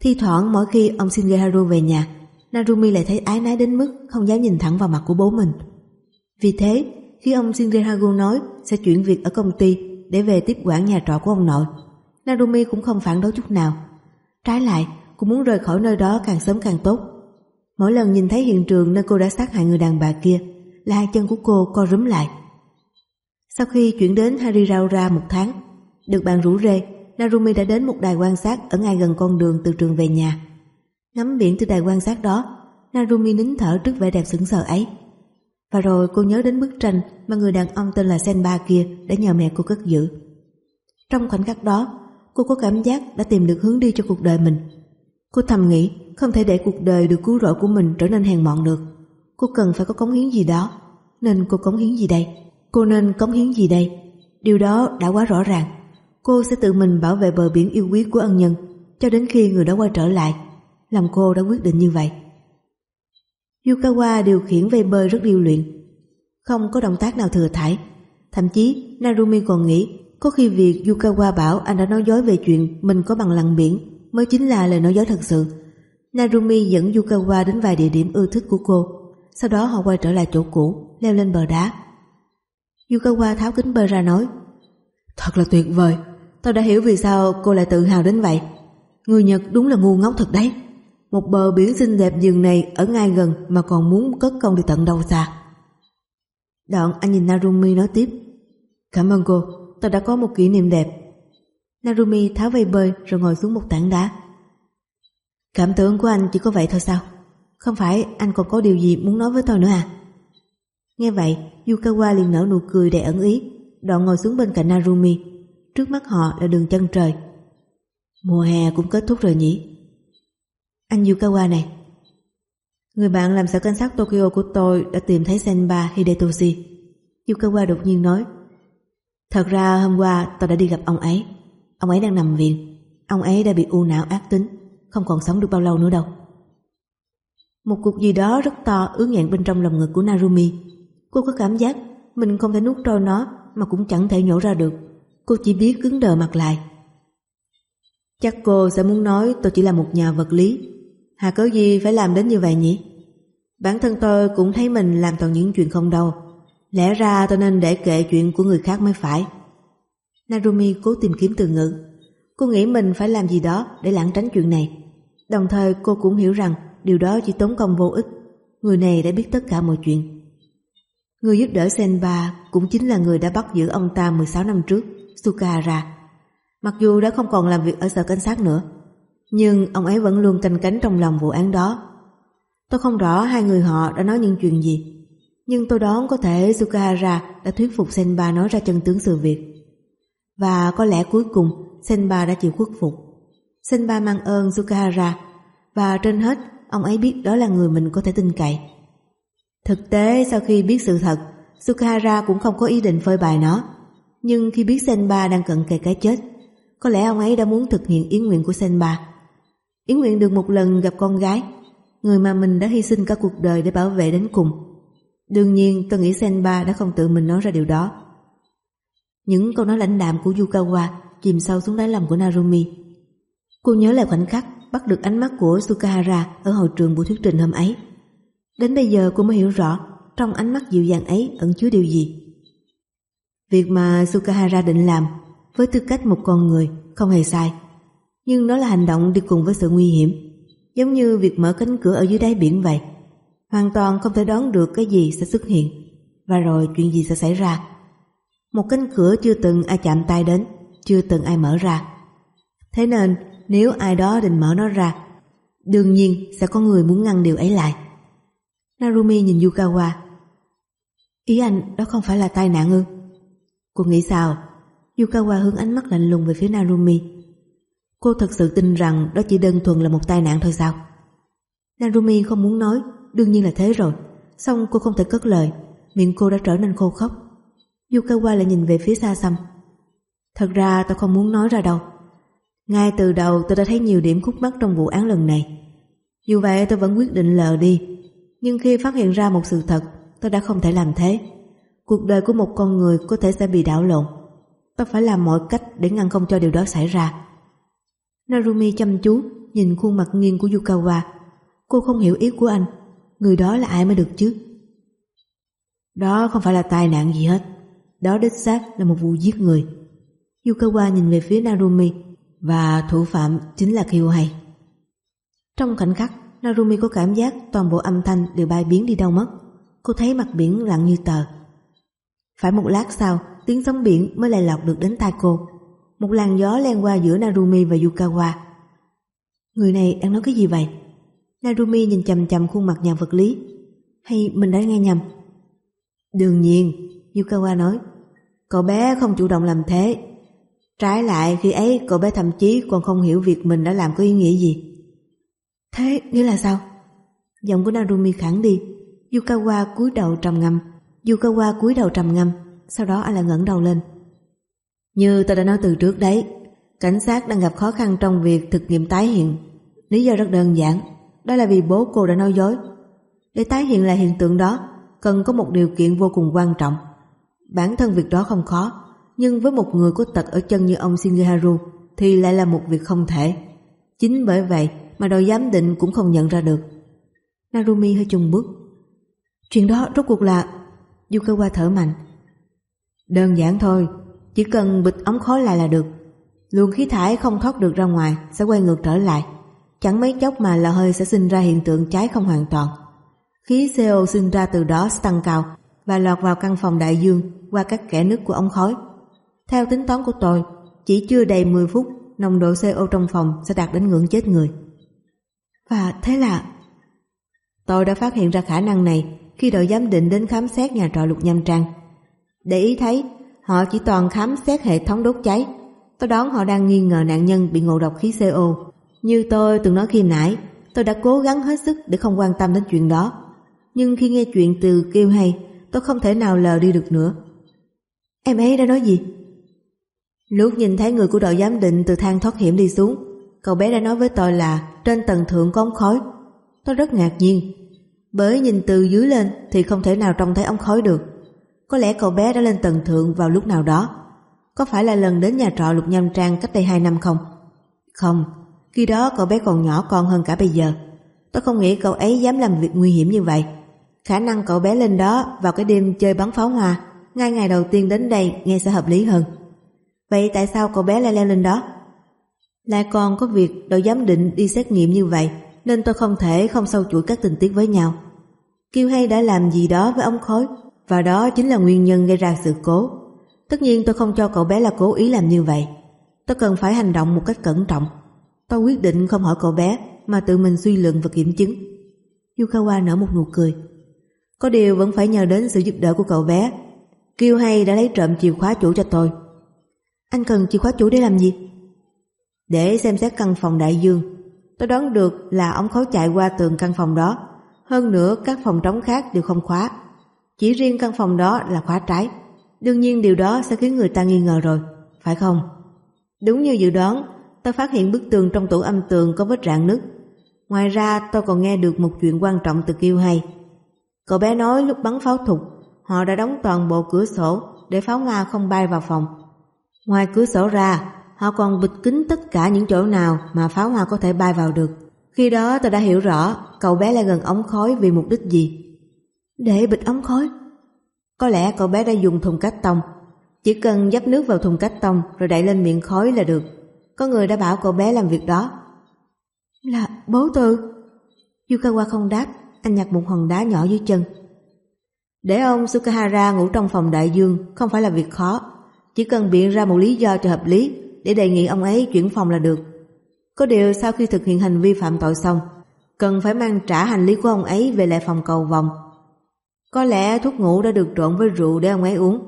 Thi thoảng mỗi khi ông Shingeharu về nhà, Narumi lại thấy ái nái đến mức không dám nhìn thẳng vào mặt của bố mình. Vì thế, khi ông Shingeharu nói sẽ chuyển việc ở công ty để về tiếp quản nhà trọ của ông nội, Narumi cũng không phản đối chút nào. Trái lại, cô muốn rời khỏi nơi đó càng sớm càng tốt. Mỗi lần nhìn thấy hiện trường nơi cô đã sát hại người đàn bà kia là hai chân của cô co rúm lại. Sau khi chuyển đến Hariraura một tháng, được bạn rủ rê, Narumi đã đến một đài quan sát ở ngay gần con đường từ trường về nhà. Ngắm biển từ đài quan sát đó, Narumi nín thở trước vẻ đẹp sững sờ ấy. Và rồi cô nhớ đến bức tranh mà người đàn ông tên là Senba kia đã nhờ mẹ cô cất giữ. Trong khoảnh khắc đó, cô có cảm giác đã tìm được hướng đi cho cuộc đời mình. Cô thầm nghĩ không thể để cuộc đời được cứu rỗi của mình trở nên hèn mọn được. Cô cần phải có cống hiến gì đó. Nên cô cống hiến gì đây? Cô nên cống hiến gì đây? Điều đó đã quá rõ ràng. Cô sẽ tự mình bảo vệ bờ biển yêu quý của ân nhân cho đến khi người đó quay trở lại. Làm cô đã quyết định như vậy. Yukawa điều khiển vây bơi rất điêu luyện. Không có động tác nào thừa thải. Thậm chí Narumi còn nghĩ có khi việc Yukawa bảo anh đã nói dối về chuyện mình có bằng lặn biển mới chính là lời nói dối thật sự. Narumi dẫn Yukawa đến vài địa điểm ưa thích của cô. Sau đó họ quay trở lại chỗ cũ, leo lên bờ đá. Yukawa tháo kính bơi ra nói Thật là tuyệt vời, tao đã hiểu vì sao cô lại tự hào đến vậy. Người Nhật đúng là ngu ngốc thật đấy. Một bờ biển xinh đẹp dường này ở ngay gần mà còn muốn cất công đi tận đâu xa. Đoạn anh nhìn Narumi nói tiếp Cảm ơn cô, tôi đã có một kỷ niệm đẹp. Narumi tháo vây bơi rồi ngồi xuống một tảng đá. Cảm tưởng của anh chỉ có vậy thôi sao? Không phải anh còn có điều gì muốn nói với tôi nữa à? Nghe vậy, Yukawa liền nở nụ cười đầy ẩn ý, đoạn ngồi xuống bên cạnh Narumi. Trước mắt họ là đường chân trời. Mùa hè cũng kết thúc rồi nhỉ? Anh Yukawa này. Người bạn làm sở cảnh sát Tokyo của tôi đã tìm thấy Senba Hidetoshi. Yukawa đột nhiên nói. Thật ra hôm qua tôi đã đi gặp ông ấy. Ông ấy đang nằm viện. Ông ấy đã bị u não ác tính, không còn sống được bao lâu nữa đâu. Một cục gì đó rất to ứ nghẹn bên trong lòng ngực của Narumi. Cô có cảm giác mình không thể nuốt trôi nó mà cũng chẳng thể nhổ ra được. Cô chỉ biết cứng đờ mặt lại. Chắc cô sẽ muốn nói tôi chỉ là một nhà vật lý. Hà cớ gì phải làm đến như vậy nhỉ? Bản thân tôi cũng thấy mình làm toàn những chuyện không đâu. Lẽ ra tôi nên để kệ chuyện của người khác mới phải. Narumi cố tìm kiếm từ ngữ. Cô nghĩ mình phải làm gì đó để lãng tránh chuyện này. Đồng thời cô cũng hiểu rằng điều đó chỉ tốn công vô ích. Người này đã biết tất cả mọi chuyện. Người giúp đỡ Senba cũng chính là người đã bắt giữ ông ta 16 năm trước, Sukahara. Mặc dù đã không còn làm việc ở sở cảnh sát nữa, nhưng ông ấy vẫn luôn canh cánh trong lòng vụ án đó. Tôi không rõ hai người họ đã nói những chuyện gì, nhưng tôi đoán có thể Sukahara đã thuyết phục Senba nói ra chân tướng sự việc. Và có lẽ cuối cùng Senba đã chịu khuất phục. Senba mang ơn Sukahara và trên hết ông ấy biết đó là người mình có thể tin cậy. Thực tế sau khi biết sự thật, Sukahara cũng không có ý định phơi bài nó. Nhưng khi biết Senba đang cận kề cái chết, có lẽ ông ấy đã muốn thực hiện ý nguyện của Senba. Ý nguyện được một lần gặp con gái, người mà mình đã hy sinh cả cuộc đời để bảo vệ đến cùng. Đương nhiên tôi nghĩ Senba đã không tự mình nói ra điều đó. Những câu nói lãnh đạm của Yukawa chìm sâu xuống đáy lòng của Narumi. Cô nhớ lại khoảnh khắc bắt được ánh mắt của Sukahara ở hội trường buổi thuyết trình hôm ấy. Đến bây giờ cô mới hiểu rõ trong ánh mắt dịu dàng ấy ẩn chứa điều gì. Việc mà Sukahara định làm với tư cách một con người không hề sai. Nhưng nó là hành động đi cùng với sự nguy hiểm, giống như việc mở cánh cửa ở dưới đáy biển vậy. Hoàn toàn không thể đoán được cái gì sẽ xuất hiện và rồi chuyện gì sẽ xảy ra. Một cánh cửa chưa từng ai chạm tay đến, chưa từng ai mở ra. Thế nên nếu ai đó định mở nó ra, đương nhiên sẽ có người muốn ngăn điều ấy lại. Narumi nhìn Yukawa. Ý anh đó không phải là tai nạn ư? Cô nghĩ sao? Yukawa hướng ánh mắt lạnh lùng về phía Narumi. Cô thật sự tin rằng đó chỉ đơn thuần là một tai nạn thôi sao? Narumi không muốn nói, đương nhiên là thế rồi. Xong cô không thể cất lời, miệng cô đã trở nên khô khốc. Yukawa lại nhìn về phía xa xăm. Thật ra tôi không muốn nói ra đâu. Ngay từ đầu tôi đã thấy nhiều điểm khúc mắc trong vụ án lần này. Dù vậy tôi vẫn quyết định lờ đi nhưng khi phát hiện ra một sự thật, tôi đã không thể làm thế. Cuộc đời của một con người có thể sẽ bị đảo lộn. Tôi phải làm mọi cách để ngăn không cho điều đó xảy ra. Narumi chăm chú nhìn khuôn mặt nghiêng của Yukawa. Cô không hiểu ý của anh. Người đó là ai mới được chứ? Đó không phải là tai nạn gì hết. Đó đích xác là một vụ giết người. Yukawa nhìn về phía Narumi và thủ phạm chính là Kyohei. Trong khoảnh khắc, Narumi có cảm giác toàn bộ âm thanh đều bay biến đi đâu mất. Cô thấy mặt biển lặng như tờ. Phải một lát sau, tiếng sóng biển mới lại lọt được đến tai cô. Một làn gió len qua giữa Narumi và Yukawa. Người này đang nói cái gì vậy? Narumi nhìn chầm chầm khuôn mặt nhà vật lý. Hay mình đã nghe nhầm? Đương nhiên, Yukawa nói. Cậu bé không chủ động làm thế. Trái lại khi ấy cậu bé thậm chí còn không hiểu việc mình đã làm có ý nghĩa gì. Thế nghĩa là sao? Giọng của Narumi khẳng đi. Yukawa cúi đầu trầm ngâm. Yukawa cúi đầu trầm ngâm. Sau đó anh lại ngẩng đầu lên. Như tôi đã nói từ trước đấy, cảnh sát đang gặp khó khăn trong việc thực nghiệm tái hiện. Lý do rất đơn giản, đó là vì bố cô đã nói dối. Để tái hiện lại hiện tượng đó, cần có một điều kiện vô cùng quan trọng. Bản thân việc đó không khó, nhưng với một người có tật ở chân như ông Shingeharu thì lại là một việc không thể. Chính bởi vậy mà đội giám định cũng không nhận ra được. Narumi hơi chùng bước. Chuyện đó rốt cuộc là... Yukawa thở mạnh. Đơn giản thôi, chỉ cần bịt ống khói lại là được. Luồng khí thải không thoát được ra ngoài sẽ quay ngược trở lại. Chẳng mấy chốc mà lò hơi sẽ sinh ra hiện tượng cháy không hoàn toàn. Khí CO sinh ra từ đó sẽ tăng cao và lọt vào căn phòng đại dương qua các kẽ nứt của ống khói. Theo tính toán của tôi, chỉ chưa đầy 10 phút, nồng độ CO trong phòng sẽ đạt đến ngưỡng chết người. Và thế là... Tôi đã phát hiện ra khả năng này khi đội giám định đến khám xét nhà trọ Lục Nham Trang. Để ý thấy, họ chỉ toàn khám xét hệ thống đốt cháy. Tôi đoán họ đang nghi ngờ nạn nhân bị ngộ độc khí CO. Như tôi từng nói khi nãy, tôi đã cố gắng hết sức để không quan tâm đến chuyện đó. Nhưng khi nghe chuyện từ kêu hay, tôi không thể nào lờ đi được nữa. Em ấy đã nói gì? Lúc nhìn thấy người của đội giám định từ thang thoát hiểm đi xuống, cậu bé đã nói với tôi là trên tầng thượng có ống khói. Tôi rất ngạc nhiên, bởi nhìn từ dưới lên thì không thể nào trông thấy ống khói được. Có lẽ cậu bé đã lên tầng thượng vào lúc nào đó. Có phải là lần đến nhà trọ Lục Nham Trang cách đây 2 năm không? Không, khi đó cậu bé còn nhỏ con hơn cả bây giờ. Tôi không nghĩ cậu ấy dám làm việc nguy hiểm như vậy. Khả năng cậu bé lên đó vào cái đêm chơi bắn pháo hoa ngay ngày đầu tiên đến đây nghe sẽ hợp lý hơn. Vậy tại sao cậu bé lại leo lên đó? Lại còn có việc đội giám định đi xét nghiệm như vậy nên tôi không thể không sâu chuỗi các tình tiết với nhau. Kiêu hay đã làm gì đó với ông khói và đó chính là nguyên nhân gây ra sự cố. Tất nhiên tôi không cho cậu bé là cố ý làm như vậy. Tôi cần phải hành động một cách cẩn trọng. Tôi quyết định không hỏi cậu bé, mà tự mình suy luận và kiểm chứng. Yukawa nở một nụ cười. Có điều vẫn phải nhờ đến sự giúp đỡ của cậu bé. Kiêu hay đã lấy trộm chìa khóa chủ cho tôi. Anh cần chìa khóa chủ để làm gì? Để xem xét căn phòng đại dương. Tôi đoán được là ông khó chạy qua tường căn phòng đó. Hơn nữa, các phòng trống khác đều không khóa. Chỉ riêng căn phòng đó là khóa trái. Đương nhiên điều đó sẽ khiến người ta nghi ngờ rồi, phải không? Đúng như dự đoán, tôi phát hiện bức tường trong tủ âm tường có vết rạn nứt. Ngoài ra tôi còn nghe được một chuyện quan trọng từ Kiêu hay. Cậu bé nói lúc bắn pháo thục, họ đã đóng toàn bộ cửa sổ để pháo Nga không bay vào phòng. Ngoài cửa sổ ra, họ còn bịt kín tất cả những chỗ nào mà pháo hoa có thể bay vào được. Khi đó tôi đã hiểu rõ cậu bé lại gần ống khói vì mục đích gì. Để bịt ống khói? Có lẽ cậu bé đã dùng thùng cát tông. Chỉ cần dấp nước vào thùng cát tông rồi đẩy lên miệng khói là được. Có người đã bảo cậu bé làm việc đó. Là bố tư? Yukawa không đáp, anh nhặt một hòn đá nhỏ dưới chân. Để ông Sukahara ngủ trong phòng đại dương không phải là việc khó. Chỉ cần biện ra một lý do cho hợp lý để đề nghị ông ấy chuyển phòng là được. Có điều sau khi thực hiện hành vi phạm tội xong, cần phải mang trả hành lý của ông ấy về lại phòng cầu vòng. Có lẽ thuốc ngủ đã được trộn với rượu để ông ấy uống.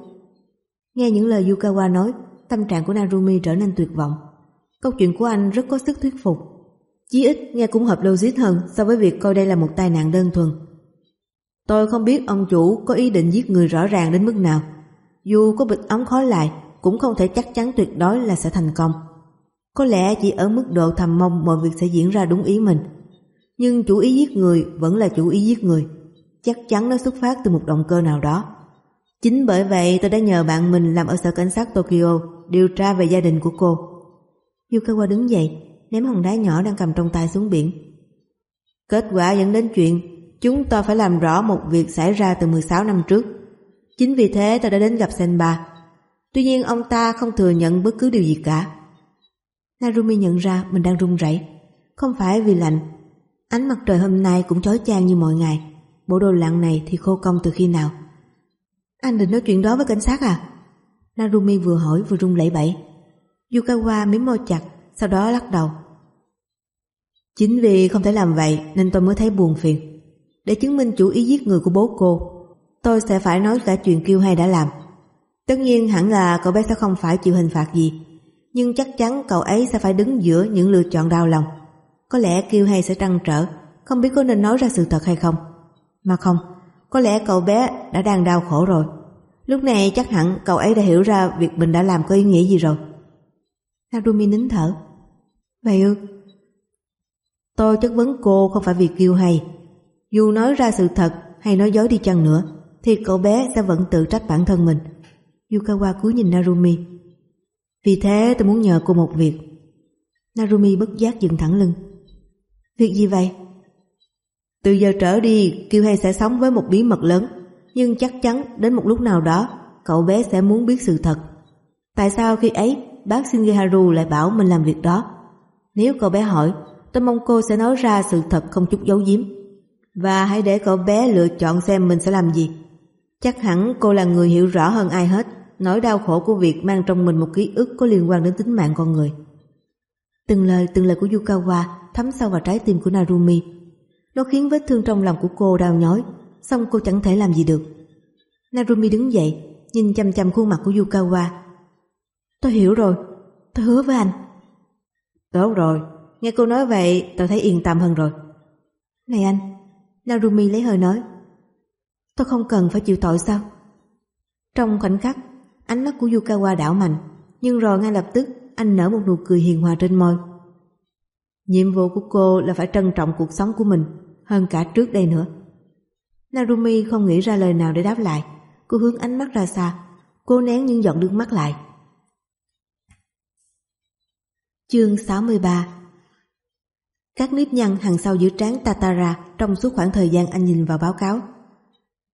Nghe những lời Yukawa nói, tâm trạng của Narumi trở nên tuyệt vọng. Câu chuyện của anh rất có sức thuyết phục. Chí ít nghe cũng hợp logic hơn so với việc coi đây là một tai nạn đơn thuần. Tôi không biết ông chủ có ý định giết người rõ ràng đến mức nào. Dù có bịch ống khói lại, cũng không thể chắc chắn tuyệt đối là sẽ thành công. Có lẽ chỉ ở mức độ thầm mong mọi việc sẽ diễn ra đúng ý mình. Nhưng chủ ý giết người vẫn là chủ ý giết người. Chắc chắn nó xuất phát từ một động cơ nào đó. Chính bởi vậy tôi đã nhờ bạn mình làm ở sở cảnh sát Tokyo điều tra về gia đình của cô. Yukawa đứng dậy, ném hòn đá nhỏ đang cầm trong tay xuống biển. Kết quả dẫn đến chuyện chúng tôi phải làm rõ một việc xảy ra từ 16 năm trước. Chính vì thế tôi đã đến gặp Senba. Tuy nhiên ông ta không thừa nhận bất cứ điều gì cả. Narumi nhận ra mình đang run rẩy, không phải vì lạnh. Ánh mặt trời hôm nay cũng chói chang như mọi ngày. Bộ đồ lặn này thì khô công từ khi nào? Anh định nói chuyện đó với cảnh sát à? Narumi vừa hỏi vừa run lẩy bẩy. Yukawa mím môi chặt, sau đó lắc đầu. Chính vì không thể làm vậy nên tôi mới thấy buồn phiền. Để chứng minh chủ ý giết người của bố cô, tôi sẽ phải nói cả chuyện kêu hay đã làm. Tất nhiên hẳn là cậu bé sẽ không phải chịu hình phạt gì, nhưng chắc chắn cậu ấy sẽ phải đứng giữa những lựa chọn đau lòng. Có lẽ kêu hay sẽ trăn trở, không biết có nên nói ra sự thật hay không. Mà không, có lẽ cậu bé đã đang đau khổ rồi. Lúc này chắc hẳn cậu ấy đã hiểu ra việc mình đã làm có ý nghĩa gì rồi. Narumi nín thở. Vậy ư? Tôi chất vấn cô không phải vì kêu hay. Dù nói ra sự thật hay nói dối đi chăng nữa, thì cậu bé sẽ vẫn tự trách bản thân mình. Yukawa cúi nhìn Narumi. Vì thế tôi muốn nhờ cô một việc. Narumi bất giác dừng thẳng lưng. Việc gì vậy? Từ giờ trở đi, Kiều Hay sẽ sống với một bí mật lớn, nhưng chắc chắn đến một lúc nào đó, cậu bé sẽ muốn biết sự thật. Tại sao khi ấy, bác Shingeharu lại bảo mình làm việc đó? Nếu cậu bé hỏi, tôi mong cô sẽ nói ra sự thật không chút giấu giếm. Và hãy để cậu bé lựa chọn xem mình sẽ làm gì. Chắc hẳn cô là người hiểu rõ hơn ai hết nỗi đau khổ của việc mang trong mình một ký ức có liên quan đến tính mạng con người. Từng lời từng lời của Yukawa thấm sâu vào trái tim của Narumi. Nó khiến vết thương trong lòng của cô đau nhói, xong cô chẳng thể làm gì được. Narumi đứng dậy, nhìn chăm chăm khuôn mặt của Yukawa. Tôi hiểu rồi, tôi hứa với anh. Tốt rồi, nghe cô nói vậy tôi thấy yên tâm hơn rồi. Này anh, Narumi lấy hơi nói. Tôi không cần phải chịu tội sao? Trong khoảnh khắc, ánh mắt của Yukawa đảo mạnh, nhưng rồi ngay lập tức anh nở một nụ cười hiền hòa trên môi. Nhiệm vụ của cô là phải trân trọng cuộc sống của mình hơn cả trước đây nữa. Narumi không nghĩ ra lời nào để đáp lại. Cô hướng ánh mắt ra xa, cô nén những giọt nước mắt lại. Chương 63 Các nếp nhăn hàng sau giữa trán Tatara trong suốt khoảng thời gian anh nhìn vào báo cáo.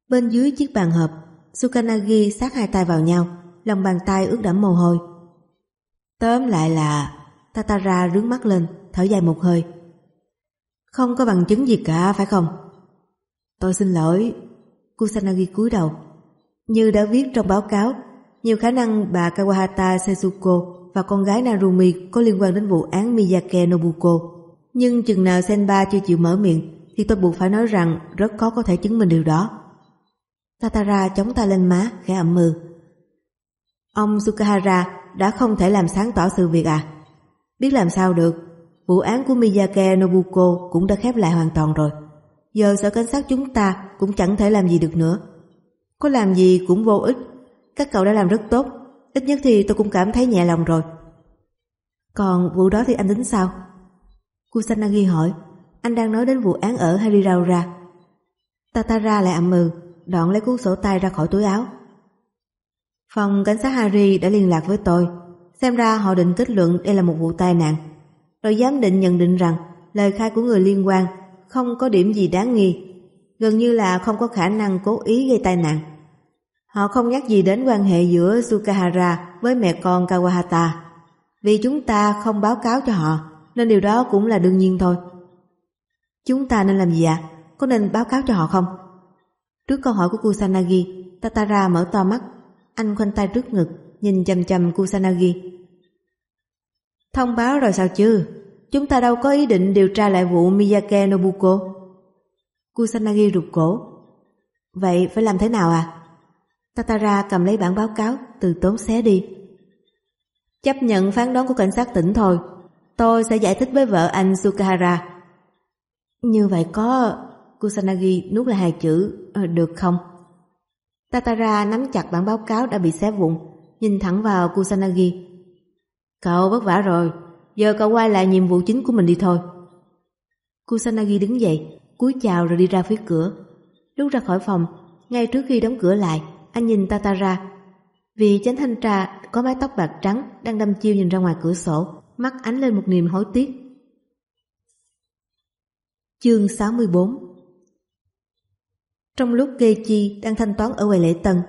Bên dưới chiếc bàn họp, Sukanagi sát hai tay vào nhau, lòng bàn tay ướt đẫm mồ hôi. Tóm lại là Tatara rướng mắt lên, thở dài một hơi. Không có bằng chứng gì cả phải không? Tôi xin lỗi. Kusanagi cúi đầu. Như đã viết trong báo cáo, nhiều khả năng bà Kawahata Setsuko và con gái Narumi có liên quan đến vụ án Miyake Nobuko. Nhưng chừng nào Senba chưa chịu mở miệng thì tôi buộc phải nói rằng rất khó có thể chứng minh điều đó. Tatara chống tay lên má, khẽ ậm mừ. Ông Sukahara đã không thể làm sáng tỏ sự việc à? Biết làm sao được, vụ án của Miyake Nobuko cũng đã khép lại hoàn toàn rồi. Giờ sở cảnh sát chúng ta cũng chẳng thể làm gì được nữa. Có làm gì cũng vô ích, các cậu đã làm rất tốt, ít nhất thì tôi cũng cảm thấy nhẹ lòng rồi. Còn vụ đó thì anh tính sao? Kusanagi hỏi, anh đang nói đến vụ án ở Hariraura. Tatara lại ậm mừ, đoạn lấy cuốn sổ tay ra khỏi túi áo. Phòng cảnh sát Harry đã liên lạc với tôi, xem ra họ định kết luận đây là một vụ tai nạn. Rồi giám định nhận định rằng lời khai của người liên quan không có điểm gì đáng nghi, gần như là không có khả năng cố ý gây tai nạn. Họ không nhắc gì đến quan hệ giữa Sukahara với mẹ con Kawahata, vì chúng ta không báo cáo cho họ, nên điều đó cũng là đương nhiên thôi. Chúng ta nên làm gì ạ? Có nên báo cáo cho họ không? Trước câu hỏi của Kusanagi, Tatara mở to mắt, anh khoanh tay trước ngực, nhìn chầm chầm Kusanagi. Thông báo rồi sao chứ? Chúng ta đâu có ý định điều tra lại vụ Miyake Nobuko. Kusanagi rụt cổ. Vậy phải làm thế nào à? Tatara cầm lấy bản báo cáo, từ tốn xé đi. Chấp nhận phán đoán của cảnh sát tỉnh thôi. Tôi sẽ giải thích với vợ anh Sukahara. Như vậy có... Kusanagi nuốt lại hai chữ, ờ, được không? Tatara nắm chặt bản báo cáo đã bị xé vụn, nhìn thẳng vào Kusanagi. Cậu vất vả rồi, giờ cậu quay lại nhiệm vụ chính của mình đi thôi. Kusanagi đứng dậy, cúi chào rồi đi ra phía cửa. Lúc ra khỏi phòng, ngay trước khi đóng cửa lại, anh nhìn Tatara. Vì chánh thanh tra có mái tóc bạc trắng đang đâm chiêu nhìn ra ngoài cửa sổ, mắt ánh lên một niềm hối tiếc. Chương 64 Trong lúc Gechi đang thanh toán ở quầy lễ tân,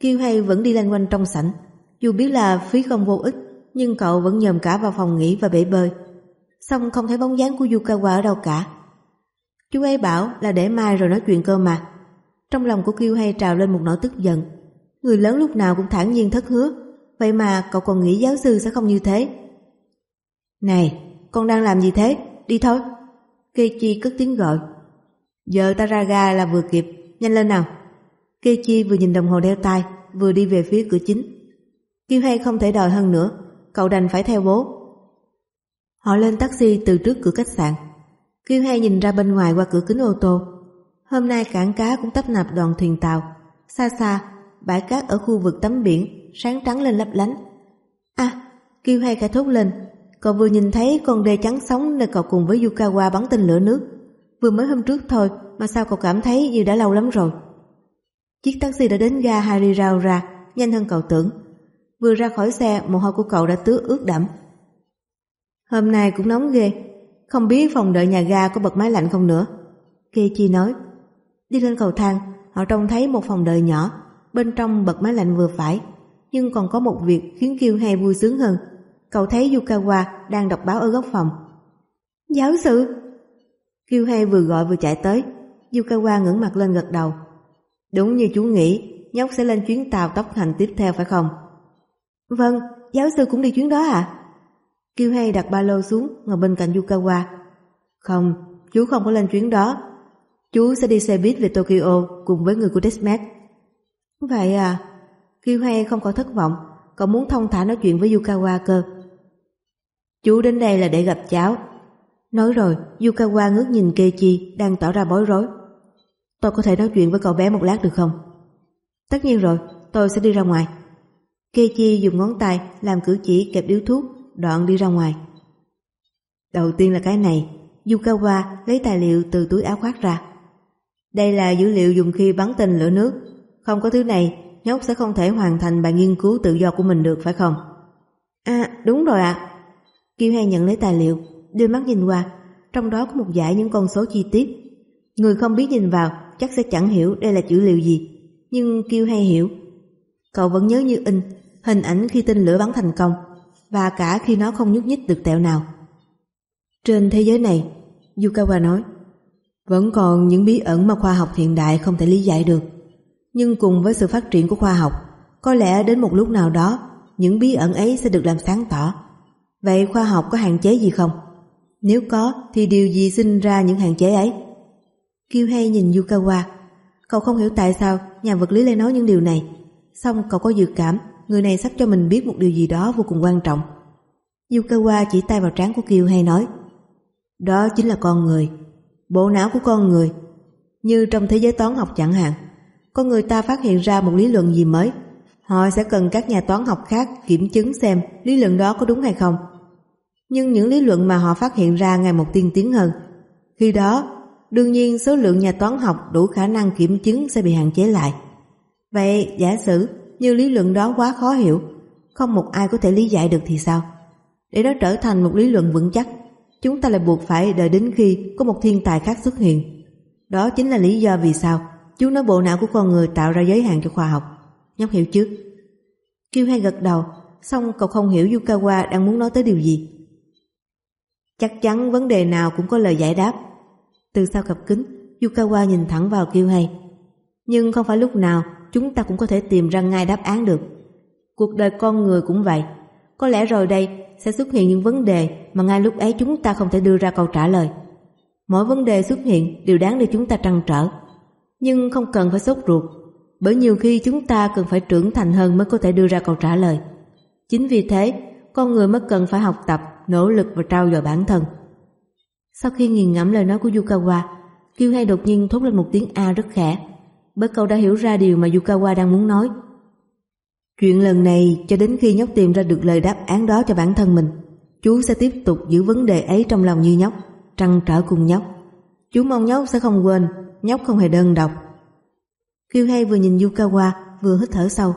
Kiêu Hay vẫn đi lanh quanh trong sảnh. Dù biết là phí không vô ích, nhưng cậu vẫn nhòm cả vào phòng nghỉ và bể bơi. Xong không thấy bóng dáng của Yukawa ở đâu cả. Chú ấy bảo là để mai rồi nói chuyện cơ mà. Trong lòng của Kiêu hay trào lên một nỗi tức giận. Người lớn lúc nào cũng thản nhiên thất hứa, vậy mà cậu còn nghĩ giáo sư sẽ không như thế. Này, con đang làm gì thế? Đi thôi. Keiichi cất tiếng gọi. Giờ ta ra ga là vừa kịp, nhanh lên nào. Keiichi vừa nhìn đồng hồ đeo tay, vừa đi về phía cửa chính. Kiêu hay không thể đòi hơn nữa, cậu đành phải theo bố. Họ lên taxi từ trước cửa khách sạn. Kiêu hay nhìn ra bên ngoài qua cửa kính ô tô. Hôm nay cảng cá cũng tấp nập đoàn thuyền tàu. Xa xa, bãi cát ở khu vực tắm biển, sáng trắng lên lấp lánh. À, Kiêu hay khẽ thốt lên. Cậu vừa nhìn thấy con đê trắng sóng nơi cậu cùng với Yukawa bắn tên lửa nước. Vừa mới hôm trước thôi mà sao cậu cảm thấy như đã lâu lắm rồi. Chiếc taxi đã đến ga Hariraura, nhanh hơn cậu tưởng. Vừa ra khỏi xe, mồ hôi của cậu đã tứa ướt đẫm. Hôm nay cũng nóng ghê, không biết phòng đợi nhà ga có bật máy lạnh không nữa. Kê chi nói, đi lên cầu thang, họ trông thấy một phòng đợi nhỏ, bên trong bật máy lạnh vừa phải. Nhưng còn có một việc khiến Kiêu hay vui sướng hơn. Cậu thấy Yukawa đang đọc báo ở góc phòng. Giáo sư! Kiêu hay vừa gọi vừa chạy tới. Yukawa ngẩng mặt lên gật đầu. Đúng như chú nghĩ, nhóc sẽ lên chuyến tàu tốc hành tiếp theo phải không? Vâng, giáo sư cũng đi chuyến đó à? Kiêu hay đặt ba lô xuống ngồi bên cạnh Yukawa. Không, chú không có lên chuyến đó. Chú sẽ đi xe buýt về Tokyo cùng với người của Desmet. Vậy à? Kiêu hay không có thất vọng, cậu muốn thông thả nói chuyện với Yukawa cơ. Chú đến đây là để gặp cháu. Nói rồi, Yukawa ngước nhìn Keiichi đang tỏ ra bối rối. Tôi có thể nói chuyện với cậu bé một lát được không? Tất nhiên rồi, tôi sẽ đi ra ngoài. Kechi dùng ngón tay làm cử chỉ kẹp điếu thuốc, đoạn đi ra ngoài. Đầu tiên là cái này, Yukawa lấy tài liệu từ túi áo khoác ra. Đây là dữ liệu dùng khi bắn tên lửa nước. Không có thứ này, nhóc sẽ không thể hoàn thành bài nghiên cứu tự do của mình được phải không? À, đúng rồi ạ. À. Kiều Hay nhận lấy tài liệu, đưa mắt nhìn qua, trong đó có một dải những con số chi tiết. Người không biết nhìn vào chắc sẽ chẳng hiểu đây là dữ liệu gì, nhưng Kiều Hay hiểu. Cậu vẫn nhớ như in hình ảnh khi tên lửa bắn thành công và cả khi nó không nhúc nhích được tẹo nào. Trên thế giới này, Yukawa nói, vẫn còn những bí ẩn mà khoa học hiện đại không thể lý giải được. Nhưng cùng với sự phát triển của khoa học, có lẽ đến một lúc nào đó, những bí ẩn ấy sẽ được làm sáng tỏ. Vậy khoa học có hạn chế gì không? Nếu có, thì điều gì sinh ra những hạn chế ấy? Kiêu hay nhìn Yukawa. Cậu không hiểu tại sao nhà vật lý lại nói những điều này. Xong cậu có dự cảm người này sắp cho mình biết một điều gì đó vô cùng quan trọng. Yukawa chỉ tay vào trán của Kiều hay nói Đó chính là con người, bộ não của con người. Như trong thế giới toán học chẳng hạn, con người ta phát hiện ra một lý luận gì mới, họ sẽ cần các nhà toán học khác kiểm chứng xem lý luận đó có đúng hay không. Nhưng những lý luận mà họ phát hiện ra ngày một tiên tiến hơn. Khi đó, đương nhiên số lượng nhà toán học đủ khả năng kiểm chứng sẽ bị hạn chế lại. Vậy giả sử như lý luận đó quá khó hiểu, không một ai có thể lý giải được thì sao? Để nó trở thành một lý luận vững chắc, chúng ta lại buộc phải đợi đến khi có một thiên tài khác xuất hiện. Đó chính là lý do vì sao chú nói bộ não của con người tạo ra giới hạn cho khoa học. Nhóc hiểu chứ? Kiêu hay gật đầu, xong cậu không hiểu Yukawa đang muốn nói tới điều gì. Chắc chắn vấn đề nào cũng có lời giải đáp. Từ sau cặp kính, Yukawa nhìn thẳng vào Kiêu hay. Nhưng không phải lúc nào chúng ta cũng có thể tìm ra ngay đáp án được. Cuộc đời con người cũng vậy. Có lẽ rồi đây sẽ xuất hiện những vấn đề mà ngay lúc ấy chúng ta không thể đưa ra câu trả lời. Mỗi vấn đề xuất hiện đều đáng để chúng ta trăn trở. Nhưng không cần phải sốt ruột, bởi nhiều khi chúng ta cần phải trưởng thành hơn mới có thể đưa ra câu trả lời. Chính vì thế, con người mới cần phải học tập, nỗ lực và trao dồi bản thân. Sau khi nghiền ngẫm lời nói của Yukawa, Kiêu hay đột nhiên thốt lên một tiếng A rất khẽ bởi cậu đã hiểu ra điều mà Yukawa đang muốn nói. Chuyện lần này cho đến khi nhóc tìm ra được lời đáp án đó cho bản thân mình, chú sẽ tiếp tục giữ vấn đề ấy trong lòng như nhóc, trăn trở cùng nhóc. Chú mong nhóc sẽ không quên, nhóc không hề đơn độc. Kiêu hay vừa nhìn Yukawa vừa hít thở sâu.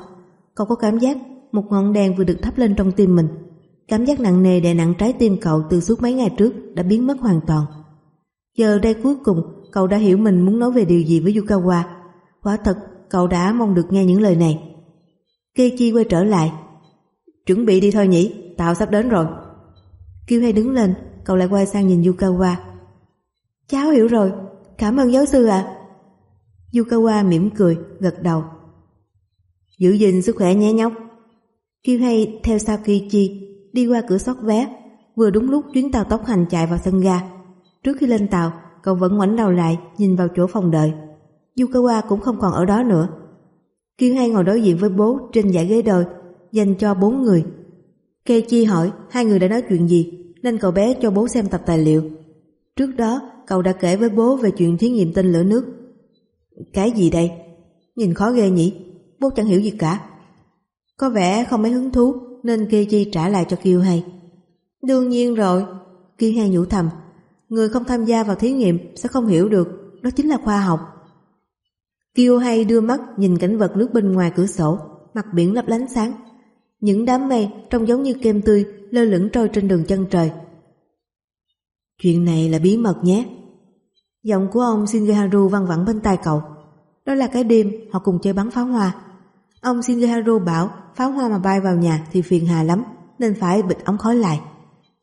Cậu có cảm giác một ngọn đèn vừa được thắp lên trong tim mình. Cảm giác nặng nề đè nặng trái tim cậu từ suốt mấy ngày trước đã biến mất hoàn toàn. Giờ đây cuối cùng cậu đã hiểu mình muốn nói về điều gì với Yukawa Quả thật, cậu đã mong được nghe những lời này. Keiichi quay trở lại. Chuẩn bị đi thôi nhỉ, tao sắp đến rồi. Kiêu hay đứng lên, cậu lại quay sang nhìn Yukawa. Cháu hiểu rồi, cảm ơn giáo sư ạ. Yukawa mỉm cười, gật đầu. Giữ gìn sức khỏe nhé nhóc. Kiêu hay theo sau Keiichi, đi qua cửa sót vé, vừa đúng lúc chuyến tàu tốc hành chạy vào sân ga. Trước khi lên tàu, cậu vẫn ngoảnh đầu lại nhìn vào chỗ phòng đợi. Yukawa cũng không còn ở đó nữa. Kiên hay ngồi đối diện với bố trên dãy ghế đôi, dành cho bốn người. Keiichi hỏi hai người đã nói chuyện gì, nên cậu bé cho bố xem tập tài liệu. Trước đó, cậu đã kể với bố về chuyện thí nghiệm tên lửa nước. Cái gì đây? Nhìn khó ghê nhỉ? Bố chẳng hiểu gì cả. Có vẻ không mấy hứng thú, nên Keiichi trả lại cho Kiêu hay. Đương nhiên rồi, Kiêu hay nhủ thầm. Người không tham gia vào thí nghiệm sẽ không hiểu được, đó chính là khoa học. Kiêu hay đưa mắt nhìn cảnh vật nước bên ngoài cửa sổ, mặt biển lấp lánh sáng. Những đám mây trông giống như kem tươi lơ lửng trôi trên đường chân trời. Chuyện này là bí mật nhé. Giọng của ông Shingeharu văng vẳng bên tai cậu. Đó là cái đêm họ cùng chơi bắn pháo hoa. Ông Shingeharu bảo pháo hoa mà bay vào nhà thì phiền hà lắm nên phải bịt ống khói lại.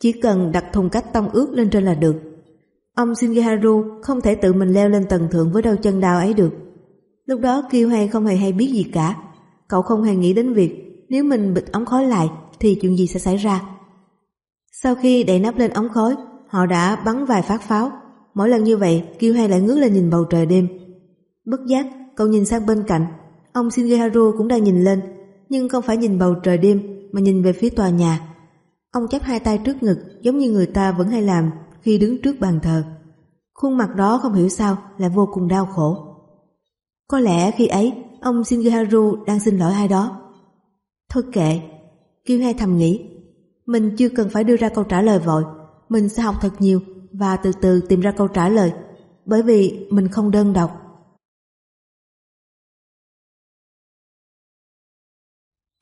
Chỉ cần đặt thùng cách tông ướt lên trên là được. Ông Shingeharu không thể tự mình leo lên tầng thượng với đôi chân đau ấy được Lúc đó Kiêu hay không hề hay biết gì cả. Cậu không hề nghĩ đến việc nếu mình bịt ống khói lại thì chuyện gì sẽ xảy ra. Sau khi đậy nắp lên ống khói, họ đã bắn vài phát pháo. Mỗi lần như vậy, Kiêu hay lại ngước lên nhìn bầu trời đêm. Bất giác, cậu nhìn sang bên cạnh. Ông Shingeharu cũng đang nhìn lên, nhưng không phải nhìn bầu trời đêm mà nhìn về phía tòa nhà. Ông chắp hai tay trước ngực giống như người ta vẫn hay làm khi đứng trước bàn thờ. Khuôn mặt đó không hiểu sao lại vô cùng đau khổ. Có lẽ khi ấy ông Shingeharu đang xin lỗi ai đó. Thôi kệ, Kiêu hai thầm nghĩ. Mình chưa cần phải đưa ra câu trả lời vội. Mình sẽ học thật nhiều và từ từ tìm ra câu trả lời bởi vì mình không đơn độc.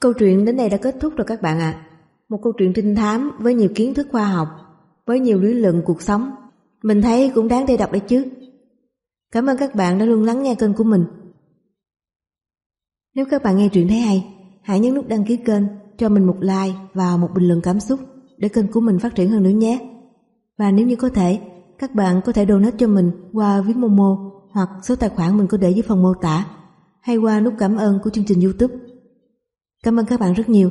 Câu chuyện đến đây đã kết thúc rồi các bạn ạ. Một câu chuyện trinh thám với nhiều kiến thức khoa học, với nhiều lý luận cuộc sống. Mình thấy cũng đáng để đọc đấy chứ. Cảm ơn các bạn đã luôn lắng nghe kênh của mình. Nếu các bạn nghe truyện thấy hay, hãy nhấn nút đăng ký kênh, cho mình một like và một bình luận cảm xúc để kênh của mình phát triển hơn nữa nhé. Và nếu như có thể, các bạn có thể donate cho mình qua ví Momo hoặc số tài khoản mình có để dưới phần mô tả hay qua nút cảm ơn của chương trình YouTube. Cảm ơn các bạn rất nhiều.